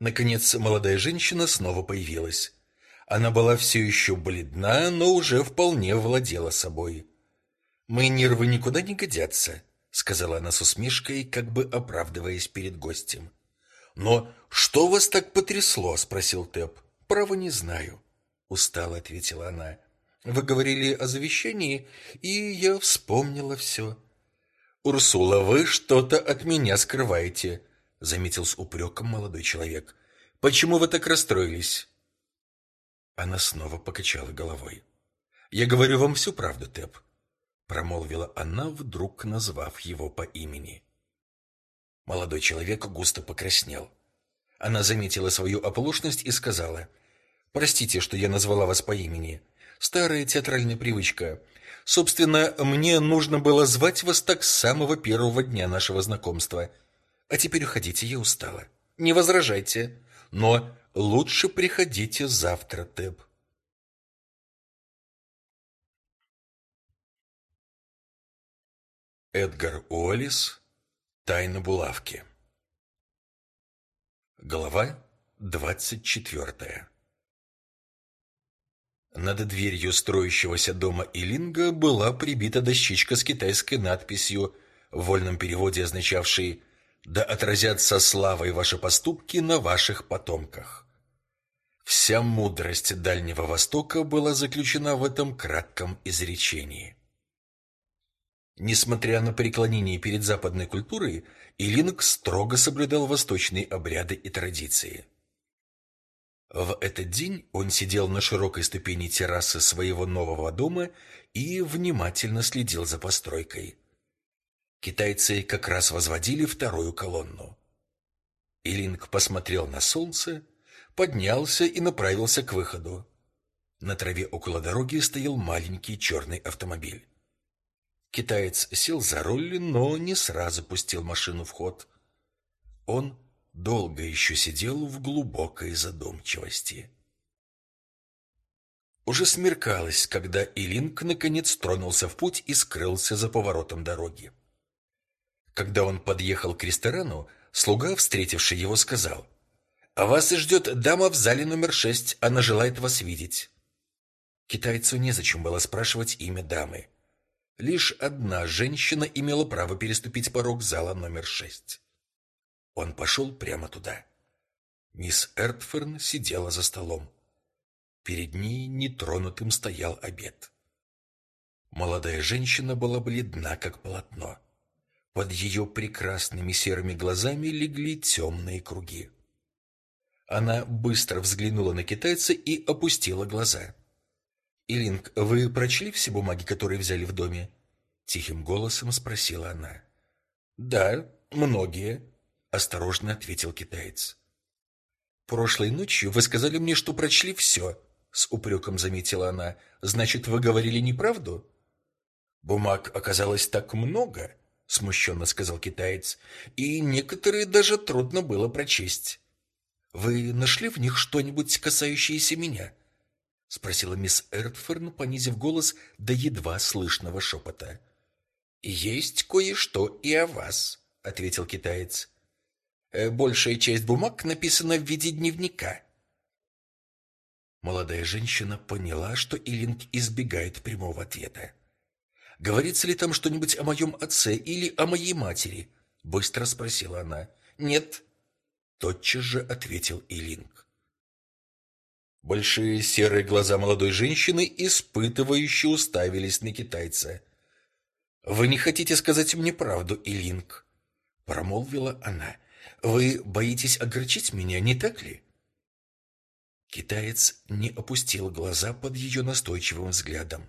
Наконец, молодая женщина снова появилась. Она была все еще бледна, но уже вполне владела собой. «Мои нервы никуда не годятся», сказала она с усмешкой, как бы оправдываясь перед гостем. Но что вас так потрясло, спросил Тэп. Право не знаю, устало ответила она. Вы говорили о завещании, и я вспомнила все. Урсула, вы что-то от меня скрываете, заметил с упреком молодой человек. Почему вы так расстроились? Она снова покачала головой. Я говорю вам всю правду, Тэп промолвила она, вдруг назвав его по имени. Молодой человек густо покраснел. Она заметила свою оплошность и сказала: "Простите, что я назвала вас по имени. Старая театральная привычка. Собственно, мне нужно было звать вас так с самого первого дня нашего знакомства. А теперь уходите, я устала. Не возражайте, но лучше приходите завтра, Тэб. Эдгар Уоллес. Тайна булавки. Глава двадцать четвертая. Над дверью строящегося дома Илинга была прибита дощечка с китайской надписью, в вольном переводе означавшей «Да отразятся славой ваши поступки на ваших потомках». Вся мудрость Дальнего Востока была заключена в этом кратком изречении. Несмотря на преклонение перед западной культурой, Илинг строго соблюдал восточные обряды и традиции. В этот день он сидел на широкой ступени террасы своего нового дома и внимательно следил за постройкой. Китайцы как раз возводили вторую колонну. Илинг посмотрел на солнце, поднялся и направился к выходу. На траве около дороги стоял маленький черный автомобиль. Китаец сел за руль, но не сразу пустил машину в ход. Он долго еще сидел в глубокой задумчивости. Уже смеркалось, когда Илинг наконец тронулся в путь и скрылся за поворотом дороги. Когда он подъехал к ресторану, слуга, встретивший его, сказал: "А вас ждет дама в зале номер шесть, она желает вас видеть". Китайцу незачем было спрашивать имя дамы. Лишь одна женщина имела право переступить порог зала номер шесть. Он пошел прямо туда. Мисс Эртферн сидела за столом. Перед ней нетронутым стоял обед. Молодая женщина была бледна, как полотно. Под ее прекрасными серыми глазами легли темные круги. Она быстро взглянула на китайца и опустила глаза. «Илинг, вы прочли все бумаги, которые взяли в доме?» Тихим голосом спросила она. «Да, многие», — осторожно ответил китаец. «Прошлой ночью вы сказали мне, что прочли все», — с упреком заметила она. «Значит, вы говорили неправду?» «Бумаг оказалось так много», — смущенно сказал китаец, «и некоторые даже трудно было прочесть». «Вы нашли в них что-нибудь, касающееся меня?» — спросила мисс Эртферн, понизив голос до едва слышного шепота. «Есть кое-что и о вас», — ответил китаец. Э, большая часть бумаг написана в виде дневника. Молодая женщина поняла, что Илинг избегает прямого ответа. Говорится ли там что-нибудь о моем отце или о моей матери? быстро спросила она. Нет, тотчас же ответил Илинг. Большие серые глаза молодой женщины испытывающе уставились на китайца. Вы не хотите сказать мне правду, Илинг, промолвила она. Вы боитесь огорчить меня, не так ли? Китаец не опустил глаза под ее настойчивым взглядом.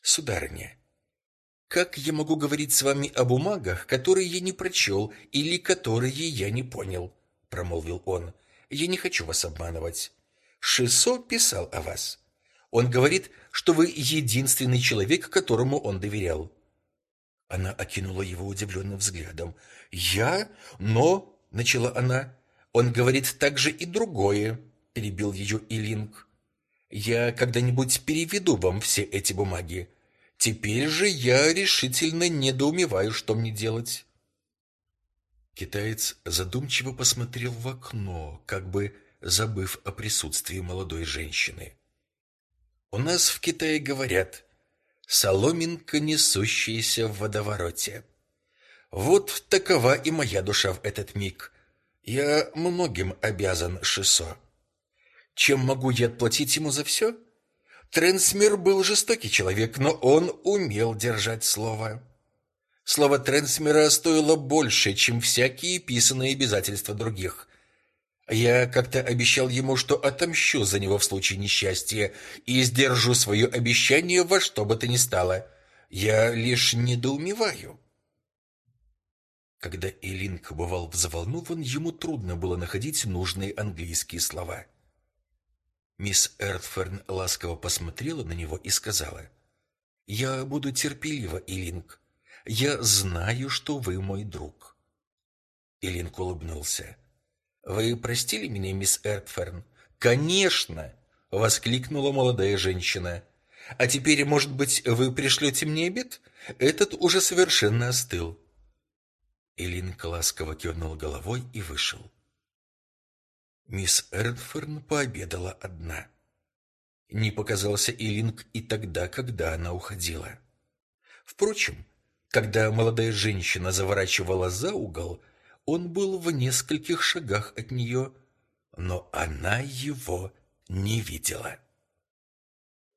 Сударыня, как я могу говорить с вами о бумагах, которые я не прочел или которые я не понял, промолвил он. Я не хочу вас обманывать. Шисо писал о вас. Он говорит, что вы единственный человек, которому он доверял. Она окинула его удивленным взглядом. «Я? Но...» — начала она. «Он говорит также и другое», — перебил ее Илинг. «Я когда-нибудь переведу вам все эти бумаги. Теперь же я решительно недоумеваю, что мне делать». Китаец задумчиво посмотрел в окно, как бы забыв о присутствии молодой женщины. «У нас в Китае говорят, соломинка, несущаяся в водовороте. Вот такова и моя душа в этот миг. Я многим обязан Шисо. Чем могу я отплатить ему за все? Трансмир был жестокий человек, но он умел держать слово. Слово Трансмира стоило больше, чем всякие писанные обязательства других. Я как-то обещал ему, что отомщу за него в случае несчастья и сдержу свое обещание во что бы то ни стало. Я лишь недоумеваю. Когда Элинг бывал взволнован, ему трудно было находить нужные английские слова. Мисс Эртферн ласково посмотрела на него и сказала: "Я буду терпелива, Элинг. Я знаю, что вы мой друг". Элинг улыбнулся. Вы простили меня, мисс Эртферн? Конечно, воскликнула молодая женщина. А теперь, может быть, вы пришлете мне обед? Этот уже совершенно остыл. Элинка ласково кивнул головой и вышел. Мисс Эртферн пообедала одна. Не показался Элинг и тогда, когда она уходила. Впрочем, когда молодая женщина заворачивала за угол, он был в нескольких шагах от нее, но она его не видела.